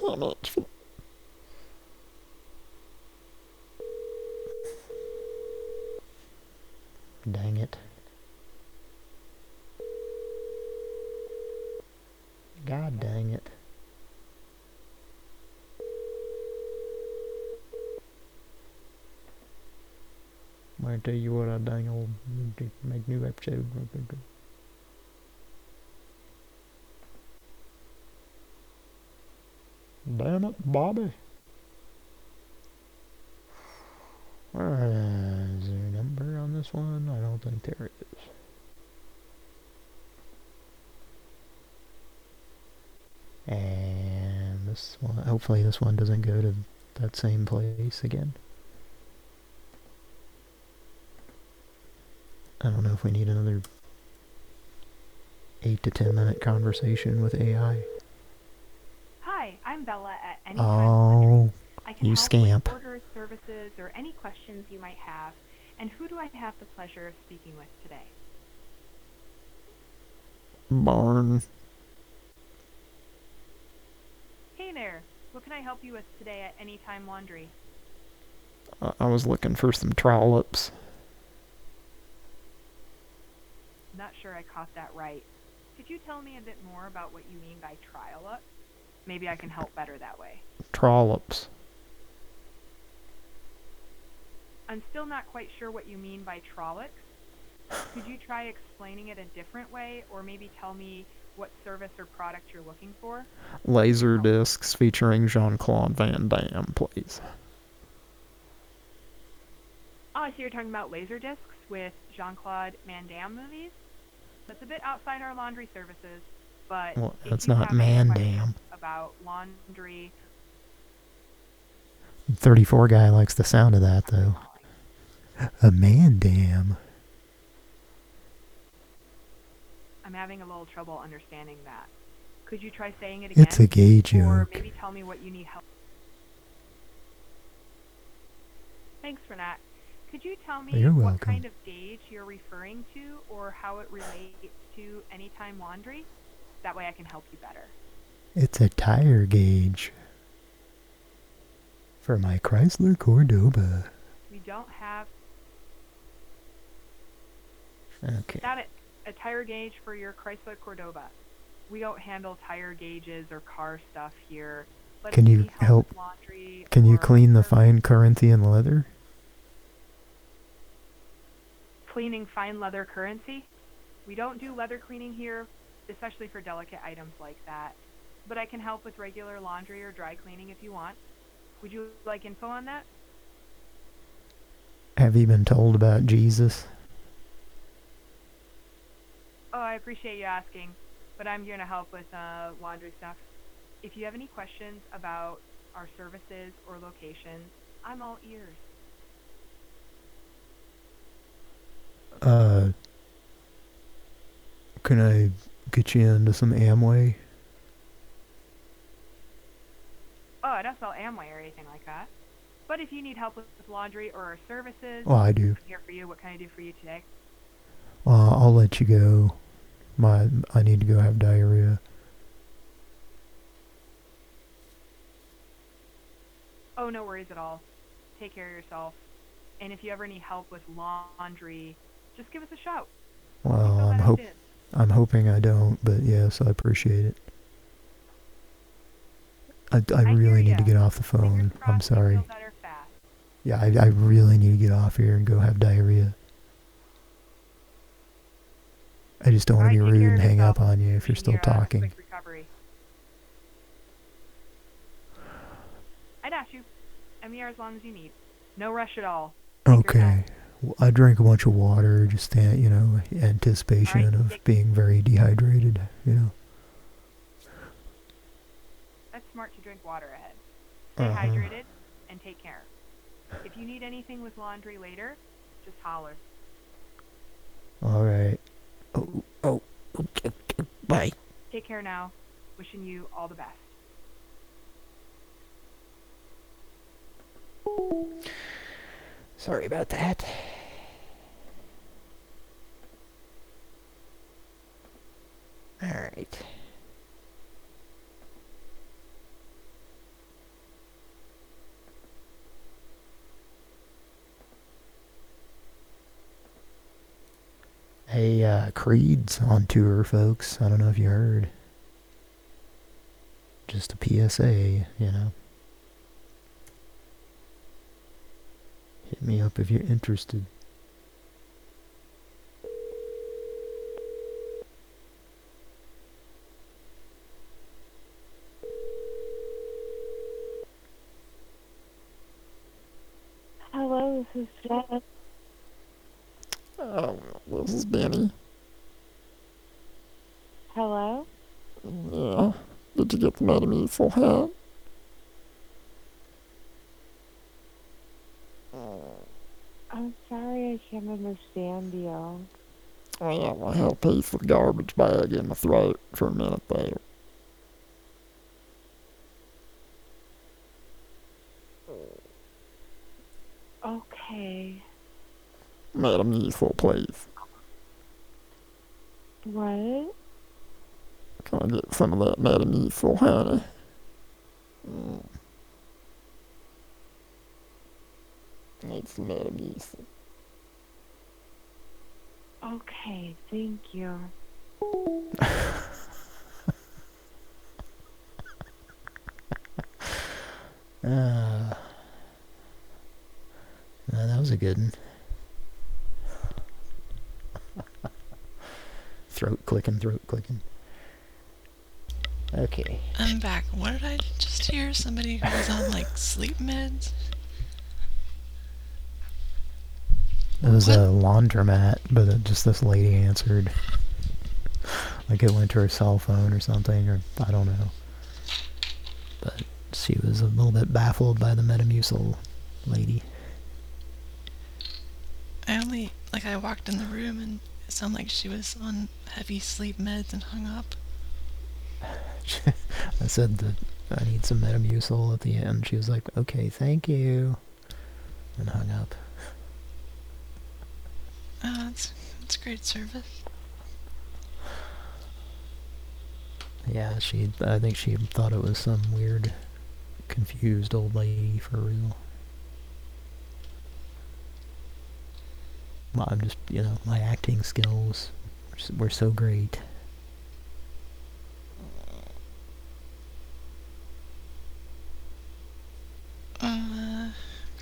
How much for Dang it. God dang it. Might tell you what I dang old Damn it, Bobby. Is there a number on this one? I don't think there is. And this one, hopefully this one doesn't go to that same place again. I don't know if we need another 8 to 10 minute conversation with AI. Hi, I'm Bella at Anytime. Oh, I can you help scamp. with orders, services, or any questions you might have. And who do I have the pleasure of speaking with today? barn? Hey there. What can I help you with today at Anytime Laundry? I, I was looking for some trollops. Not sure I caught that right. Could you tell me a bit more about what you mean by trial up? Maybe I can help better that way. Trollops. I'm still not quite sure what you mean by trollops. Could you try explaining it a different way, or maybe tell me what service or product you're looking for? Laser discs featuring Jean Claude Van Damme, please. Oh, so you're talking about laser discs with Jean-Claude Van Damme movies? That's a bit outside our laundry services, but Well, that's not Man Dam. About laundry, 34 guy likes the sound of that, though. A man dam. I'm having a little trouble understanding that. Could you try saying it again? It's a gay Or maybe tell me what you need help. Thanks for that. Could you tell me You're what welcome. kind of gauge you're referring to or how it relates to Anytime Laundry? That way I can help you better. It's a tire gauge. For my Chrysler Cordoba. We don't have Okay. Got it. A tire gauge for your Chrysler Cordoba. We don't handle tire gauges or car stuff here. But Can you help help? laundry Can you clean the fine Corinthian leather? Cleaning fine leather currency? We don't do leather cleaning here, especially for delicate items like that. But I can help with regular laundry or dry cleaning if you want. Would you like info on that? Have you been told about Jesus? Oh, I appreciate you asking, but I'm here to help with uh, laundry stuff. If you have any questions about our services or locations, I'm all ears. Uh, can I get you into some Amway? Oh, I don't sell Amway or anything like that. But if you need help with, laundry or our services, Well, I do. I'm here for you. What can I do for you today? Well, I'll let you go. My, I need to go have diarrhea. Oh, no worries at all. Take care of yourself. And if you ever need help with laundry, just give us a shout. Well, I'm hope, I'm hoping I don't, but yes, I appreciate it. I, I really need to get off the phone. I'm sorry. Yeah, I, I really need to get off here and go have diarrhea. I just don't want to be rude and hang up on you if you're still talking. Recovery. I got you. I'm here as long as you need. No rush at all. Okay. Well, I drank a bunch of water, just uh, you know, anticipation of being very dehydrated. You know. That's smart to drink water ahead. Stay Uh-huh. hydrated and take care. If you need anything with laundry later, just holler. All right. Oh, oh, okay, okay, bye. Take care now. Wishing you all the best. Sorry about that. Alright. Hey, uh, Creed's on tour, folks. I don't know if you heard. Just a PSA, you know. Hit me up if you're interested. Hello, this is Jess. Oh, this is Benny. Hello? Yeah. Did you get the Metamucil hat? I'm sorry I can't understand you. Well, I had a piece of garbage bag in my throat for a minute there. Okay. Metamucil, please. What? Can I get some of that Metamucil, honey? Mm. Need some Metamucil. Okay, thank you. Uh, that was a good one. throat clicking, throat clicking. Okay. I'm back. What did I just hear? Somebody who was on like sleep meds? It was a laundromat, but it, just this lady answered. Like it went to her cell phone or something, or I don't know. But she was a little bit baffled by the Metamucil lady. I only like I walked in the room and it sounded like she was on heavy sleep meds and hung up. I said that I need some Metamucil at the end. She was like, okay, thank you. And hung up. Oh, that's that's great service. Yeah, she, I think she thought it was some weird, confused old lady for real. Well, I'm just, you know, my acting skills were were so great. Uh,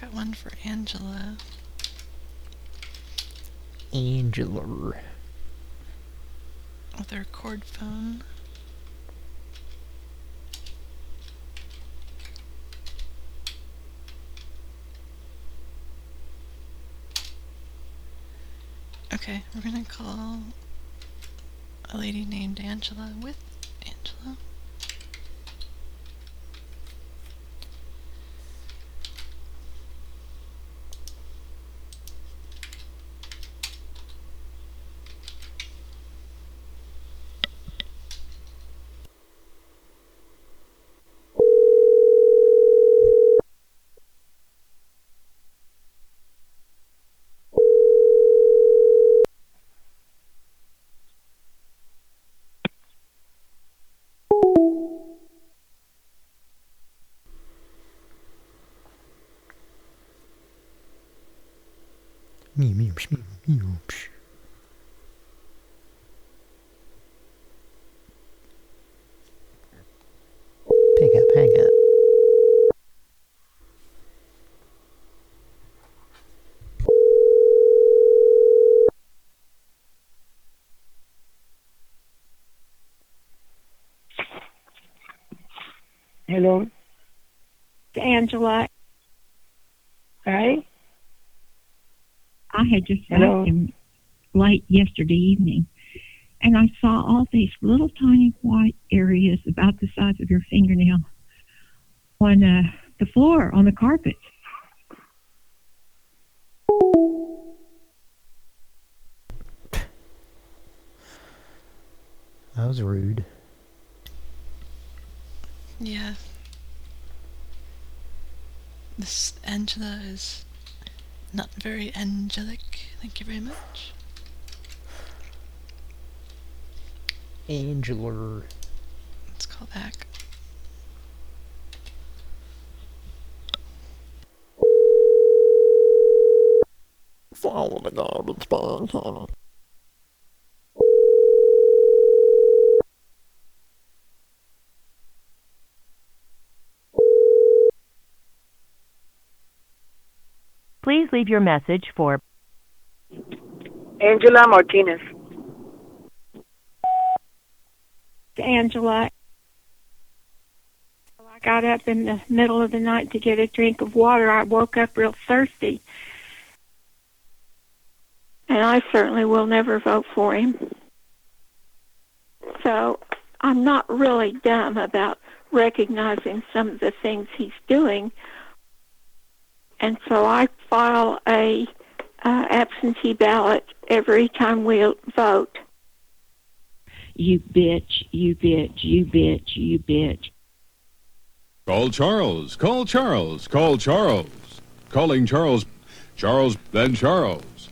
got one for Angela. Angela. with her cord phone. Okay, we're gonna call a lady named Angela with Angela. Mew, mew, psh, mew, mew, psh. Pick up, hang up. Hello. Angela. Right? I had just Hello? left him late yesterday evening, and I saw all these little tiny white areas about the size of your fingernail on uh, the floor, on the carpet. That was rude. Yeah. This Angela is not very angelic. Thank you very much. Angela. Let's call back. Follow the garbage bag, honey. Please leave your message for Angela Martinez. Angela. I got up in the middle of the night to get a drink of water. I woke up real thirsty. And I certainly will never vote for him. So I'm not really dumb about recognizing some of the things he's doing. And so I file a uh, absentee ballot every time we vote. You bitch, you bitch, you bitch, you bitch. Call Charles. Call Charles. Call Charles. Calling Charles. Charles, then Charles.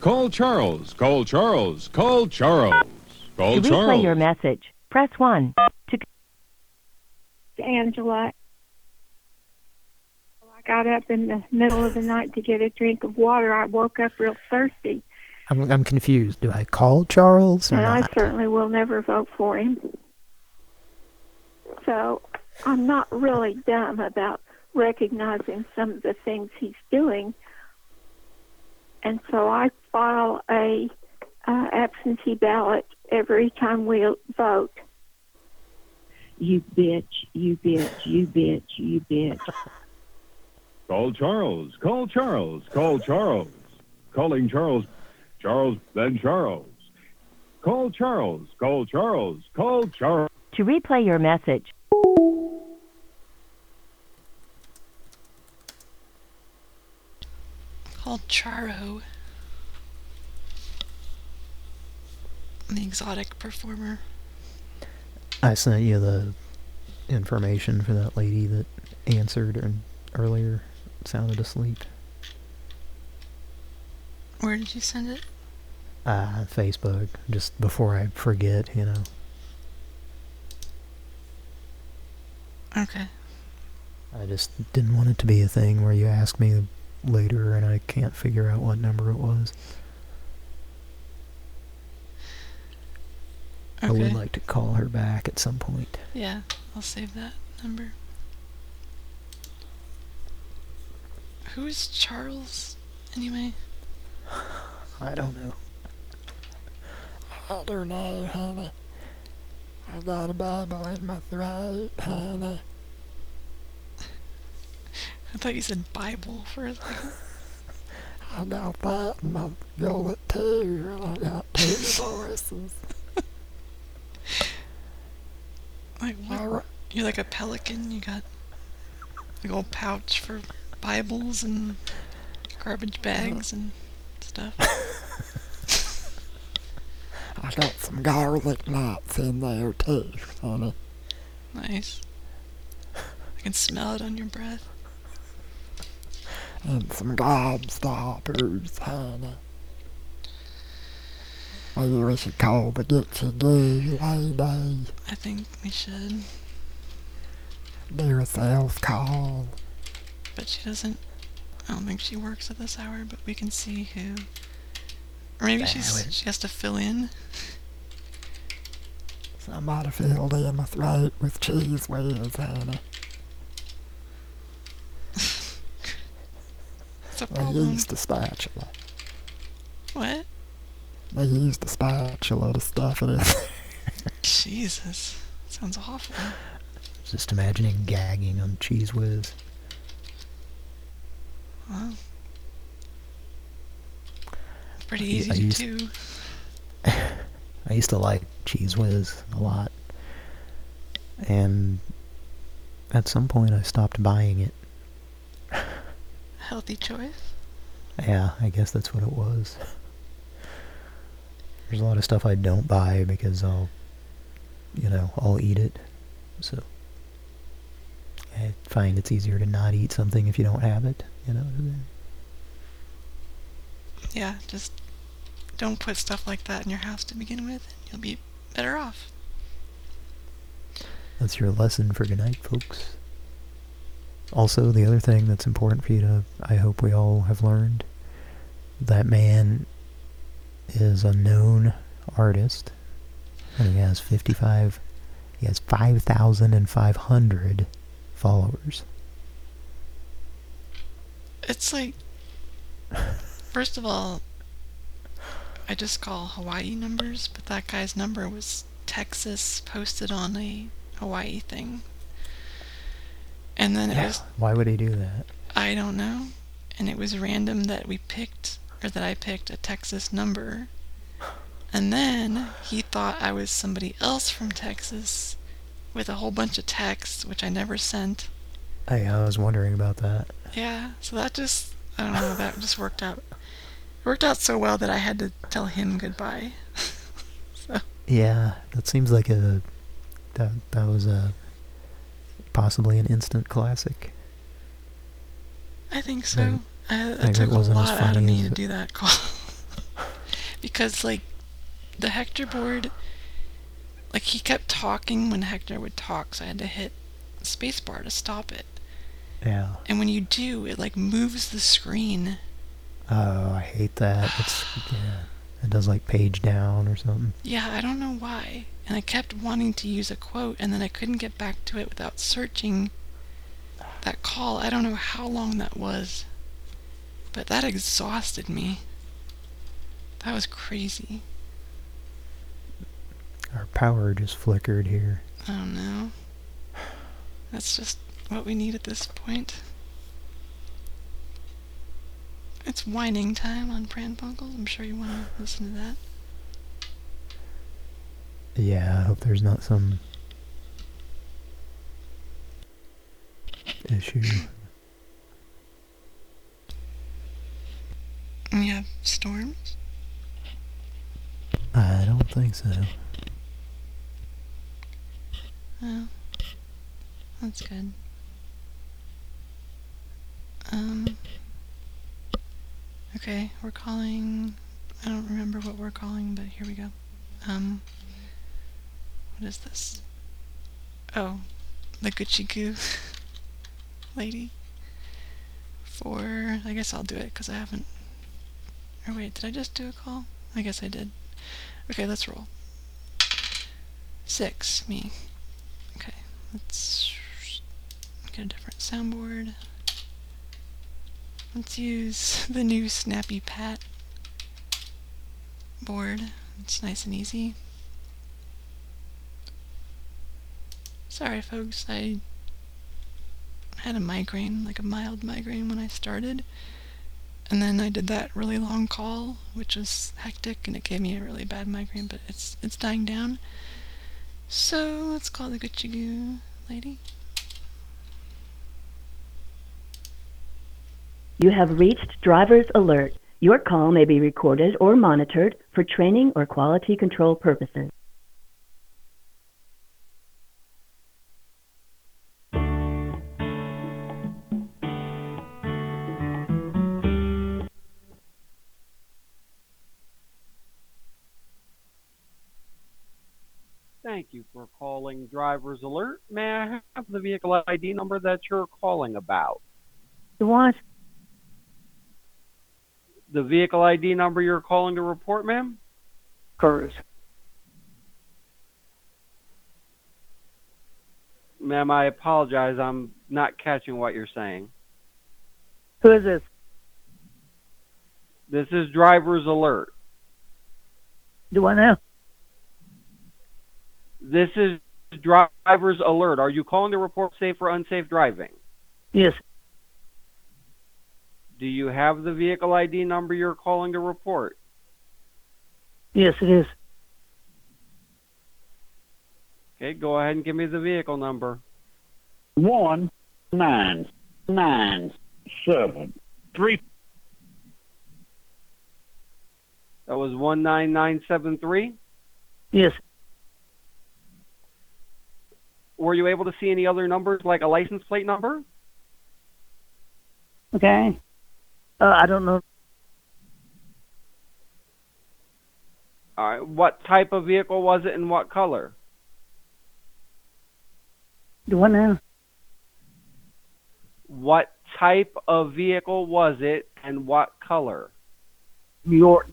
Call Charles. Call Charles. Call Charles. Call to replay Charles. your message. Press 1. To Angela. I got up in the middle of the night to get a drink of water. I woke up real thirsty. I'm, I'm confused. Do I call Charles or And I certainly will never vote for him. So I'm not really dumb about recognizing some of the things he's doing. And so I file a uh, absentee ballot every time we vote. You bitch, you bitch, you bitch, you bitch. Call Charles. Call Charles. Call Charles. Calling Charles. Charles, then Charles. Call Charles. Call Charles. Call Charles. to replay your message. Called Charo. The exotic performer. I sent you the information for that lady that answered earlier sounded asleep. Where did you send it? Uh, Facebook, just before I forget, you know. Okay. I just didn't want it to be a thing where you ask me later and I can't figure out what number it was. Okay. I would like to call her back at some point. Yeah, I'll save that number. Who is Charles, anyway? I don't know. I don't know, honey. I got a Bible in my throat, honey. I thought you said Bible for a second. I got that and my gullet too, and I got two voices. Like what? You're like a pelican. You got a old pouch for Bibles and garbage bags and stuff. I got some garlic knots in there too, honey. Nice. I can smell it on your breath. And some gobstoppers, honey. Maybe we should call the Get You Goo lady. I think we should. Do a sales call. But she doesn't. I don't think she works at this hour, but we can see who. Or maybe she's she has to fill in. Somebody filled in my throat with Cheez Whiz, honey. What's the They problem? used a spatula. What? They used a spatula to stuff it in. Jesus. Sounds awful. Just imagining gagging on Cheez Whiz. Pretty I easy to used- do. I used to like Cheez Whiz a lot. And at some point I stopped buying it. Healthy choice. Yeah, I guess that's what it was. There's a lot of stuff I don't buy because I'll, you know, I'll eat it. So I find it's easier to not eat something if you don't have it, you know. Yeah, just don't put stuff like that in your house to begin with, and you'll be better off. That's your lesson for tonight, folks. Also, the other thing that's important for you to, I hope we all have learned, that man is a known artist, and he has 55, he has 5,500 followers. It's like, first of all, I just call Hawaii numbers, but that guy's number was Texas posted on a Hawaii thing. And then it Yeah, was, why would he do that? I don't know, and it was random that we picked, or that I picked a Texas number. And then he thought I was somebody else from Texas with a whole bunch of texts, which I never sent. Hey, I was wondering about that. Yeah, so that just I don't know, that just worked out worked out so well that I had to tell him goodbye. so Yeah, that seems like a, that, that was a, possibly an instant classic. I think so. Maybe- I, maybe it it took a wasn't lot out of me to do that call. because like the Hector board like he kept talking when Hector would talk, so I had to hit spacebar to stop it. Yeah. And when you do, it like moves the screen. Oh, I hate that. It's, yeah. It does like page down or something. Yeah, I don't know why. And I kept wanting to use a quote, and then I couldn't get back to it without searching that call. I don't know how long that was, but that exhausted me. That was crazy. Our power just flickered here. I don't know. That's just what we need at this point. It's whining time on Pran I'm sure you want to listen to that. Yeah, I hope there's not some issue. You have storms? I don't think so. Oh, that's good. Um. Okay, we're calling. I don't remember what we're calling, but here we go. Um. What is this? Oh, the Gucci Goo lady. For. I guess I'll do it because I haven't. Or wait, did I just do a call? I guess I did. Okay, let's roll. Six, me. Let's get a different soundboard. Let's use the new Snappy Pat board. It's nice and easy. Sorry, folks, I had a migraine, like a mild migraine when I started. And then I did that really long call, which was hectic, and it gave me a really bad migraine, but it's it's dying down. So let's call the Gucci Goo lady. You have reached driver's alert. Your call may be recorded or monitored for training or quality control purposes. You calling Driver's Alert. May I have the vehicle ID number that you're calling about? The what? The vehicle ID number you're calling to report, ma'am? Curtis. Ma'am, I apologize. I'm not catching what you're saying. Who is this? This is Driver's Alert. Do I know? This is Driver's Alert. Are you calling to report safe or unsafe driving? Yes. Do you have the vehicle ID number you're calling to report? Yes, it is. Okay, go ahead and give me the vehicle number. One nine nine seven three. That was 19973. Yes. Were you able to see any other numbers like a license plate number? Okay. Uh, I don't know. All right. What type of vehicle was it and what color? Do I know? What type of vehicle was it and what color? New York.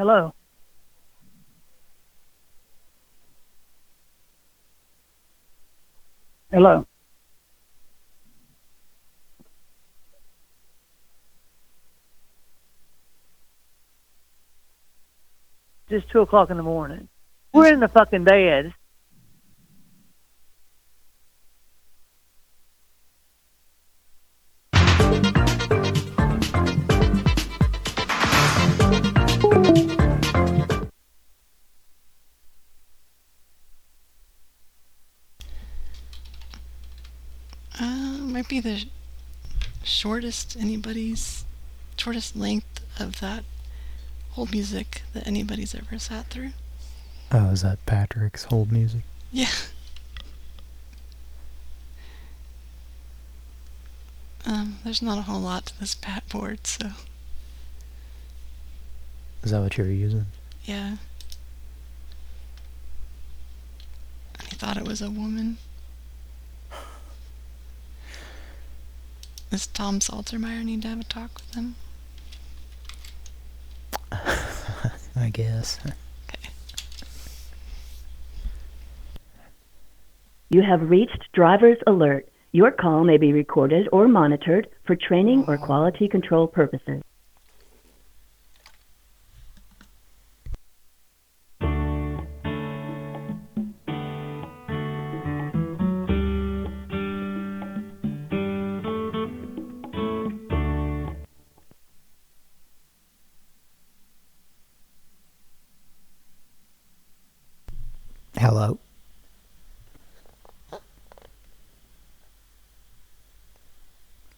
Hello. Hello. It's two o'clock in the morning. We're in the fucking bed. Be the shortest anybody's shortest length of that hold music that anybody's ever sat through. Oh, is that Patrick's hold music? Yeah. Um, there's not a whole lot to this pat board, so Is that what you're using? yeah. I thought it was a woman. Does Tom Saltermeyer need to have a talk with him? I guess. Okay. You have reached driver's alert. Your call may be recorded or monitored for training or quality control purposes. Hello.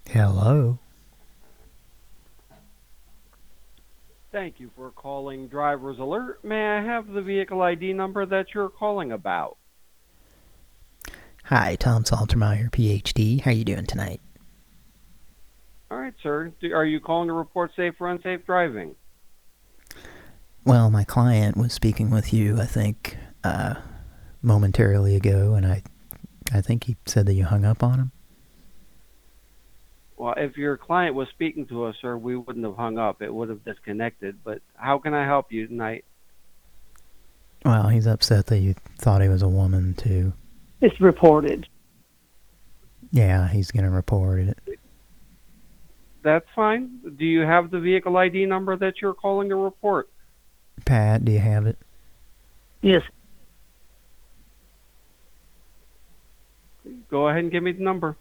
Hello. Thank you for calling Driver's Alert. May I have the vehicle ID number that you're calling about? Hi, Tom Saltermeyer, PhD. How are you doing tonight? All right, sir. Are you calling to report safe or unsafe driving? Well, my client was speaking with you, I think, uh, momentarily ago, and I, I think he said that you hung up on him. Well, if your client was speaking to us, sir, we wouldn't have hung up. It would have disconnected. But how can I help you tonight? Well, he's upset that you thought he was a woman, too. It's reported. Yeah, he's going to report it. That's fine. Do you have the vehicle ID number that you're calling to report? Pat, do you have it? Yes. Go ahead and give me the number.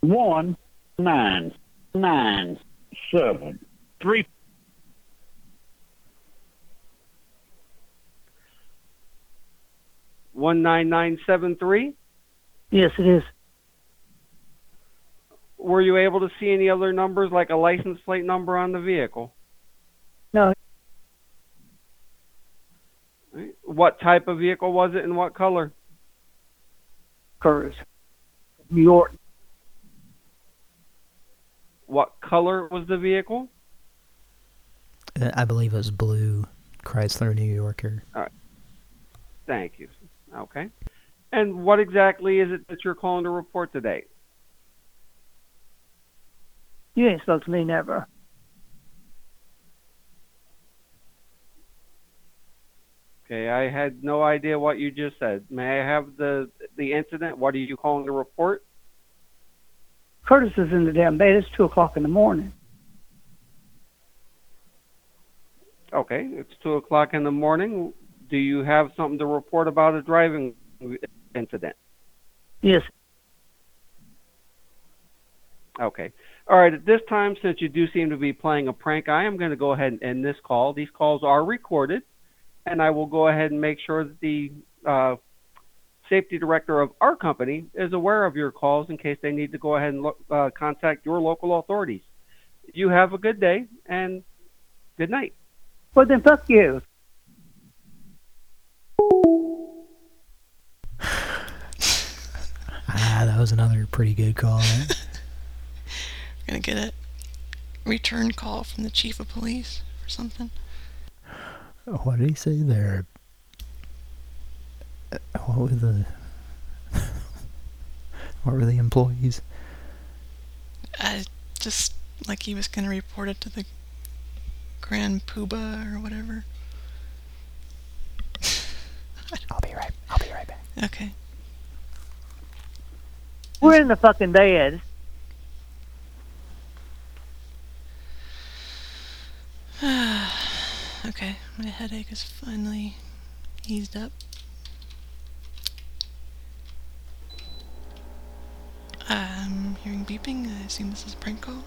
One nine nine seven three. One nine nine seven three. Yes, it is. Were you able to see any other numbers, like a license plate number on the vehicle? No. What type of vehicle was it, and what color? Curtis. New York. What color was the vehicle? Uh, I believe it was blue Chrysler New Yorker. All right. Thank you. Okay. And what exactly is it that you're calling to report today? You ain't spoke to me never. Okay, I had no idea what you just said. May I have the the incident? What are you calling to report? Curtis is in the damn bed. It's two o'clock in the morning. Okay, it's two o'clock in the morning. Do you have something to report about a driving incident? Yes. Okay. All right. At this time, since you do seem to be playing a prank, I am going to go ahead and end this call. These calls are recorded, and I will go ahead and make sure that the uh, safety director of our company is aware of your calls in case they need to go ahead and lo- uh, contact your local authorities. You have a good day and good night. Well, then fuck you. Ah, that was another pretty good call. Right? Gonna get a return call from the chief of police or something. What did he say there? What were the... what were the employees? I just like he was gonna report it to the Grand Poobah or whatever. I'll be right. I'll be right back. Okay. We're in the fucking bed. okay, my headache is finally eased up. I'm hearing beeping. I assume this is a prank call.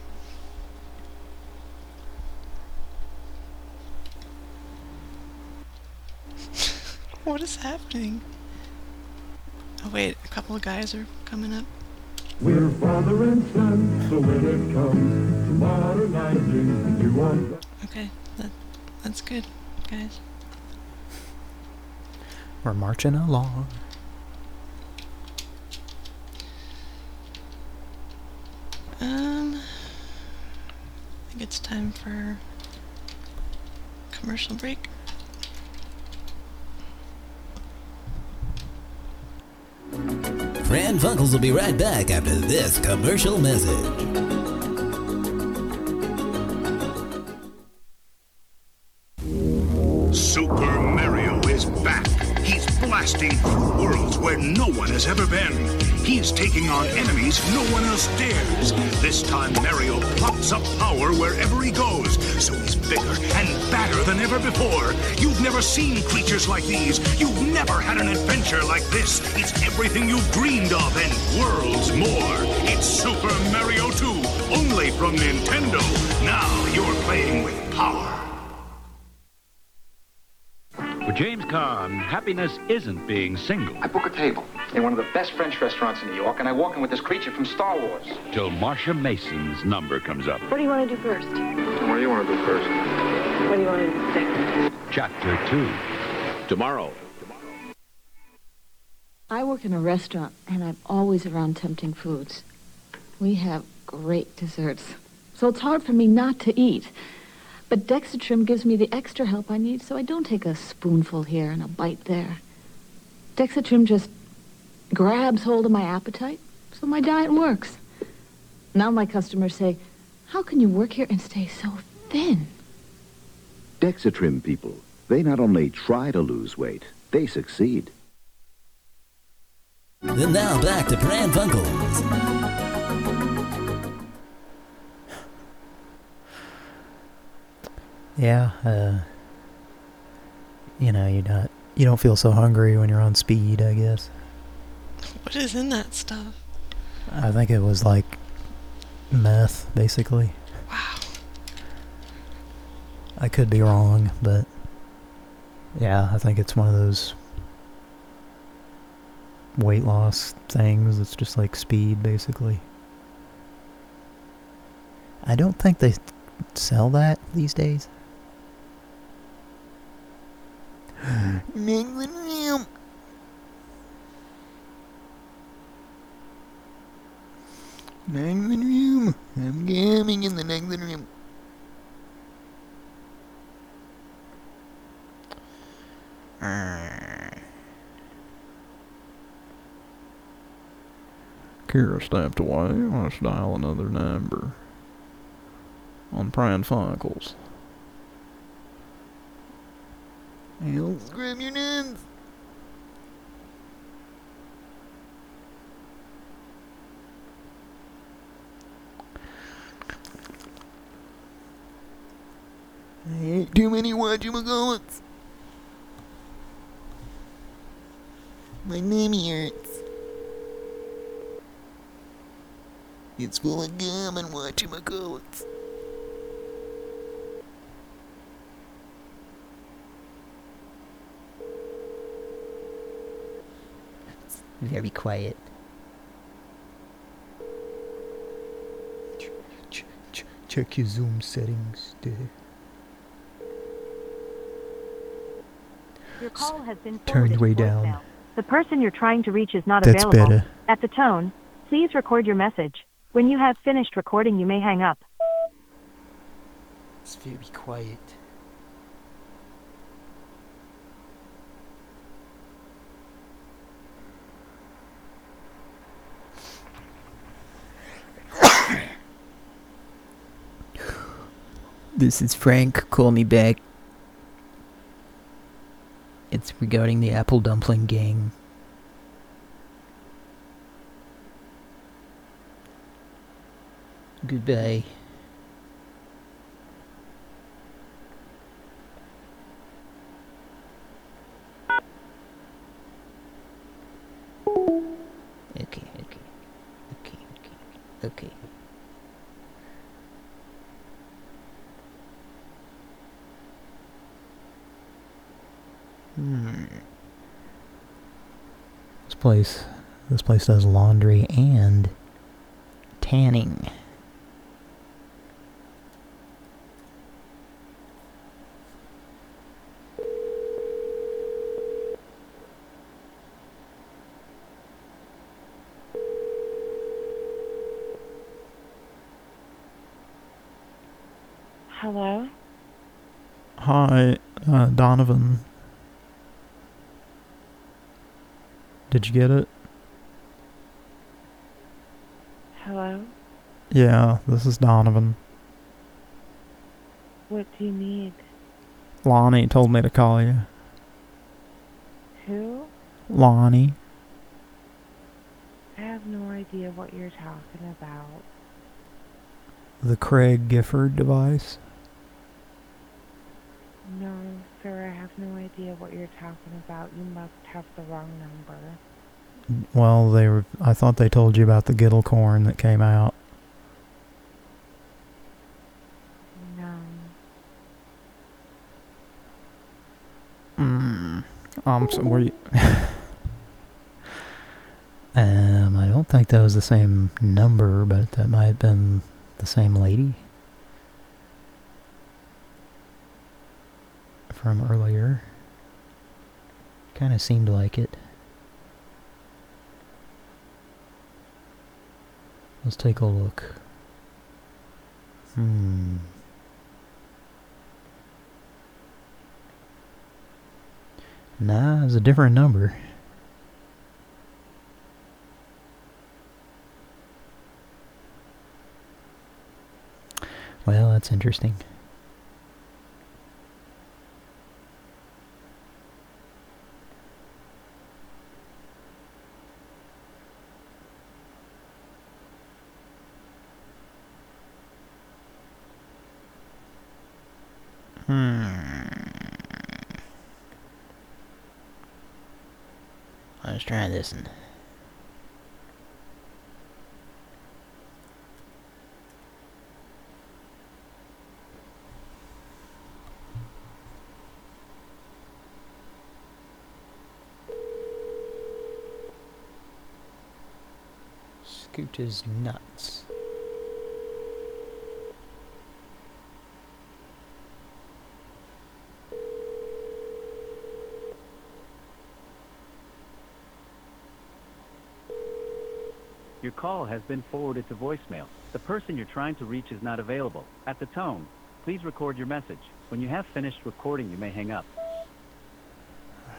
what is happening? Oh wait, a couple of guys are coming up. We're father and son, so when it comes to modernizing, you want Okay, that's good, guys. We're marching along. Um, I think it's time for commercial break. Pran Funkels will be right back after this commercial message. Has ever been. He's taking on enemies no one else dares. This time, Mario pumps up power wherever he goes, so he's bigger and badder than ever before. You've never seen creatures like these. You've never had an adventure like this. It's everything you've dreamed of and worlds more. It's Super Mario 2, only from Nintendo. Now you're playing with power. For James Caan, happiness isn't being single. I book a table in one of the best French restaurants in New York, and I walk in with this creature from Star Wars. Till Marsha Mason's number comes up. What do you want to do first? What do you want to do first? What do you want to do second? Chapter 2. Tomorrow. I work in a restaurant, and I'm always around tempting foods. We have great desserts, so it's hard for me not to eat. But Dexatrim gives me the extra help I need, so I don't take a spoonful here and a bite there. Dexatrim just grabs hold of my appetite, so my diet works. Now my customers say, how can you work here and stay so thin? Dexatrim people. They not only try to lose weight, they succeed. And now back to Pran Funkels. Yeah, uh, you know, you're not, you don't feel so hungry when you're on speed, I guess. What is in that stuff? I think it was like meth, basically. Wow. I could be wrong, but yeah, I think it's one of those weight loss things. It's just like speed, basically. I don't think they sell that these days. Nagland room. I'm gaming in the Nagland room. Kira stepped away. Let's dial another number. On Pran Funkels. I'll scrub your nuts. I ate too many whatchamacallits. My knee hurts. It's full of gum and whatchamacallits. Very quiet. Check your Zoom settings, there. Your call has been Turned way down. voicemail. The person you're trying to reach is not That's available. better. At the tone, please record your message. When you have finished recording, you may hang up. It's very quiet. This is Frank. Call me back. It's regarding the Apple Dumpling Gang. Goodbye. Okay, okay. Okay, okay. Okay. Hmm. This place, this place does laundry and tanning. Hello? Hi, uh, Donovan. Did you get it? Hello? Yeah, this is Donovan. What do you need? Lonnie told me to call you. Who? Lonnie. I have no idea what you're talking about. The Craig Gifford device. No, sir, I have no idea what you're talking about. You must have the wrong number. Well, they were. I thought they told you about the Giddle corn that came out. No. Mm. Um, so were you... Um, I don't think that was the same number, but that might have been the same lady from earlier. Kind of seemed like it. Let's take a look. Hmm. Nah, it's a different number. Well, that's interesting. Hmm. Let's try this one. Scooter's nuts. Your call has been forwarded to voicemail. The person you're trying to reach is not available. At the tone, please record your message. When you have finished recording, you may hang up.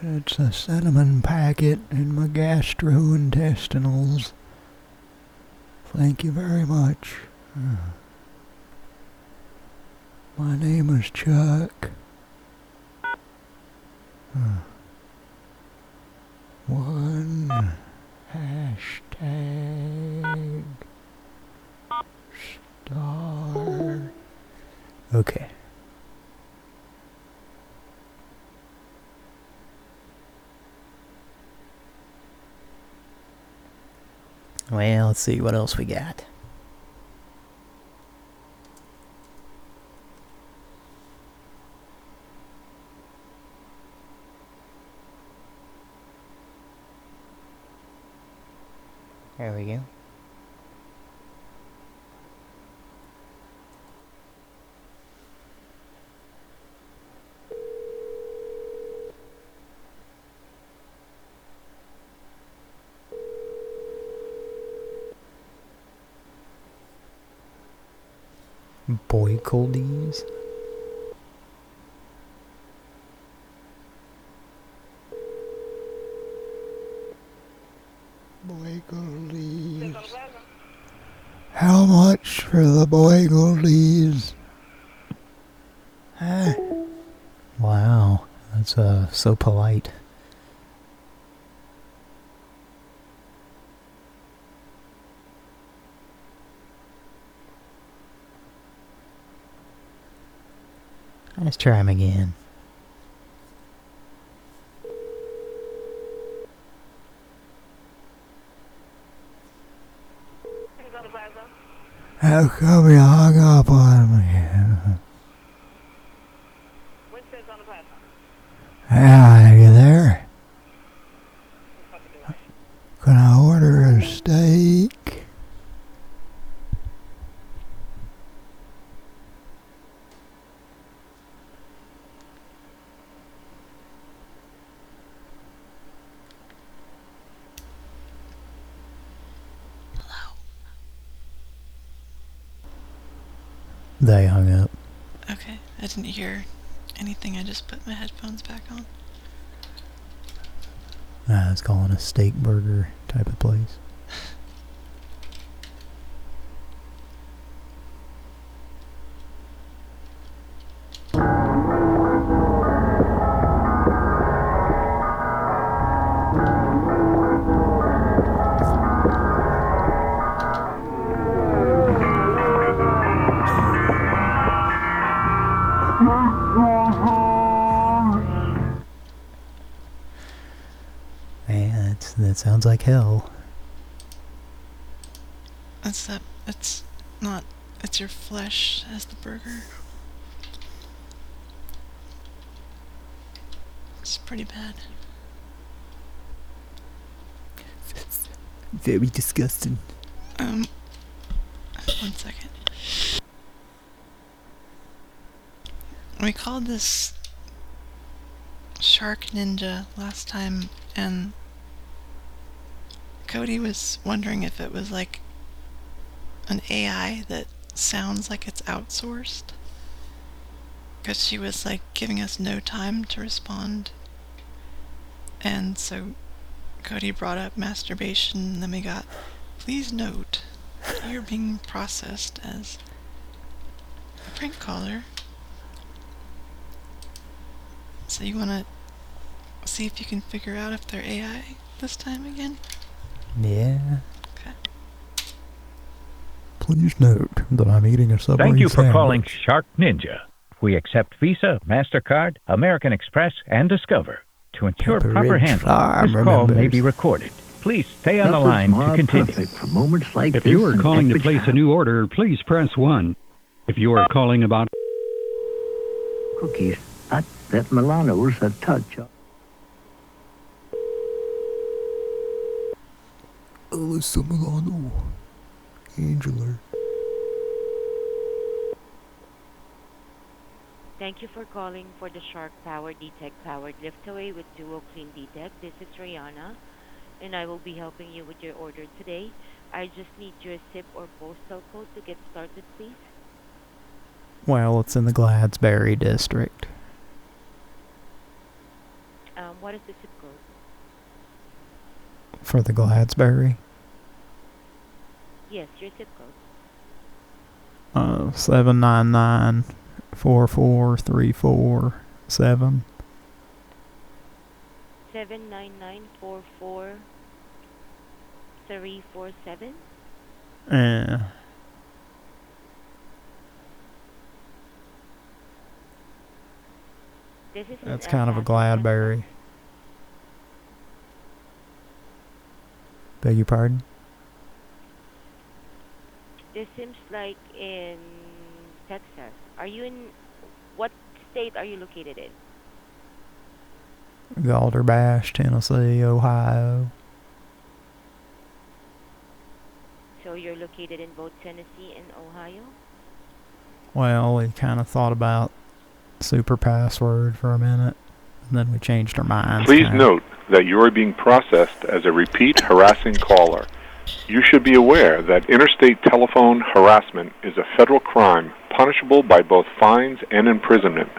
It's a cinnamon packet in my gastrointestinals. Thank you very much. My name is Chuck. Uh, One hashtag star. Okay. Well, let's see what else we got. There we go. Boy coldies. Boy Goldies. How much for the Boy Goldies? Huh? Wow, that's uh so polite. Let's try him again. How come you hung up on me? Yeah, are you there? Can I order a steak? They hung up. Okay, I didn't hear anything. I just put my headphones back on. Uh, it's calling a steak burger type of place. Flesh as the burger. It's pretty bad. Very disgusting. Um. One second. We called this Shark Ninja last time, and Cody was wondering if it was like an AI that sounds like it's outsourced. Because she was like giving us no time to respond. And so Cody brought up masturbation, and then we got, please note, you're being processed as a prank caller. So you want to see if you can figure out if they're AI this time again? Yeah. Please note that I'm eating a Subway Thank you for sandwich. calling Shark Ninja. We accept Visa, MasterCard, American Express, and Discover. To ensure Pepperidge proper handling, Farm this call may be recorded. Please stay on the Pepper's line to Mod continue. perfect for moments like If this you are and calling to extra place a child new order, please press 1. If you are calling about cookies, that, that Milano's a touch. of- Alyssa Milano. Angela. Thank you for calling for the Shark Power Detect Powered Liftaway with Duo Clean Detect. This is Rihanna, and I will be helping you with your order today. I just need your zip or postal code to get started, please. Well, it's in the Gladsberry district. Um, what is the zip code? For the Gladsberry? Yes, your zip code. Uh, 799 44347. Seven nine nine four four three four seven. Yeah. This is That's kind of a Gladberry. Beg your pardon? This seems like in Texas. Are you in what state are you located in? Galderbash, Tennessee, Ohio. So you're located in both Tennessee and Ohio? Well, we kind of thought about super password for a minute, and then we changed our minds. Please kinda. note that you are being processed as a repeat harassing caller. You should be aware that interstate telephone harassment is a federal crime punishable by both fines and imprisonment.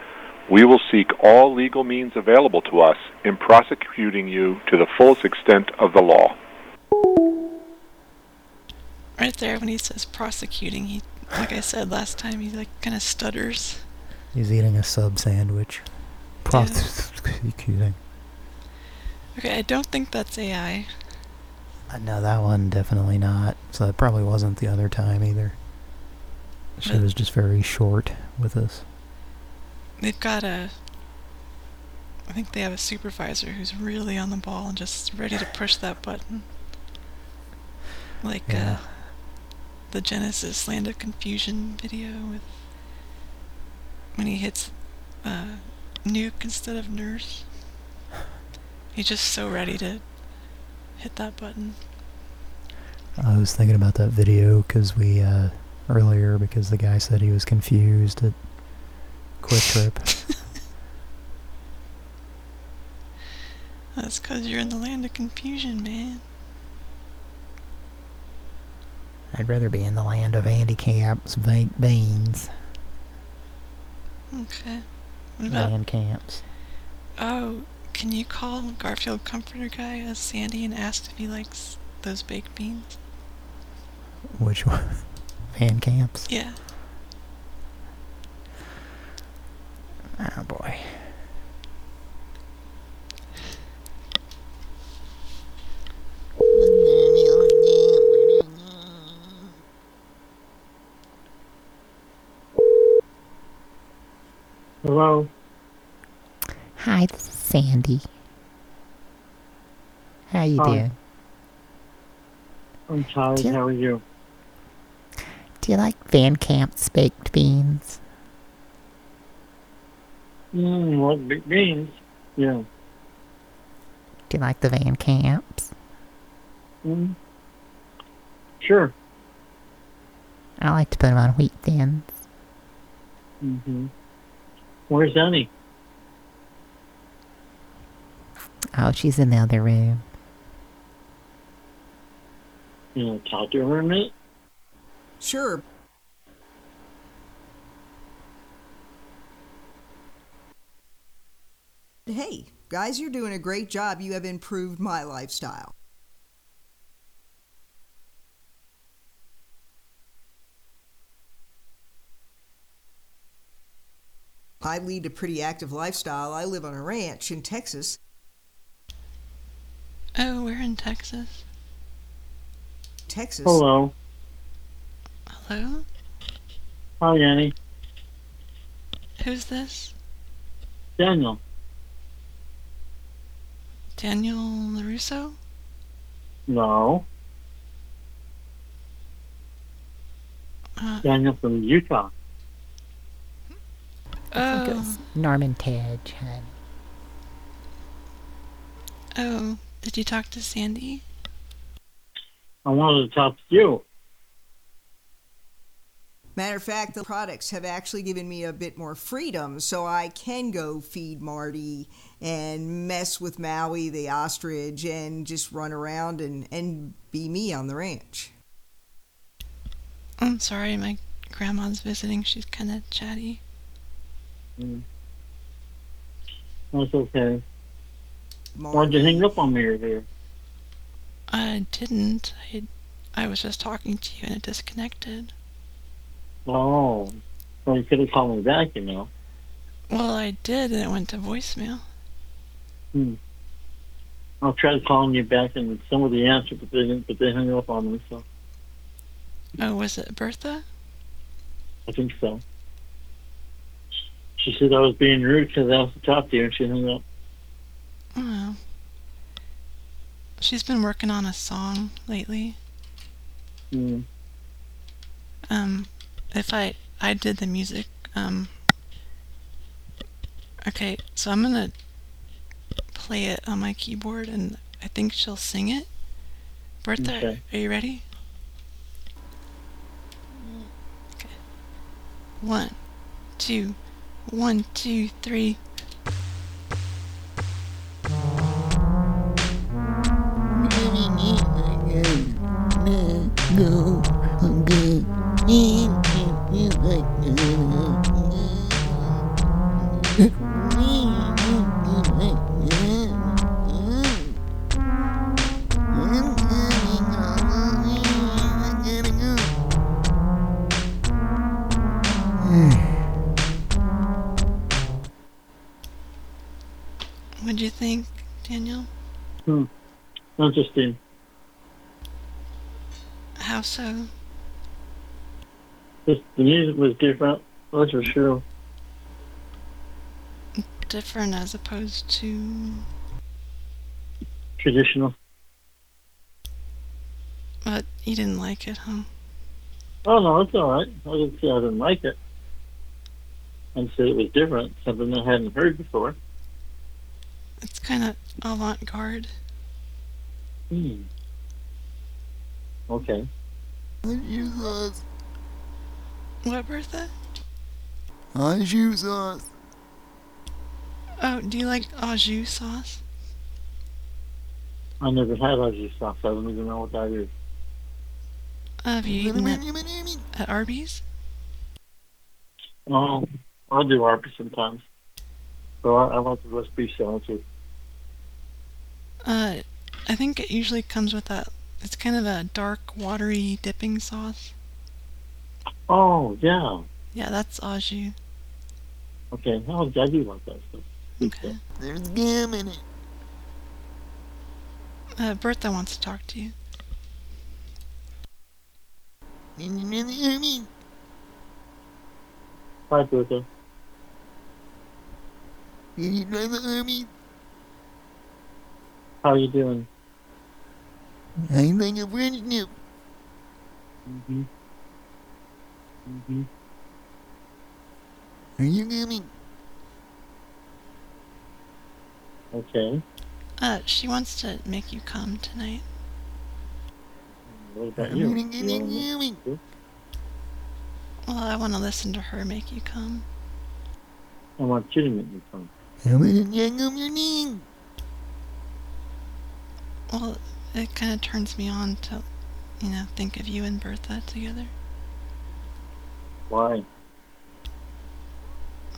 We will seek all legal means available to us in prosecuting you to the fullest extent of the law. Right there when he says prosecuting, he, like I said last time, he like kind of stutters. He's eating a sub sandwich. Prosecuting. Okay, I don't think that's AI. Uh, No, that one definitely not. So it probably wasn't the other time either. She was just very short with us. They've got a. I think they have a supervisor who's really on the ball and just ready to push that button. Like Yeah. uh, the Genesis Land of Confusion video with when he hits uh, nuke instead of nurse. He's just so ready to hit that button. I was thinking about that video because we, uh, earlier, because the guy said he was confused at QuikTrip. That's because you're in the land of confusion, man. I'd rather be in the land of handicaps, baked beans, Okay. What about land camps. Oh, can you call Garfield Comforter Guy as Sandy and ask if he likes those baked beans? Which one? Van camps? Yeah. Oh boy. Hello. Hi, this is Sandy. How you Hi. doing? I'm tired. Yeah. How are you? Do you like Van Camp's baked beans? Mm, what big beans? Yeah. Do you like the Van Camps? Mm. Sure. I like to put them on wheat thins. Mm-hmm. Where's Annie? Oh, she's in the other room. You want to talk to her a minute? Sure. Hey, guys, you're doing a great job. You have improved my lifestyle. I lead a pretty active lifestyle. I live on a ranch in Texas. Oh, we're in Texas. Texas. Hello. Hello? Hi, Annie. Who's this? Daniel. Daniel LaRusso? No. Uh, Daniel from Utah. I think it Oh. was Norman Tage, honey. Oh, did you talk to Sandy? I wanted to talk to you. Matter of fact, the products have actually given me a bit more freedom, so I can go feed Marty and mess with Maui the ostrich and just run around and, and be me on the ranch. I'm sorry, my grandma's visiting. She's kind of chatty. Mm. That's okay. Marty. Why'd you hang up on me earlier? I didn't. I, I was just talking to you and it disconnected. Oh. Well, you could have called me back, you know. Well, I did and it went to voicemail. Hmm. I tried calling you back and somebody answered, but they didn't, but they hung up on me, so Oh, was it Bertha? I think so. She said I was being rude because I was to talk to you, and she hung up. Oh. She's been working on a song lately. Hmm. Um, if I I did the music. Um. Okay, so I'm gonna play it on my keyboard, and I think she'll sing it. Bertha, Okay. are you ready? Okay. One, two, one, two, three. How so? Just the music was different. That's for sure. Different as opposed to. Traditional. But you didn't like it, huh? Oh no, it's all right. I didn't say I didn't like it. I said it was different, something I hadn't heard before. It's kind of avant garde. Hmm. Okay. What, Bertha? Au jus sauce. Oh, do you like au jus sauce? I never had au jus sauce. I don't even know what that is. Uh, have you eaten it at Arby's? Oh, I do Arby's sometimes. So I, I like the roast beef sandwiches. Uh, I think it usually comes with a, It's kind of a dark, watery dipping sauce. Oh, yeah. Yeah, that's au jus. Okay. I do like that stuff. Okay. There's gum in it. Uh, Bertha wants to talk to you. Hi, Bertha. Did you try the army? How are you doing? I think a French nip. Mm-hmm. Mm-hmm. Are you coming? Okay. Uh, she wants to make you come tonight. What about I'm you? gonna get You it. Well, I want to listen to her make you come. I want you to make me come. I'm gonna yank on your knee. Well, it kind of turns me on to, you know, think of you and Bertha together. Why?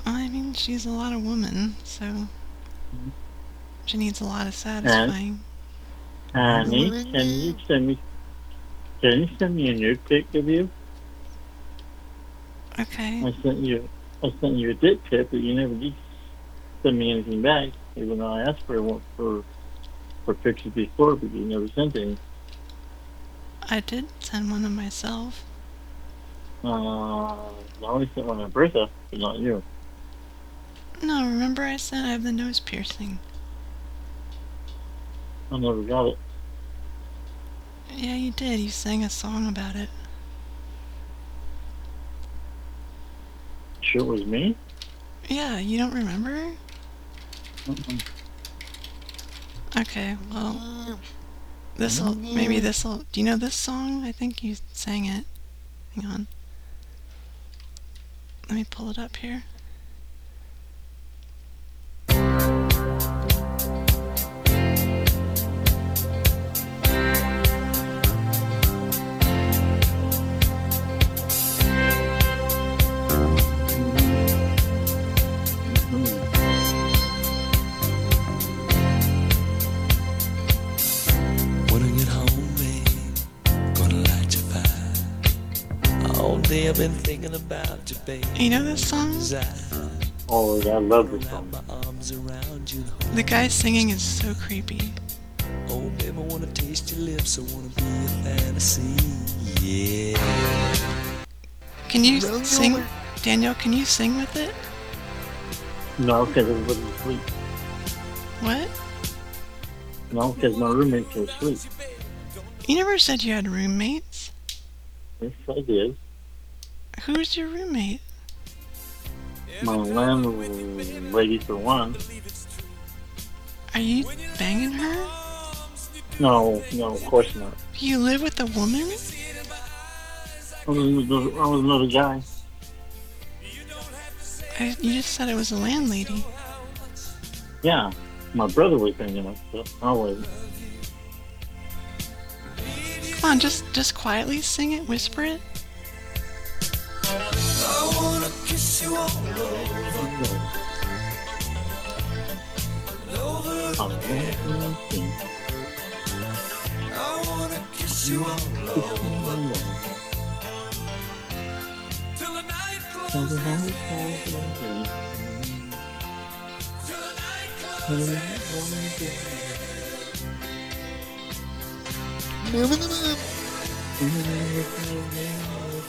I mean, she's a lot of woman, so mm-hmm. she needs a lot of satisfying. Honey, can you send me? Can you send me a nude pic of you? Okay. I sent you. I sent you a dick pic, but you never did send me anything back. Even though I asked for one for for pictures before, but you never sent any. I did send one of myself. Uh, I only sent one of Bertha, but not you. No, remember I said I have the nose piercing. I never got it. Yeah, you did. You sang a song about it. Sure it was me? Yeah, you don't remember? Mm-mm. Okay, well, this'll mm. maybe this'll. Do you know this song? I think you sang it. Hang on. Let me pull it up here. Fire. All day I've been thinking about you, babe. You know this song? Oh, I love this song. My arms around you. The guy singing is so creepy. Oh, babe, I wanna taste your lips. I wanna be a fantasy. Yeah. Can you sing, Daniel? Can you sing with it? No, because everybody's asleep. What? No, because my roommates are asleep. You never said you had roommates. Yes, I did. Who's your roommate? My landlady for one. Are you banging her? No, no, of course not. You live with a woman? I was another, guy. I, you just said it was a landlady. Yeah, my brother was banging up, so I wasn't. Come on, just just quietly sing it, whisper it. I wanna kiss you all over. I wanna kiss you all over. The world. Till the night closes.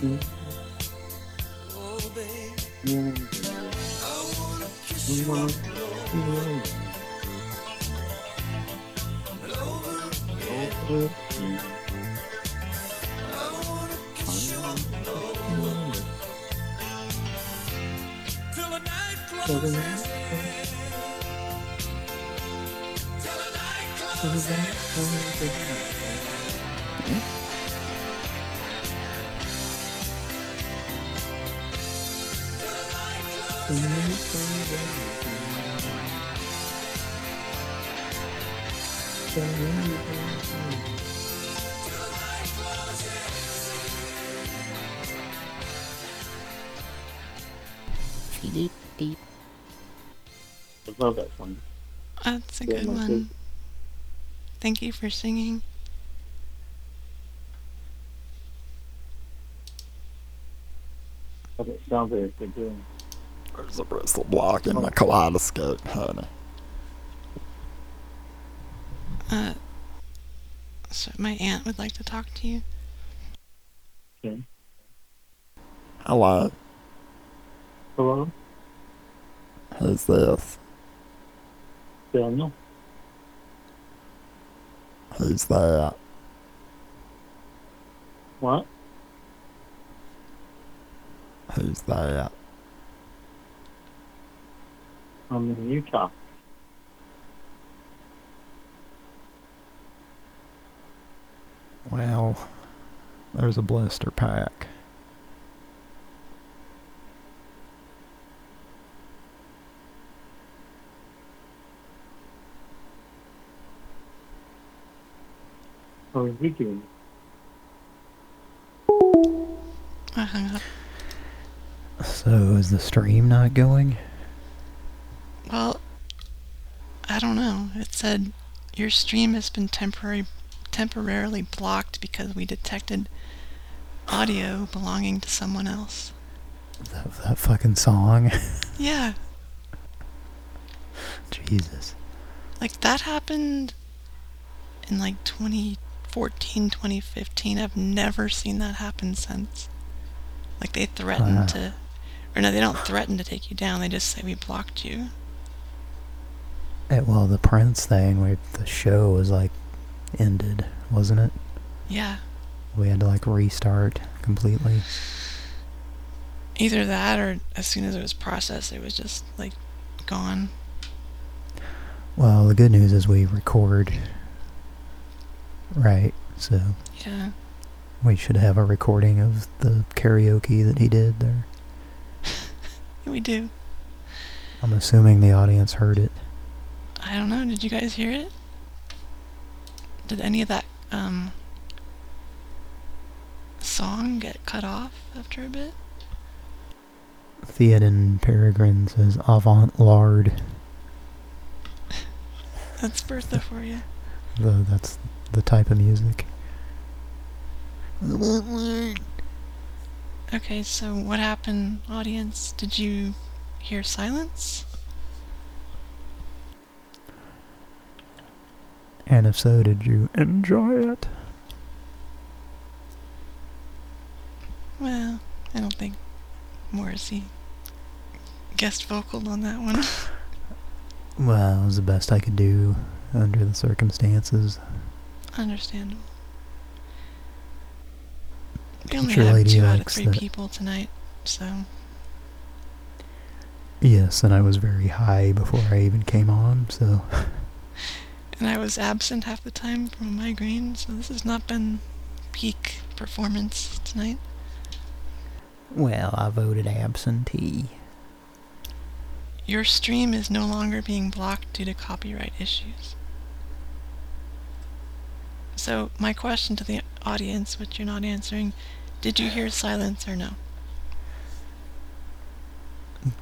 see. Want to you. Till the night closes. Till the night closes. I love that song. That's a Yeah, good one. favorite. Thank you for singing. It sounds like they're doing. There's a bristle block in my kaleidoscope, honey. Uh, so my aunt would like to talk to you. Okay. Hello. Hello? Who's this? Daniel? Who's that? What? Who's that? I'm in Utah. Well, there's a blister pack. How are you doing? I hung up. So is the stream not going? Well, I don't know. It said Your stream has been temporary, temporarily blocked because we detected audio belonging to someone else. That, that fucking song. Yeah, Jesus. like that happened in like 2014, 2015. I've never seen that happen since. Like they threaten Wow. to, or no, they don't threaten to take you down. They just say we blocked you. Eh, well, the Prince thing, where the show was like ended, wasn't it? Yeah, We had to like restart completely. either that or as soon as it was processed, it was just like gone. Well, the good news is we record. Right, so Yeah. we should have a recording of the karaoke that he did there. We do. I'm assuming the audience heard it. I don't know. Did you guys hear it? Did any of that um song get cut off after a bit? Theoden Peregrine says avant lard. That's Bertha for you. The, that's the type of music. Okay, so what happened, audience? Did you hear silence? And if so, did you enjoy it? Well, I don't think Morrissey guest vocaled on that one. Well, it was the best I could do under the circumstances. Understandable. We only Teacher have two out of three that. people tonight, so Yes, and I was very high before I even came on, so and I was absent half the time from a migraine, so this has not been peak performance tonight. well, I voted absentee. Your stream is no longer being blocked due to copyright issues. So, my question to the audience, which you're not answering, did you hear silence or no?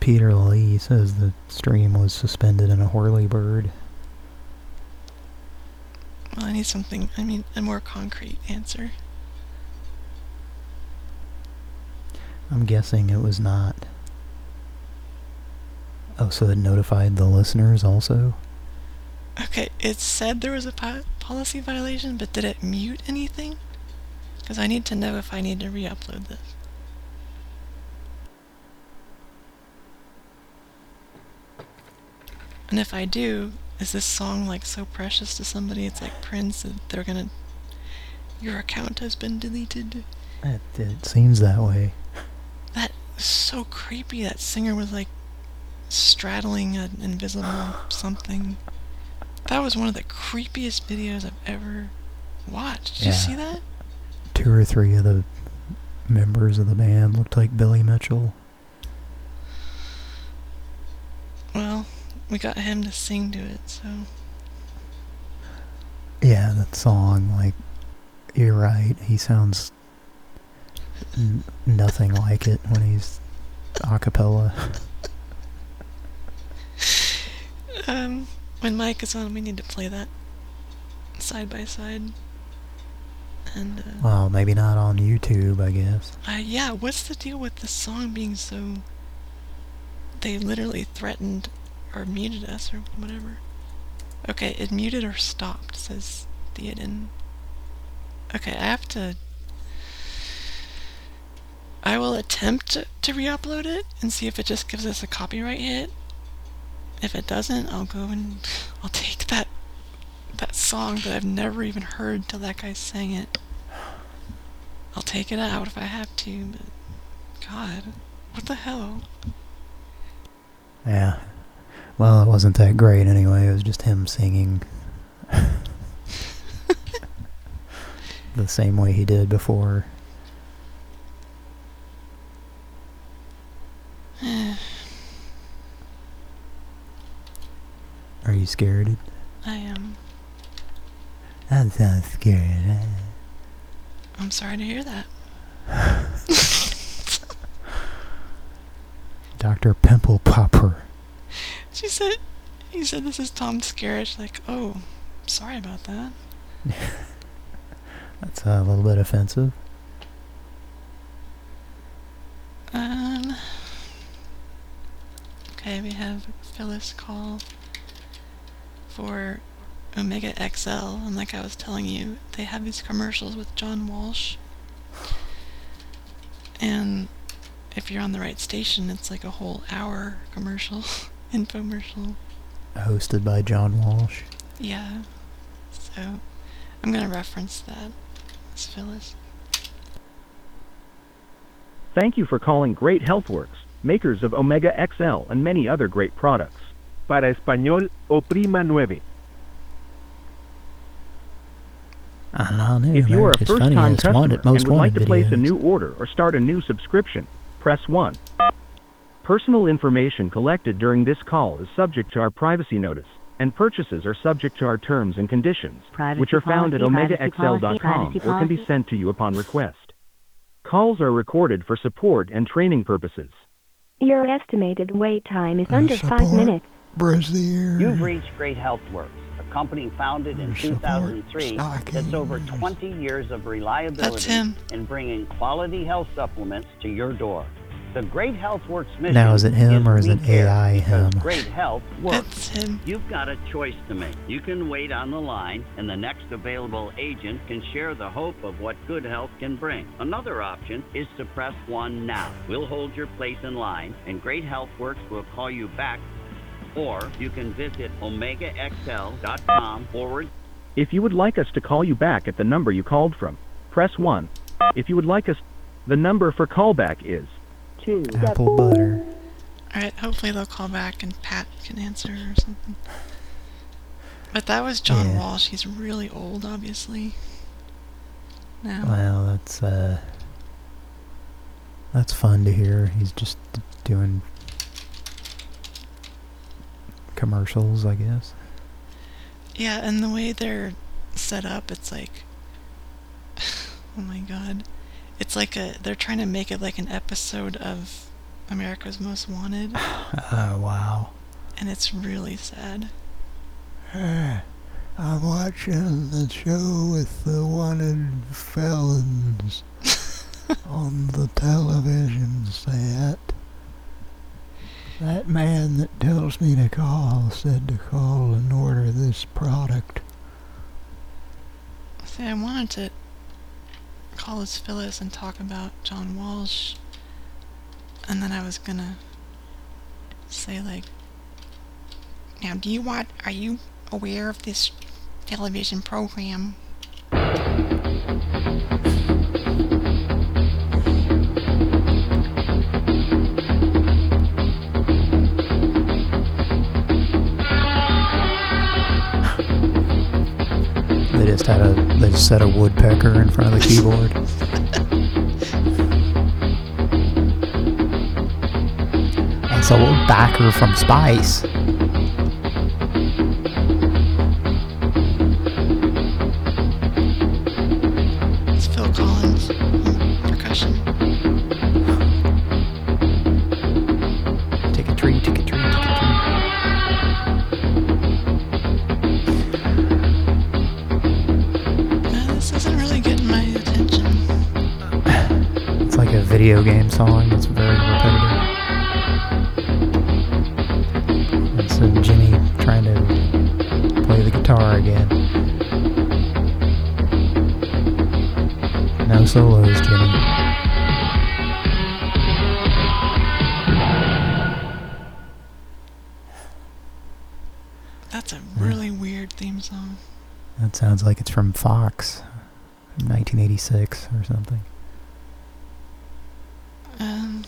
Peter Lee says the stream was suspended in a whirlybird. Well, I need something, I mean, a more concrete answer. I'm guessing it was not. Oh, so it notified the listeners also? Okay, it said there was a po- policy violation, but did it mute anything? Because I need to know if I need to re-upload this. And if I do, is this song like so precious to somebody? It's like Prince that they're gonna. Your account has been deleted. It, it seems that way. That was so creepy. That singer was like straddling an invisible something. That was one of the creepiest videos I've ever watched. Did you see that? Two or three of the members of the band looked like Billy Mitchell. Well, we got him to sing to it, so. Yeah, that song, like, you're right. He sounds n- nothing like it when he's a cappella. Um, when Mike is on, we need to play that side by side. And, uh, Well, maybe not on YouTube, I guess. uh, yeah, what's the deal with the song being so. They literally threatened or muted us or whatever. Okay, it muted or stopped, says Theoden. Okay, I have to. I will attempt to, to re upload it and see if it just gives us a copyright hit. If it doesn't, I'll go and I'll take that that song that I've never even heard till that guy sang it. I'll take it out if I have to, but God, what the hell? Yeah. Well, it wasn't that great anyway. It was just him singing the same way he did before. Are you scared? I am. I'm so scared. I'm sorry to hear that. Dr. Pimple Popper. She said, he said this is Tom Skerritt. Like, oh, sorry about that. That's a little bit offensive. Um. Okay, we have Phyllis call for Omega XL, and like I was telling you, they have these commercials with John Walsh. And if you're on the right station, it's like a whole hour commercial, infomercial. Hosted by John Walsh. Yeah. So, I'm gonna reference that. It's Phyllis. Thank you for calling Great Healthworks, makers of Omega XL and many other great products. Para español, oprima nueve. I don't know, If you are a first-time customer and would like wanted to place a new order or start a new subscription, press 1. Personal information collected during this call is subject to our privacy notice, and purchases are subject to our terms and conditions, Privacy which are found at policy, privacy policy, omegaxl.com or can be sent to you upon request. Calls are recorded for support and training purposes. Your estimated wait time is under five minutes. You've reached Great Health Works, a company founded in 2003 that's over 20 years of reliability in bringing quality health supplements to your door. The Great Health Works mission Now, is it him or is it AI him? Great health works. It's him. You've got a choice to make. You can wait on the line, and the next available agent can share the hope of what good health can bring. Another option is to press 1 now. We'll hold your place in line, and Great Health Works will call you back. Or you can visit omegaxl.com forward If you would like us to call you back at the number you called from, press 1. If you would like us, the number for callback is Two. Apple butter. Alright, hopefully they'll call back and Pat can answer or something. But that was John Yeah. Walsh. He's really old, obviously. Now. Well, that's uh, that's fun to hear. He's just doing commercials, I guess. Yeah, and the way they're set up, it's like, oh my god, it's like a they're trying to make it like an episode of America's Most Wanted, Oh wow. and it's really sad. I'm watching the show with the wanted felons on the television set. That man that tells me to call said to call and order this product. See, I wanted to call as Phyllis and talk about John Walsh, and then I was gonna say like, now do you want? Are you aware of this television program? Just had a they just set a woodpecker in front of the keyboard. That's a little backer from Spice. Video game song. It's very repetitive. It's uh, Jimmy trying to play the guitar again. No solos, Jimmy. That's a really weird theme song. That sounds like it's from Fox, 1986 or something. Um,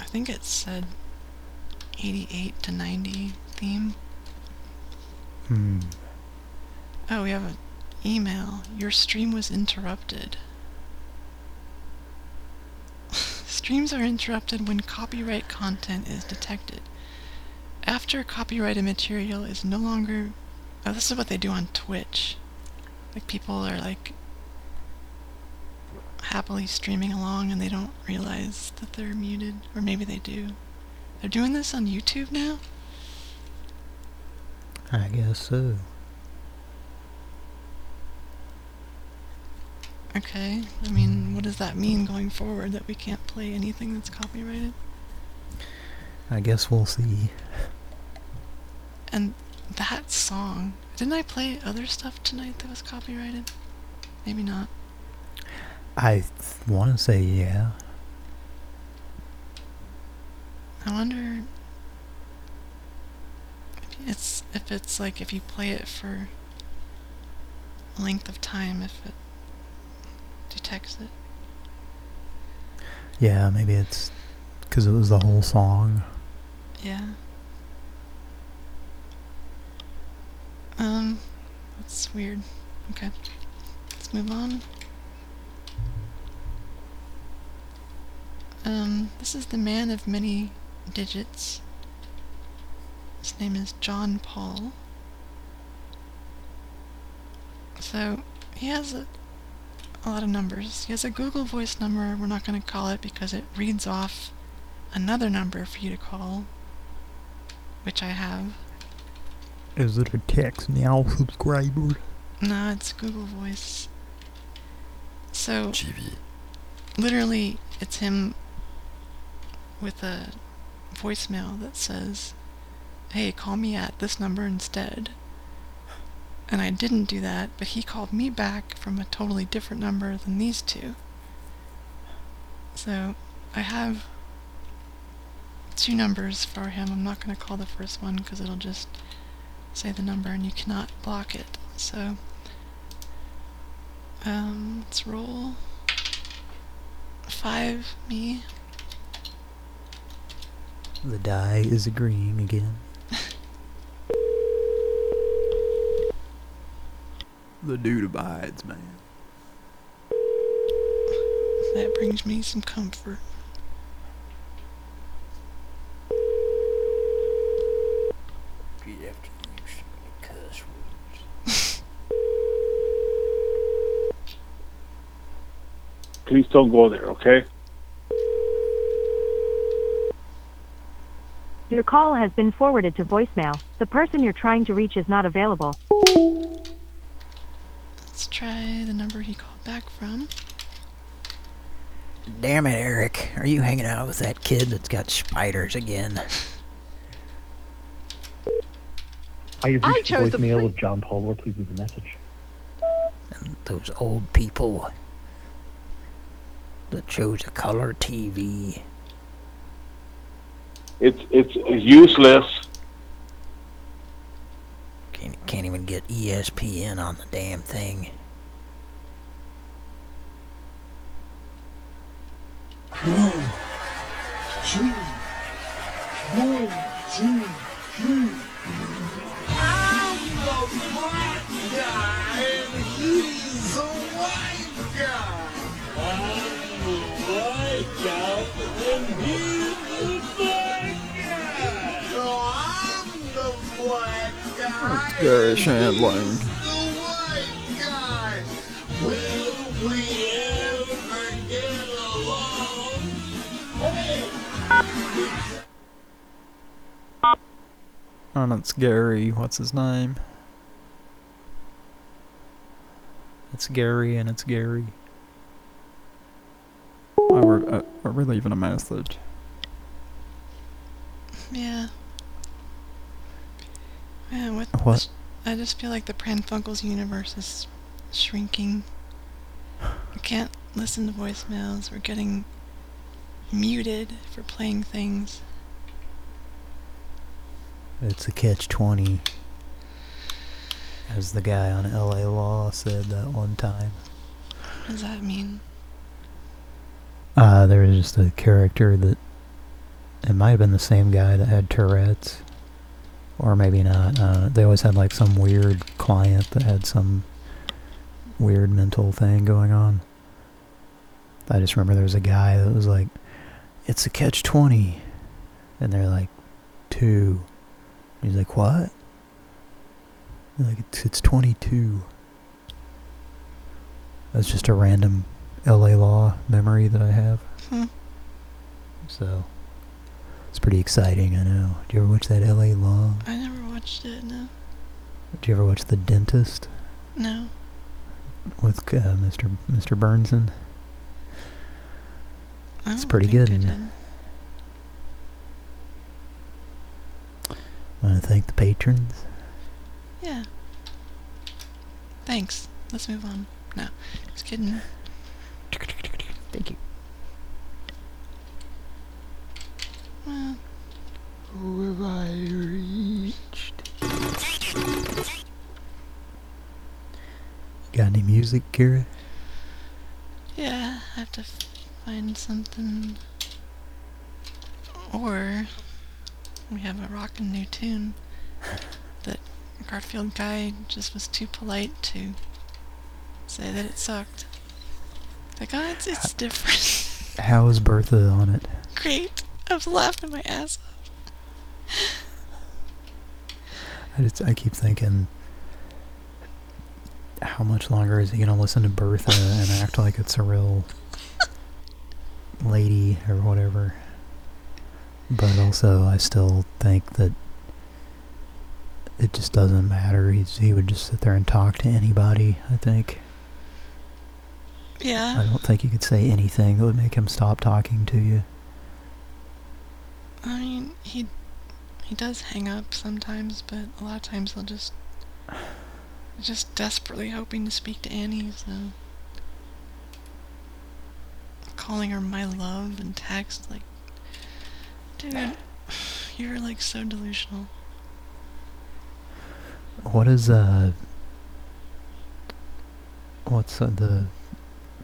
I think it said 88 to 90 theme. Hmm. Oh, we have an email. Your stream was interrupted. Streams are interrupted when copyright content is detected. After copyrighted material is no longer. Oh, this is what they do on Twitch. Like, people are like happily streaming along and they don't realize that they're muted. Or maybe they do. They're doing this on YouTube now? I guess so. Okay. I mean, what does that mean going forward? That we can't play anything that's copyrighted? I guess we'll see. And that song. Didn't I play other stuff tonight that was copyrighted? Maybe not. I want to say yeah. I wonder if it's if it's like if you play it for a length of time if it detects it. Yeah, maybe it's because it was the whole song. Yeah. Um, that's weird. Okay, let's move on. Um, this is the man of many digits. His name is John Paul. So, he has a, a lot of numbers. He has a Google Voice number. We're not going to call it because it reads off another number for you to call, which I have. Is it a text now subscriber? No, it's Google Voice. So, literally, it's him with a voicemail that says, hey, call me at this number instead. And I didn't do that, but he called me back from a totally different number than these two. So, I have two numbers for him. I'm not going to call the first one because it'll just say the number and you cannot block it. So, um, let's roll. Five, me. The die is agreeing again. the dude abides, man. That brings me some comfort. You have to use words. Please don't go there, okay? Your call has been forwarded to voicemail. The person you're trying to reach is not available. Let's try the number he called back from. Damn it, Eric. Are you hanging out with that kid that's got spiders again? I have I reached the chose the voicemail of John Paul. Or Please leave a message. And Those old people that chose a color TV. It's it's useless. Can't, can't even get E ESPN on the damn thing. One, two, one, two, three. Along? Hey. And it's Gary. What's his name? It's Gary and it's Gary. Oh, we're, uh, are leaving a message? Yeah. Yeah, what? What? I just feel like the Pran Funkels universe is shrinking. I can't listen to voicemails. We're getting muted for playing things. It's a catch-20. As the guy on LA Law said that one time. What does that mean? Uh, there was just a character that... It might have been the same guy that had Tourette's. Or maybe not. Uh, they always had like some weird client that had some weird mental thing going on. I just remember there was a guy that was like, it's a catch-20. And they're like, two. He's like, what? They're like, it's, it's 22. That's just a random LA Law memory that I have. Hmm. So, it's pretty exciting, I know. Do you ever watch that LA Law? I never watched it, no. Did you ever watch The Dentist No. with uh, Mr. Mr. Bernsen? It's pretty good. Want to thank the patrons. Yeah. Thanks. Let's move on. No, just kidding. Thank you. Well, Who have I reached? Got any music, Kira? yeah, I have to find something. Or we have a rockin' new tune that Garfield guy just was too polite to say that it sucked. Like, oh, it's, it's different. How is Bertha on it? Great. I was laughing my ass off. I just I keep thinking, how much longer is he gonna listen to Bertha and act like it's a real lady or whatever? But also, I still think that it just doesn't matter. He's he would just sit there and talk to anybody. I think. Yeah. I don't think you could say anything that would make him stop talking to you. I mean, he he does hang up sometimes, but a lot of times he'll just just desperately hoping to speak to Annie, so calling her my love and text like dude, you're like so delusional. What is uh? What's uh, the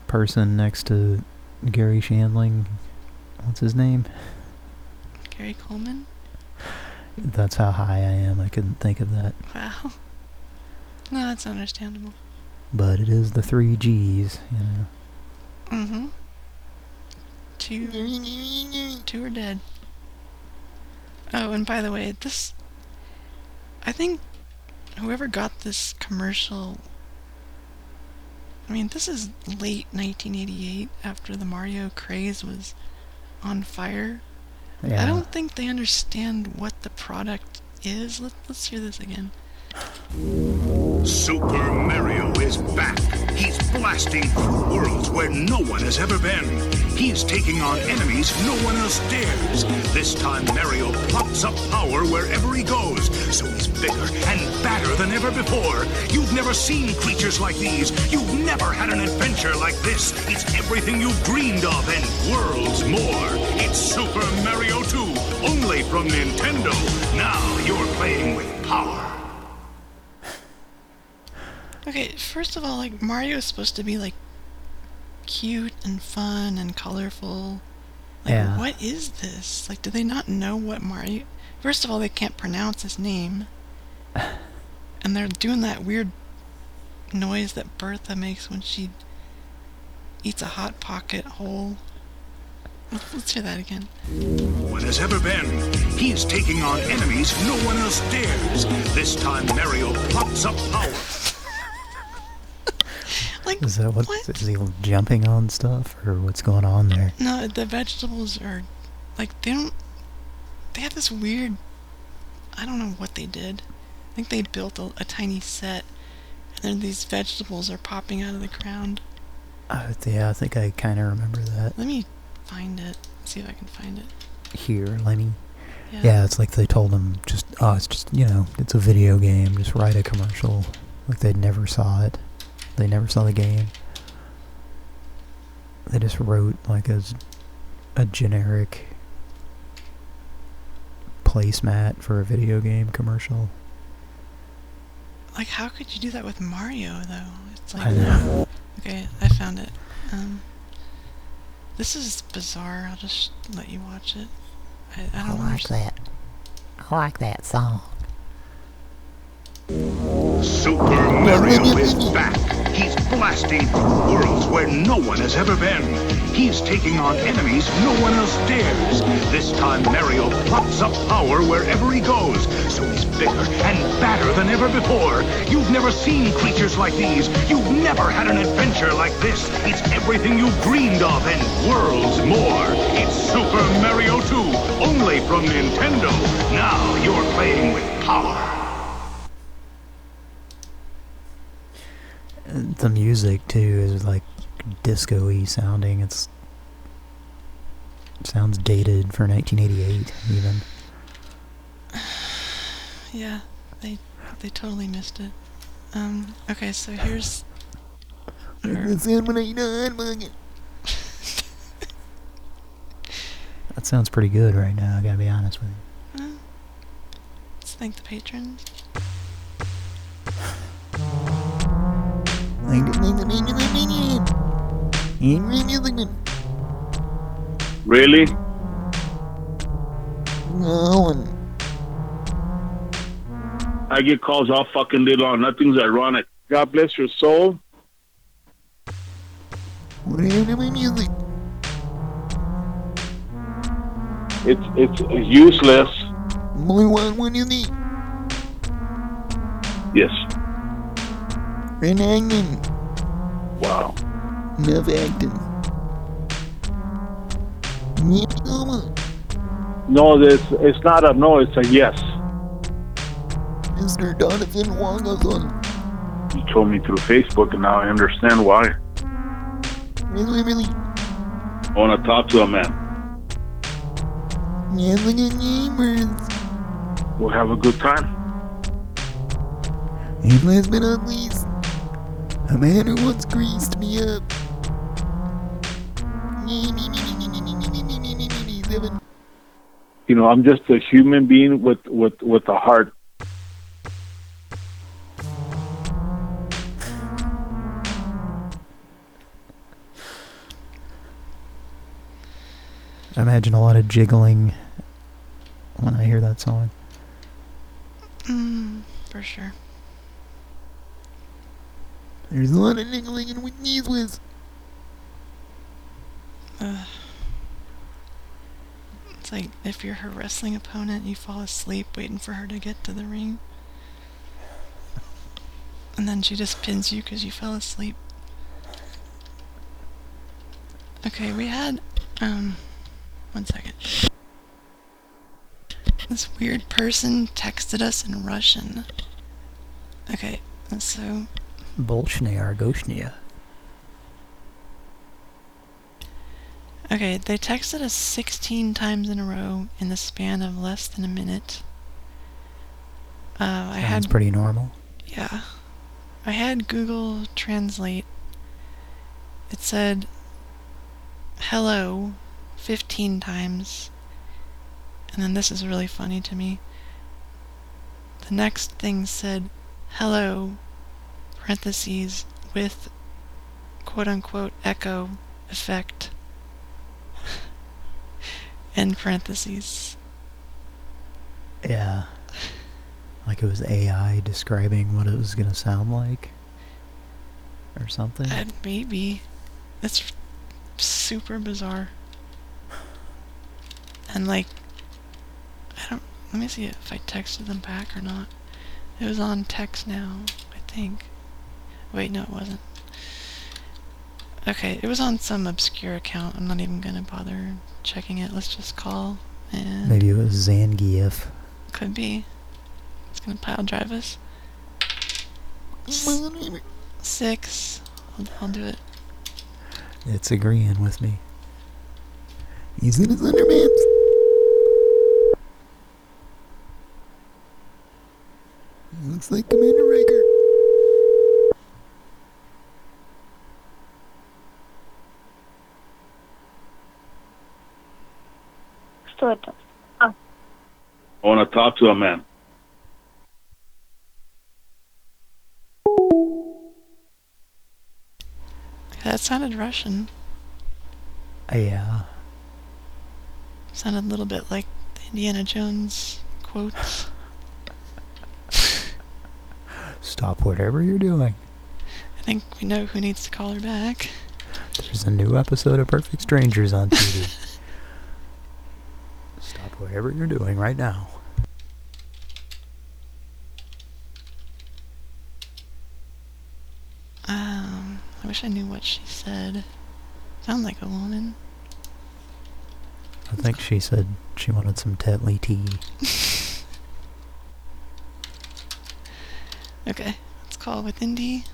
person next to Garry Shandling? What's his name? Gary Coleman? That's how high I am. I couldn't think of that. Wow. No, that's understandable. But it is the three G's, you know. Mm-hmm. Two two are dead. Oh, and by the way, this I think whoever got this commercial I mean, this is late 1988 after the Mario craze was on fire. I don't think they understand what the product is. Let, let's hear this again. Super Mario is back. He's blasting through worlds where no one has ever been. He's taking on enemies no one else dares. This time Mario pops up power wherever he goes, so he's bigger and badder than ever before. You've never seen creatures like these. You've never had an adventure like this. It's everything you've dreamed of and worlds more. It's Super Mario 2, only from Nintendo. Now you're playing with power. Okay, first of all, like Mario is supposed to be like cute and fun and colorful. Like, Yeah. what is this? Like, do they not know what Mario? First of all, they can't pronounce his name, and they're doing that weird noise that Bertha makes when she eats a hot pocket whole. Let's, let's hear that again. one has ever been. He's taking on enemies no one else dares. This time Mario pops up power. Is that what, is he jumping on stuff or what's going on there? No, the vegetables are like they don't. They have this weird. I don't know what they did. I think they built a, a tiny set, and then these vegetables are popping out of the ground. Uh, yeah, I think I kind of remember that. Let me find it. See if I can find it. Here, Lenny. Yeah. Yeah, it's like they told him just, oh, it's just, you know, it's a video game. Just write a commercial. Like they never saw it. They never saw the game. They just wrote like a generic placemat for a video game commercial. Like, how could you do that with Mario though? It's like. I know. Okay, I found it. Um, this is bizarre. I'll just let you watch it. I, I I don't like understand. that. I like that song. Super Mario is back. He's blasting through worlds where no one has ever been. He's taking on enemies no one else dares. This time Mario pops up power wherever he goes, so he's bigger and badder than ever before. You've never seen creatures like these. You've never had an adventure like this. It's everything you've dreamed of and worlds more. It's Super Mario 2, only from Nintendo. Now you're playing with power. The music too is like disco-y sounding. It's it sounds dated for 1988 even. Yeah, they they totally missed it. Um, okay, so here's That sounds pretty good right now, I gotta be honest with you. uh, let's thank the patrons. Really? No. I get calls all fucking day long. Nothing's ironic. God bless your soul. What happened to my music? It's it's useless. Only one one you need. Yes. Ren acting. Wow. Enough acting. No, it's it's not a no. It's a yes. Mr. Donovan Wangathon. You told me through Facebook, and now I understand why. Really, really. I want to talk to a man. Yeah, look at neighbors. We'll have a good time. And last but not least, a man who once greased me up. You know, I'm just a human being with with with a heart. I imagine a lot of jiggling when I hear that song. Mm, for sure. There's a lot of niggling in Whitney's with. Uh, it's like if you're her wrestling opponent, you fall asleep waiting for her to get to the ring. And then she just pins you because you fell asleep. Okay, we had, um, one second. This weird person texted us in Russian. Okay, so Bolshnia Argoshnia. Okay, they texted us 16 times in a row in the span of less than a minute. Uh, I had pretty normal. yeah, I had Google Translate. It said hello 15 times. And then this is really funny to me. The next thing said hello parentheses with quote unquote echo effect end parentheses. Yeah. Like it was AI describing what it was gonna sound like. Or something. Uh, maybe. That's super bizarre. And like, I don't. Let me see if I texted them back or not. It was on text now, I think. Wait, no, it wasn't. Okay, it was on some obscure account. I'm not even gonna bother checking it. Let's just call and Maybe it was Zangief. could be. It's gonna pile drive us. Six. I'll, I'll do it. It's agreeing with me. He's in his underpants. Looks like Commander Riker. I want to talk to a man. That sounded Russian. Yeah. Sounded a little bit like Indiana Jones quotes. Stop whatever you're doing. I think we know who needs to call her back. There's a new episode of Perfect Strangers on TV. Stop whatever you're doing right now. Um, I wish I knew what she said. Sound like a woman. I think she said she wanted some Tetley tea. Okay, let's call with Indy.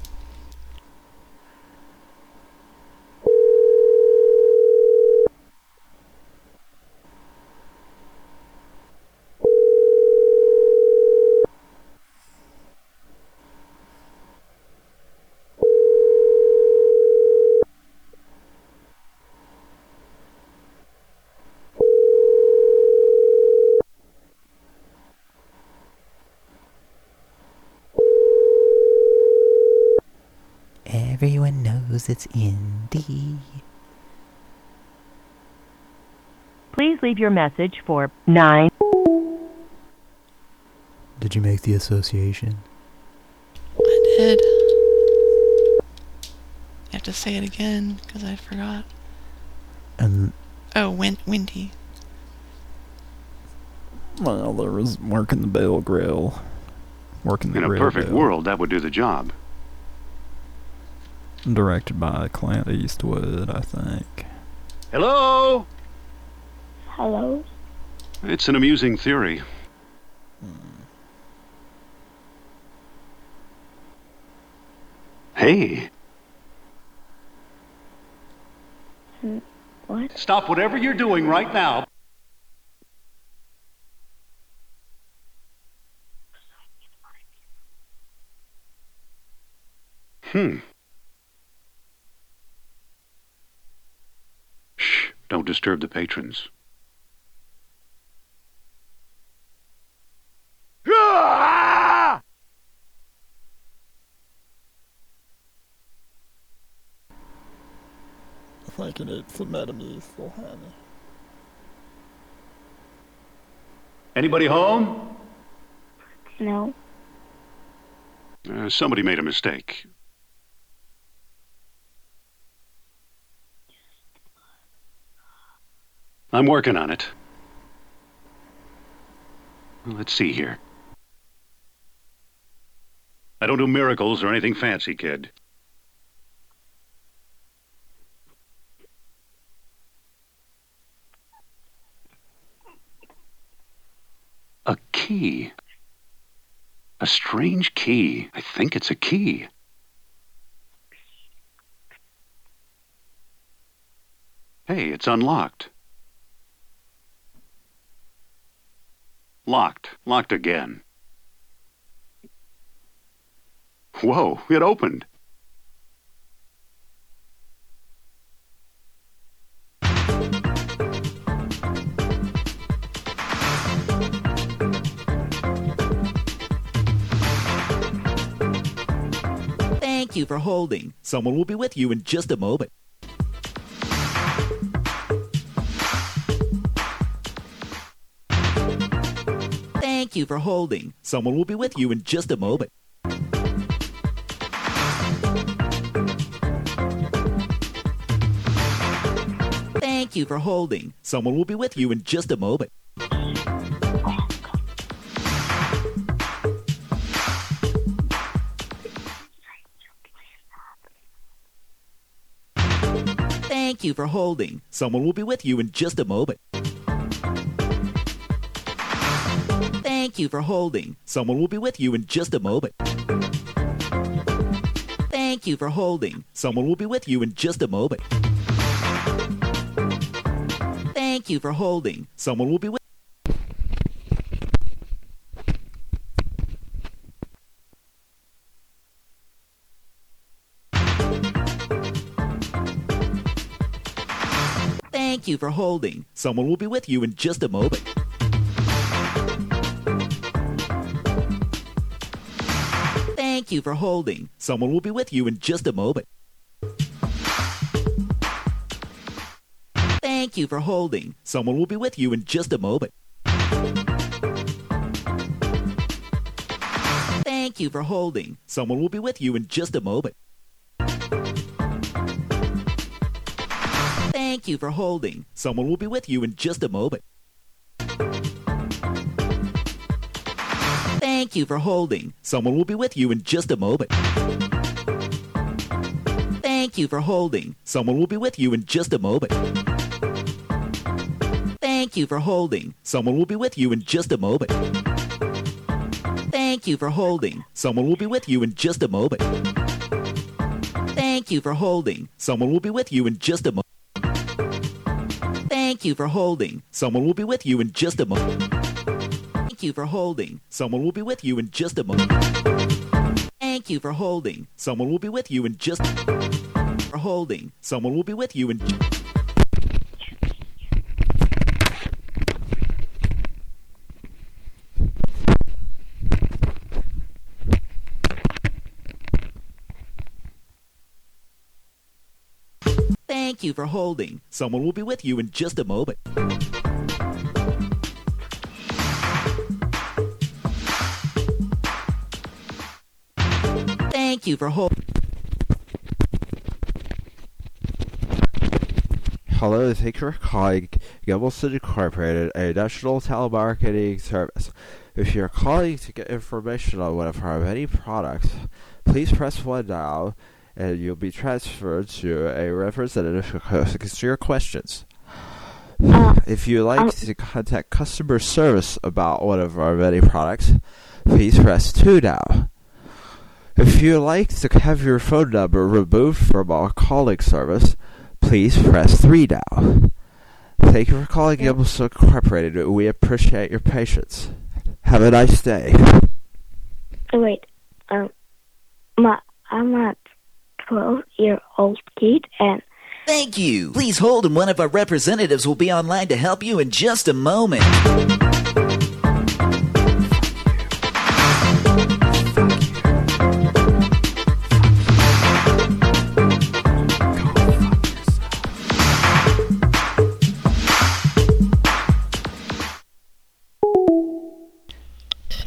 Everyone knows it's Indy. Please leave your message for 9. Did you make the association? I did. You have to say it again because I forgot. And Oh, win- windy. Well, there was working the Bell Grill. Working the In a perfect bill. world, that would do the job. Directed by Clint Eastwood, I think. Hello? Hello? It's an amusing theory. Hey, hmm, What? stop whatever you're doing right now. Hmm. Shh, don't disturb the patrons. I think it needs some Metamucil, honey. Anybody home? No. Uh, somebody made a mistake. I'm working on it. Let's see here. I don't do miracles or anything fancy, kid. A key. A strange key. I think it's a key. Hey, it's unlocked. Locked. Locked again. Whoa, it opened. Thank you for holding. Someone will be with you in just a moment. Thank you for holding. Someone will be with you in just a moment. Thank you for holding. Someone will be with you in just a moment. Thank you for holding. Someone will be with you in just a moment. Thank you for holding. Someone will be with you in just a moment. Thank you for holding. Someone will be with you in just a moment. Thank you for holding. Someone will be with Thank you for holding. Someone will be with you in just a moment. Thank you for holding. Someone will be with you in just a moment. Thank you for holding. Someone will be with you in just a moment. Thank you for holding. Someone will be with you in just a moment. Thank you for holding. Someone will be with you in just a moment. Thank you for holding. Someone will be with you in just a moment. Thank you for holding. Someone will be with you in just a moment. Thank you for holding. Someone will be with you in just a moment. Thank you for holding. Someone will be with you in just a moment. Thank you for holding. Someone will be with you in just a moment. Thank you for holding. Someone will be with you in just a moment. Thank you for holding. Someone will be with you in just a moment. Thank you for holding. Someone will be with you in just for holding. Someone will be with you in Thank you for holding. Someone will be with you in just a moment. Thank you for holding. Hello, thank you for calling Gibelson Incorporated, a national telemarketing service. If you're calling to get information on one of our many products, please press 1 now, and you'll be transferred to a representative who can answer your questions. Uh, if you'd like to contact customer service about one of our many products, please press 2 now. If you'd like to have your phone number removed from our calling service, please press 3 now. Thank you for calling Gibelson Incorporated. We appreciate your patience. Have a nice day. Oh, wait. Um, my, I'm a 12 year old kid and Thank you. Please hold, and one of our representatives will be online to help you in just a moment.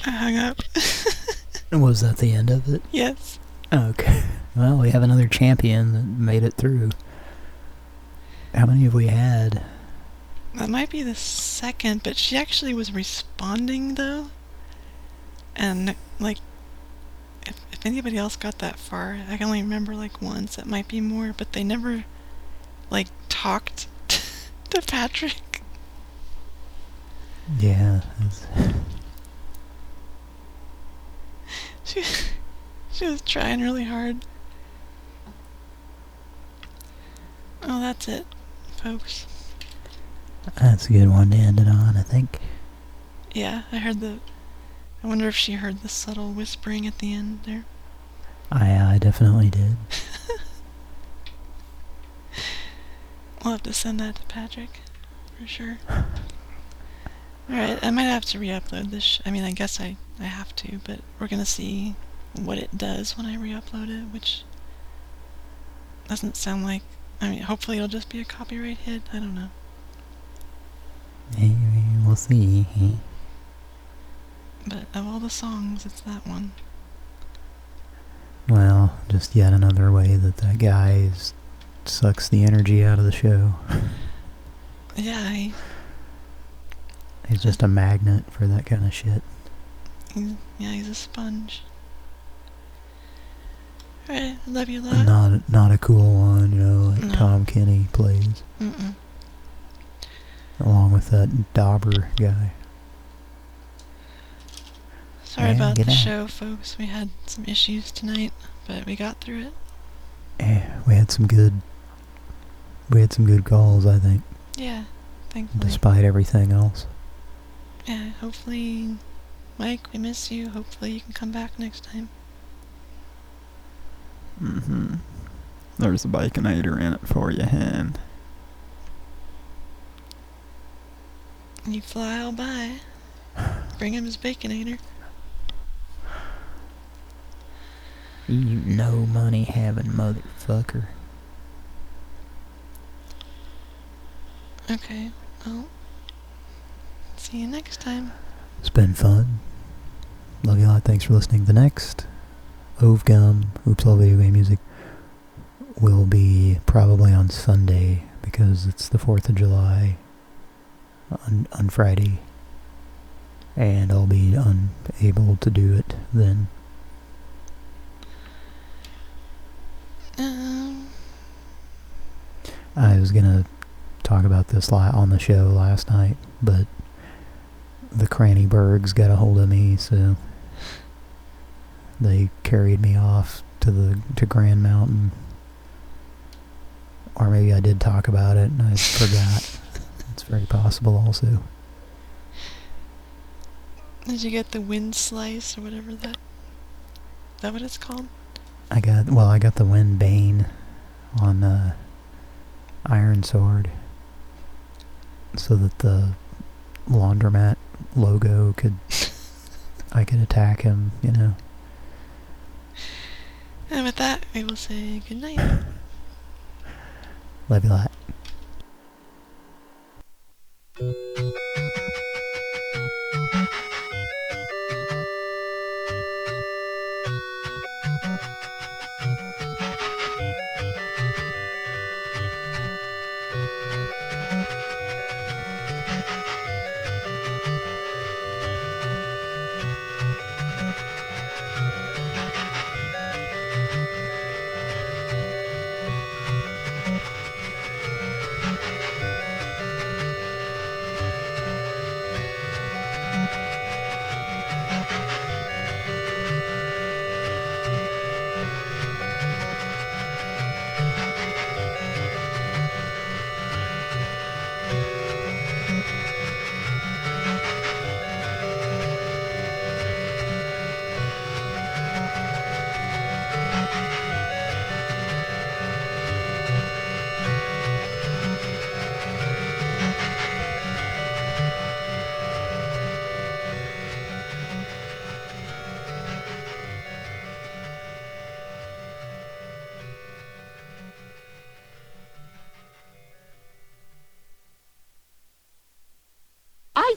I hung up. Was that the end of it? yes. Okay. Well, we have another champion that made it through. How many have we had? That might be the second, but she actually was responding though. And like, if if anybody else got that far, I can only remember like once. It might be more, but they never like talked to Patrick. Yeah. that's- She she was trying really hard. Oh, that's it, folks. That's a good one to end it on, I think. Yeah, I heard the. I wonder if she heard the subtle whispering at the end there. I, I definitely did. We'll have to send that to Patrick, for sure. Alright, I might have to re-upload this. Sh- I mean, I guess I, I have to, but we're gonna see what it does when I re-upload it, which doesn't sound like. I mean, hopefully it'll just be a copyright hit. I don't know. Hey, we'll see. But of all the songs, it's that one. Well, just yet another way that that guy is, sucks the energy out of the show. Yeah, I, He's just a magnet for that kind of shit. He's, yeah, he's a sponge. Alright, love you, love. Not not a cool one, you know, like No. Tom Kenny plays, Mm-mm. along with that Dauber guy. Sorry Yeah, about the night. show, folks. We had some issues tonight, but we got through it. Yeah, we had some good, we had some good calls, I think, Yeah, thankfully. despite everything else. Yeah, hopefully, Mike, we miss you. Hopefully you can come back next time. Mm-hmm. There's a baconator in it for you, hen. You fly all by. Bring him his baconator. You no money having motherfucker. Okay, well, see you next time. It's been fun. Love you a lot. Thanks for listening. The next Ovegum Oops All Video Game Music will be probably on Sunday because it's the 4th of July on, on Friday. And I'll be unable to do it then. Um, I was gonna talk about this on the show last night, but the Crannybergs got a hold of me, so they carried me off to the to Grand Mountain. Or maybe I did talk about it and I forgot. it's very possible also. did you get the wind slice or whatever that? Is that what it's called? I got well, I got the Wind Bane on uh, Iron Sword, so that the laundromat logo could I could attack him, you know. And with that, we will say good night. Love you a lot.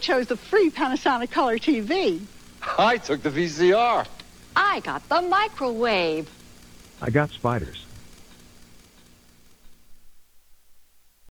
Chose the free Panasonic Color TV. I took the VCR. I got the microwave. I got spiders.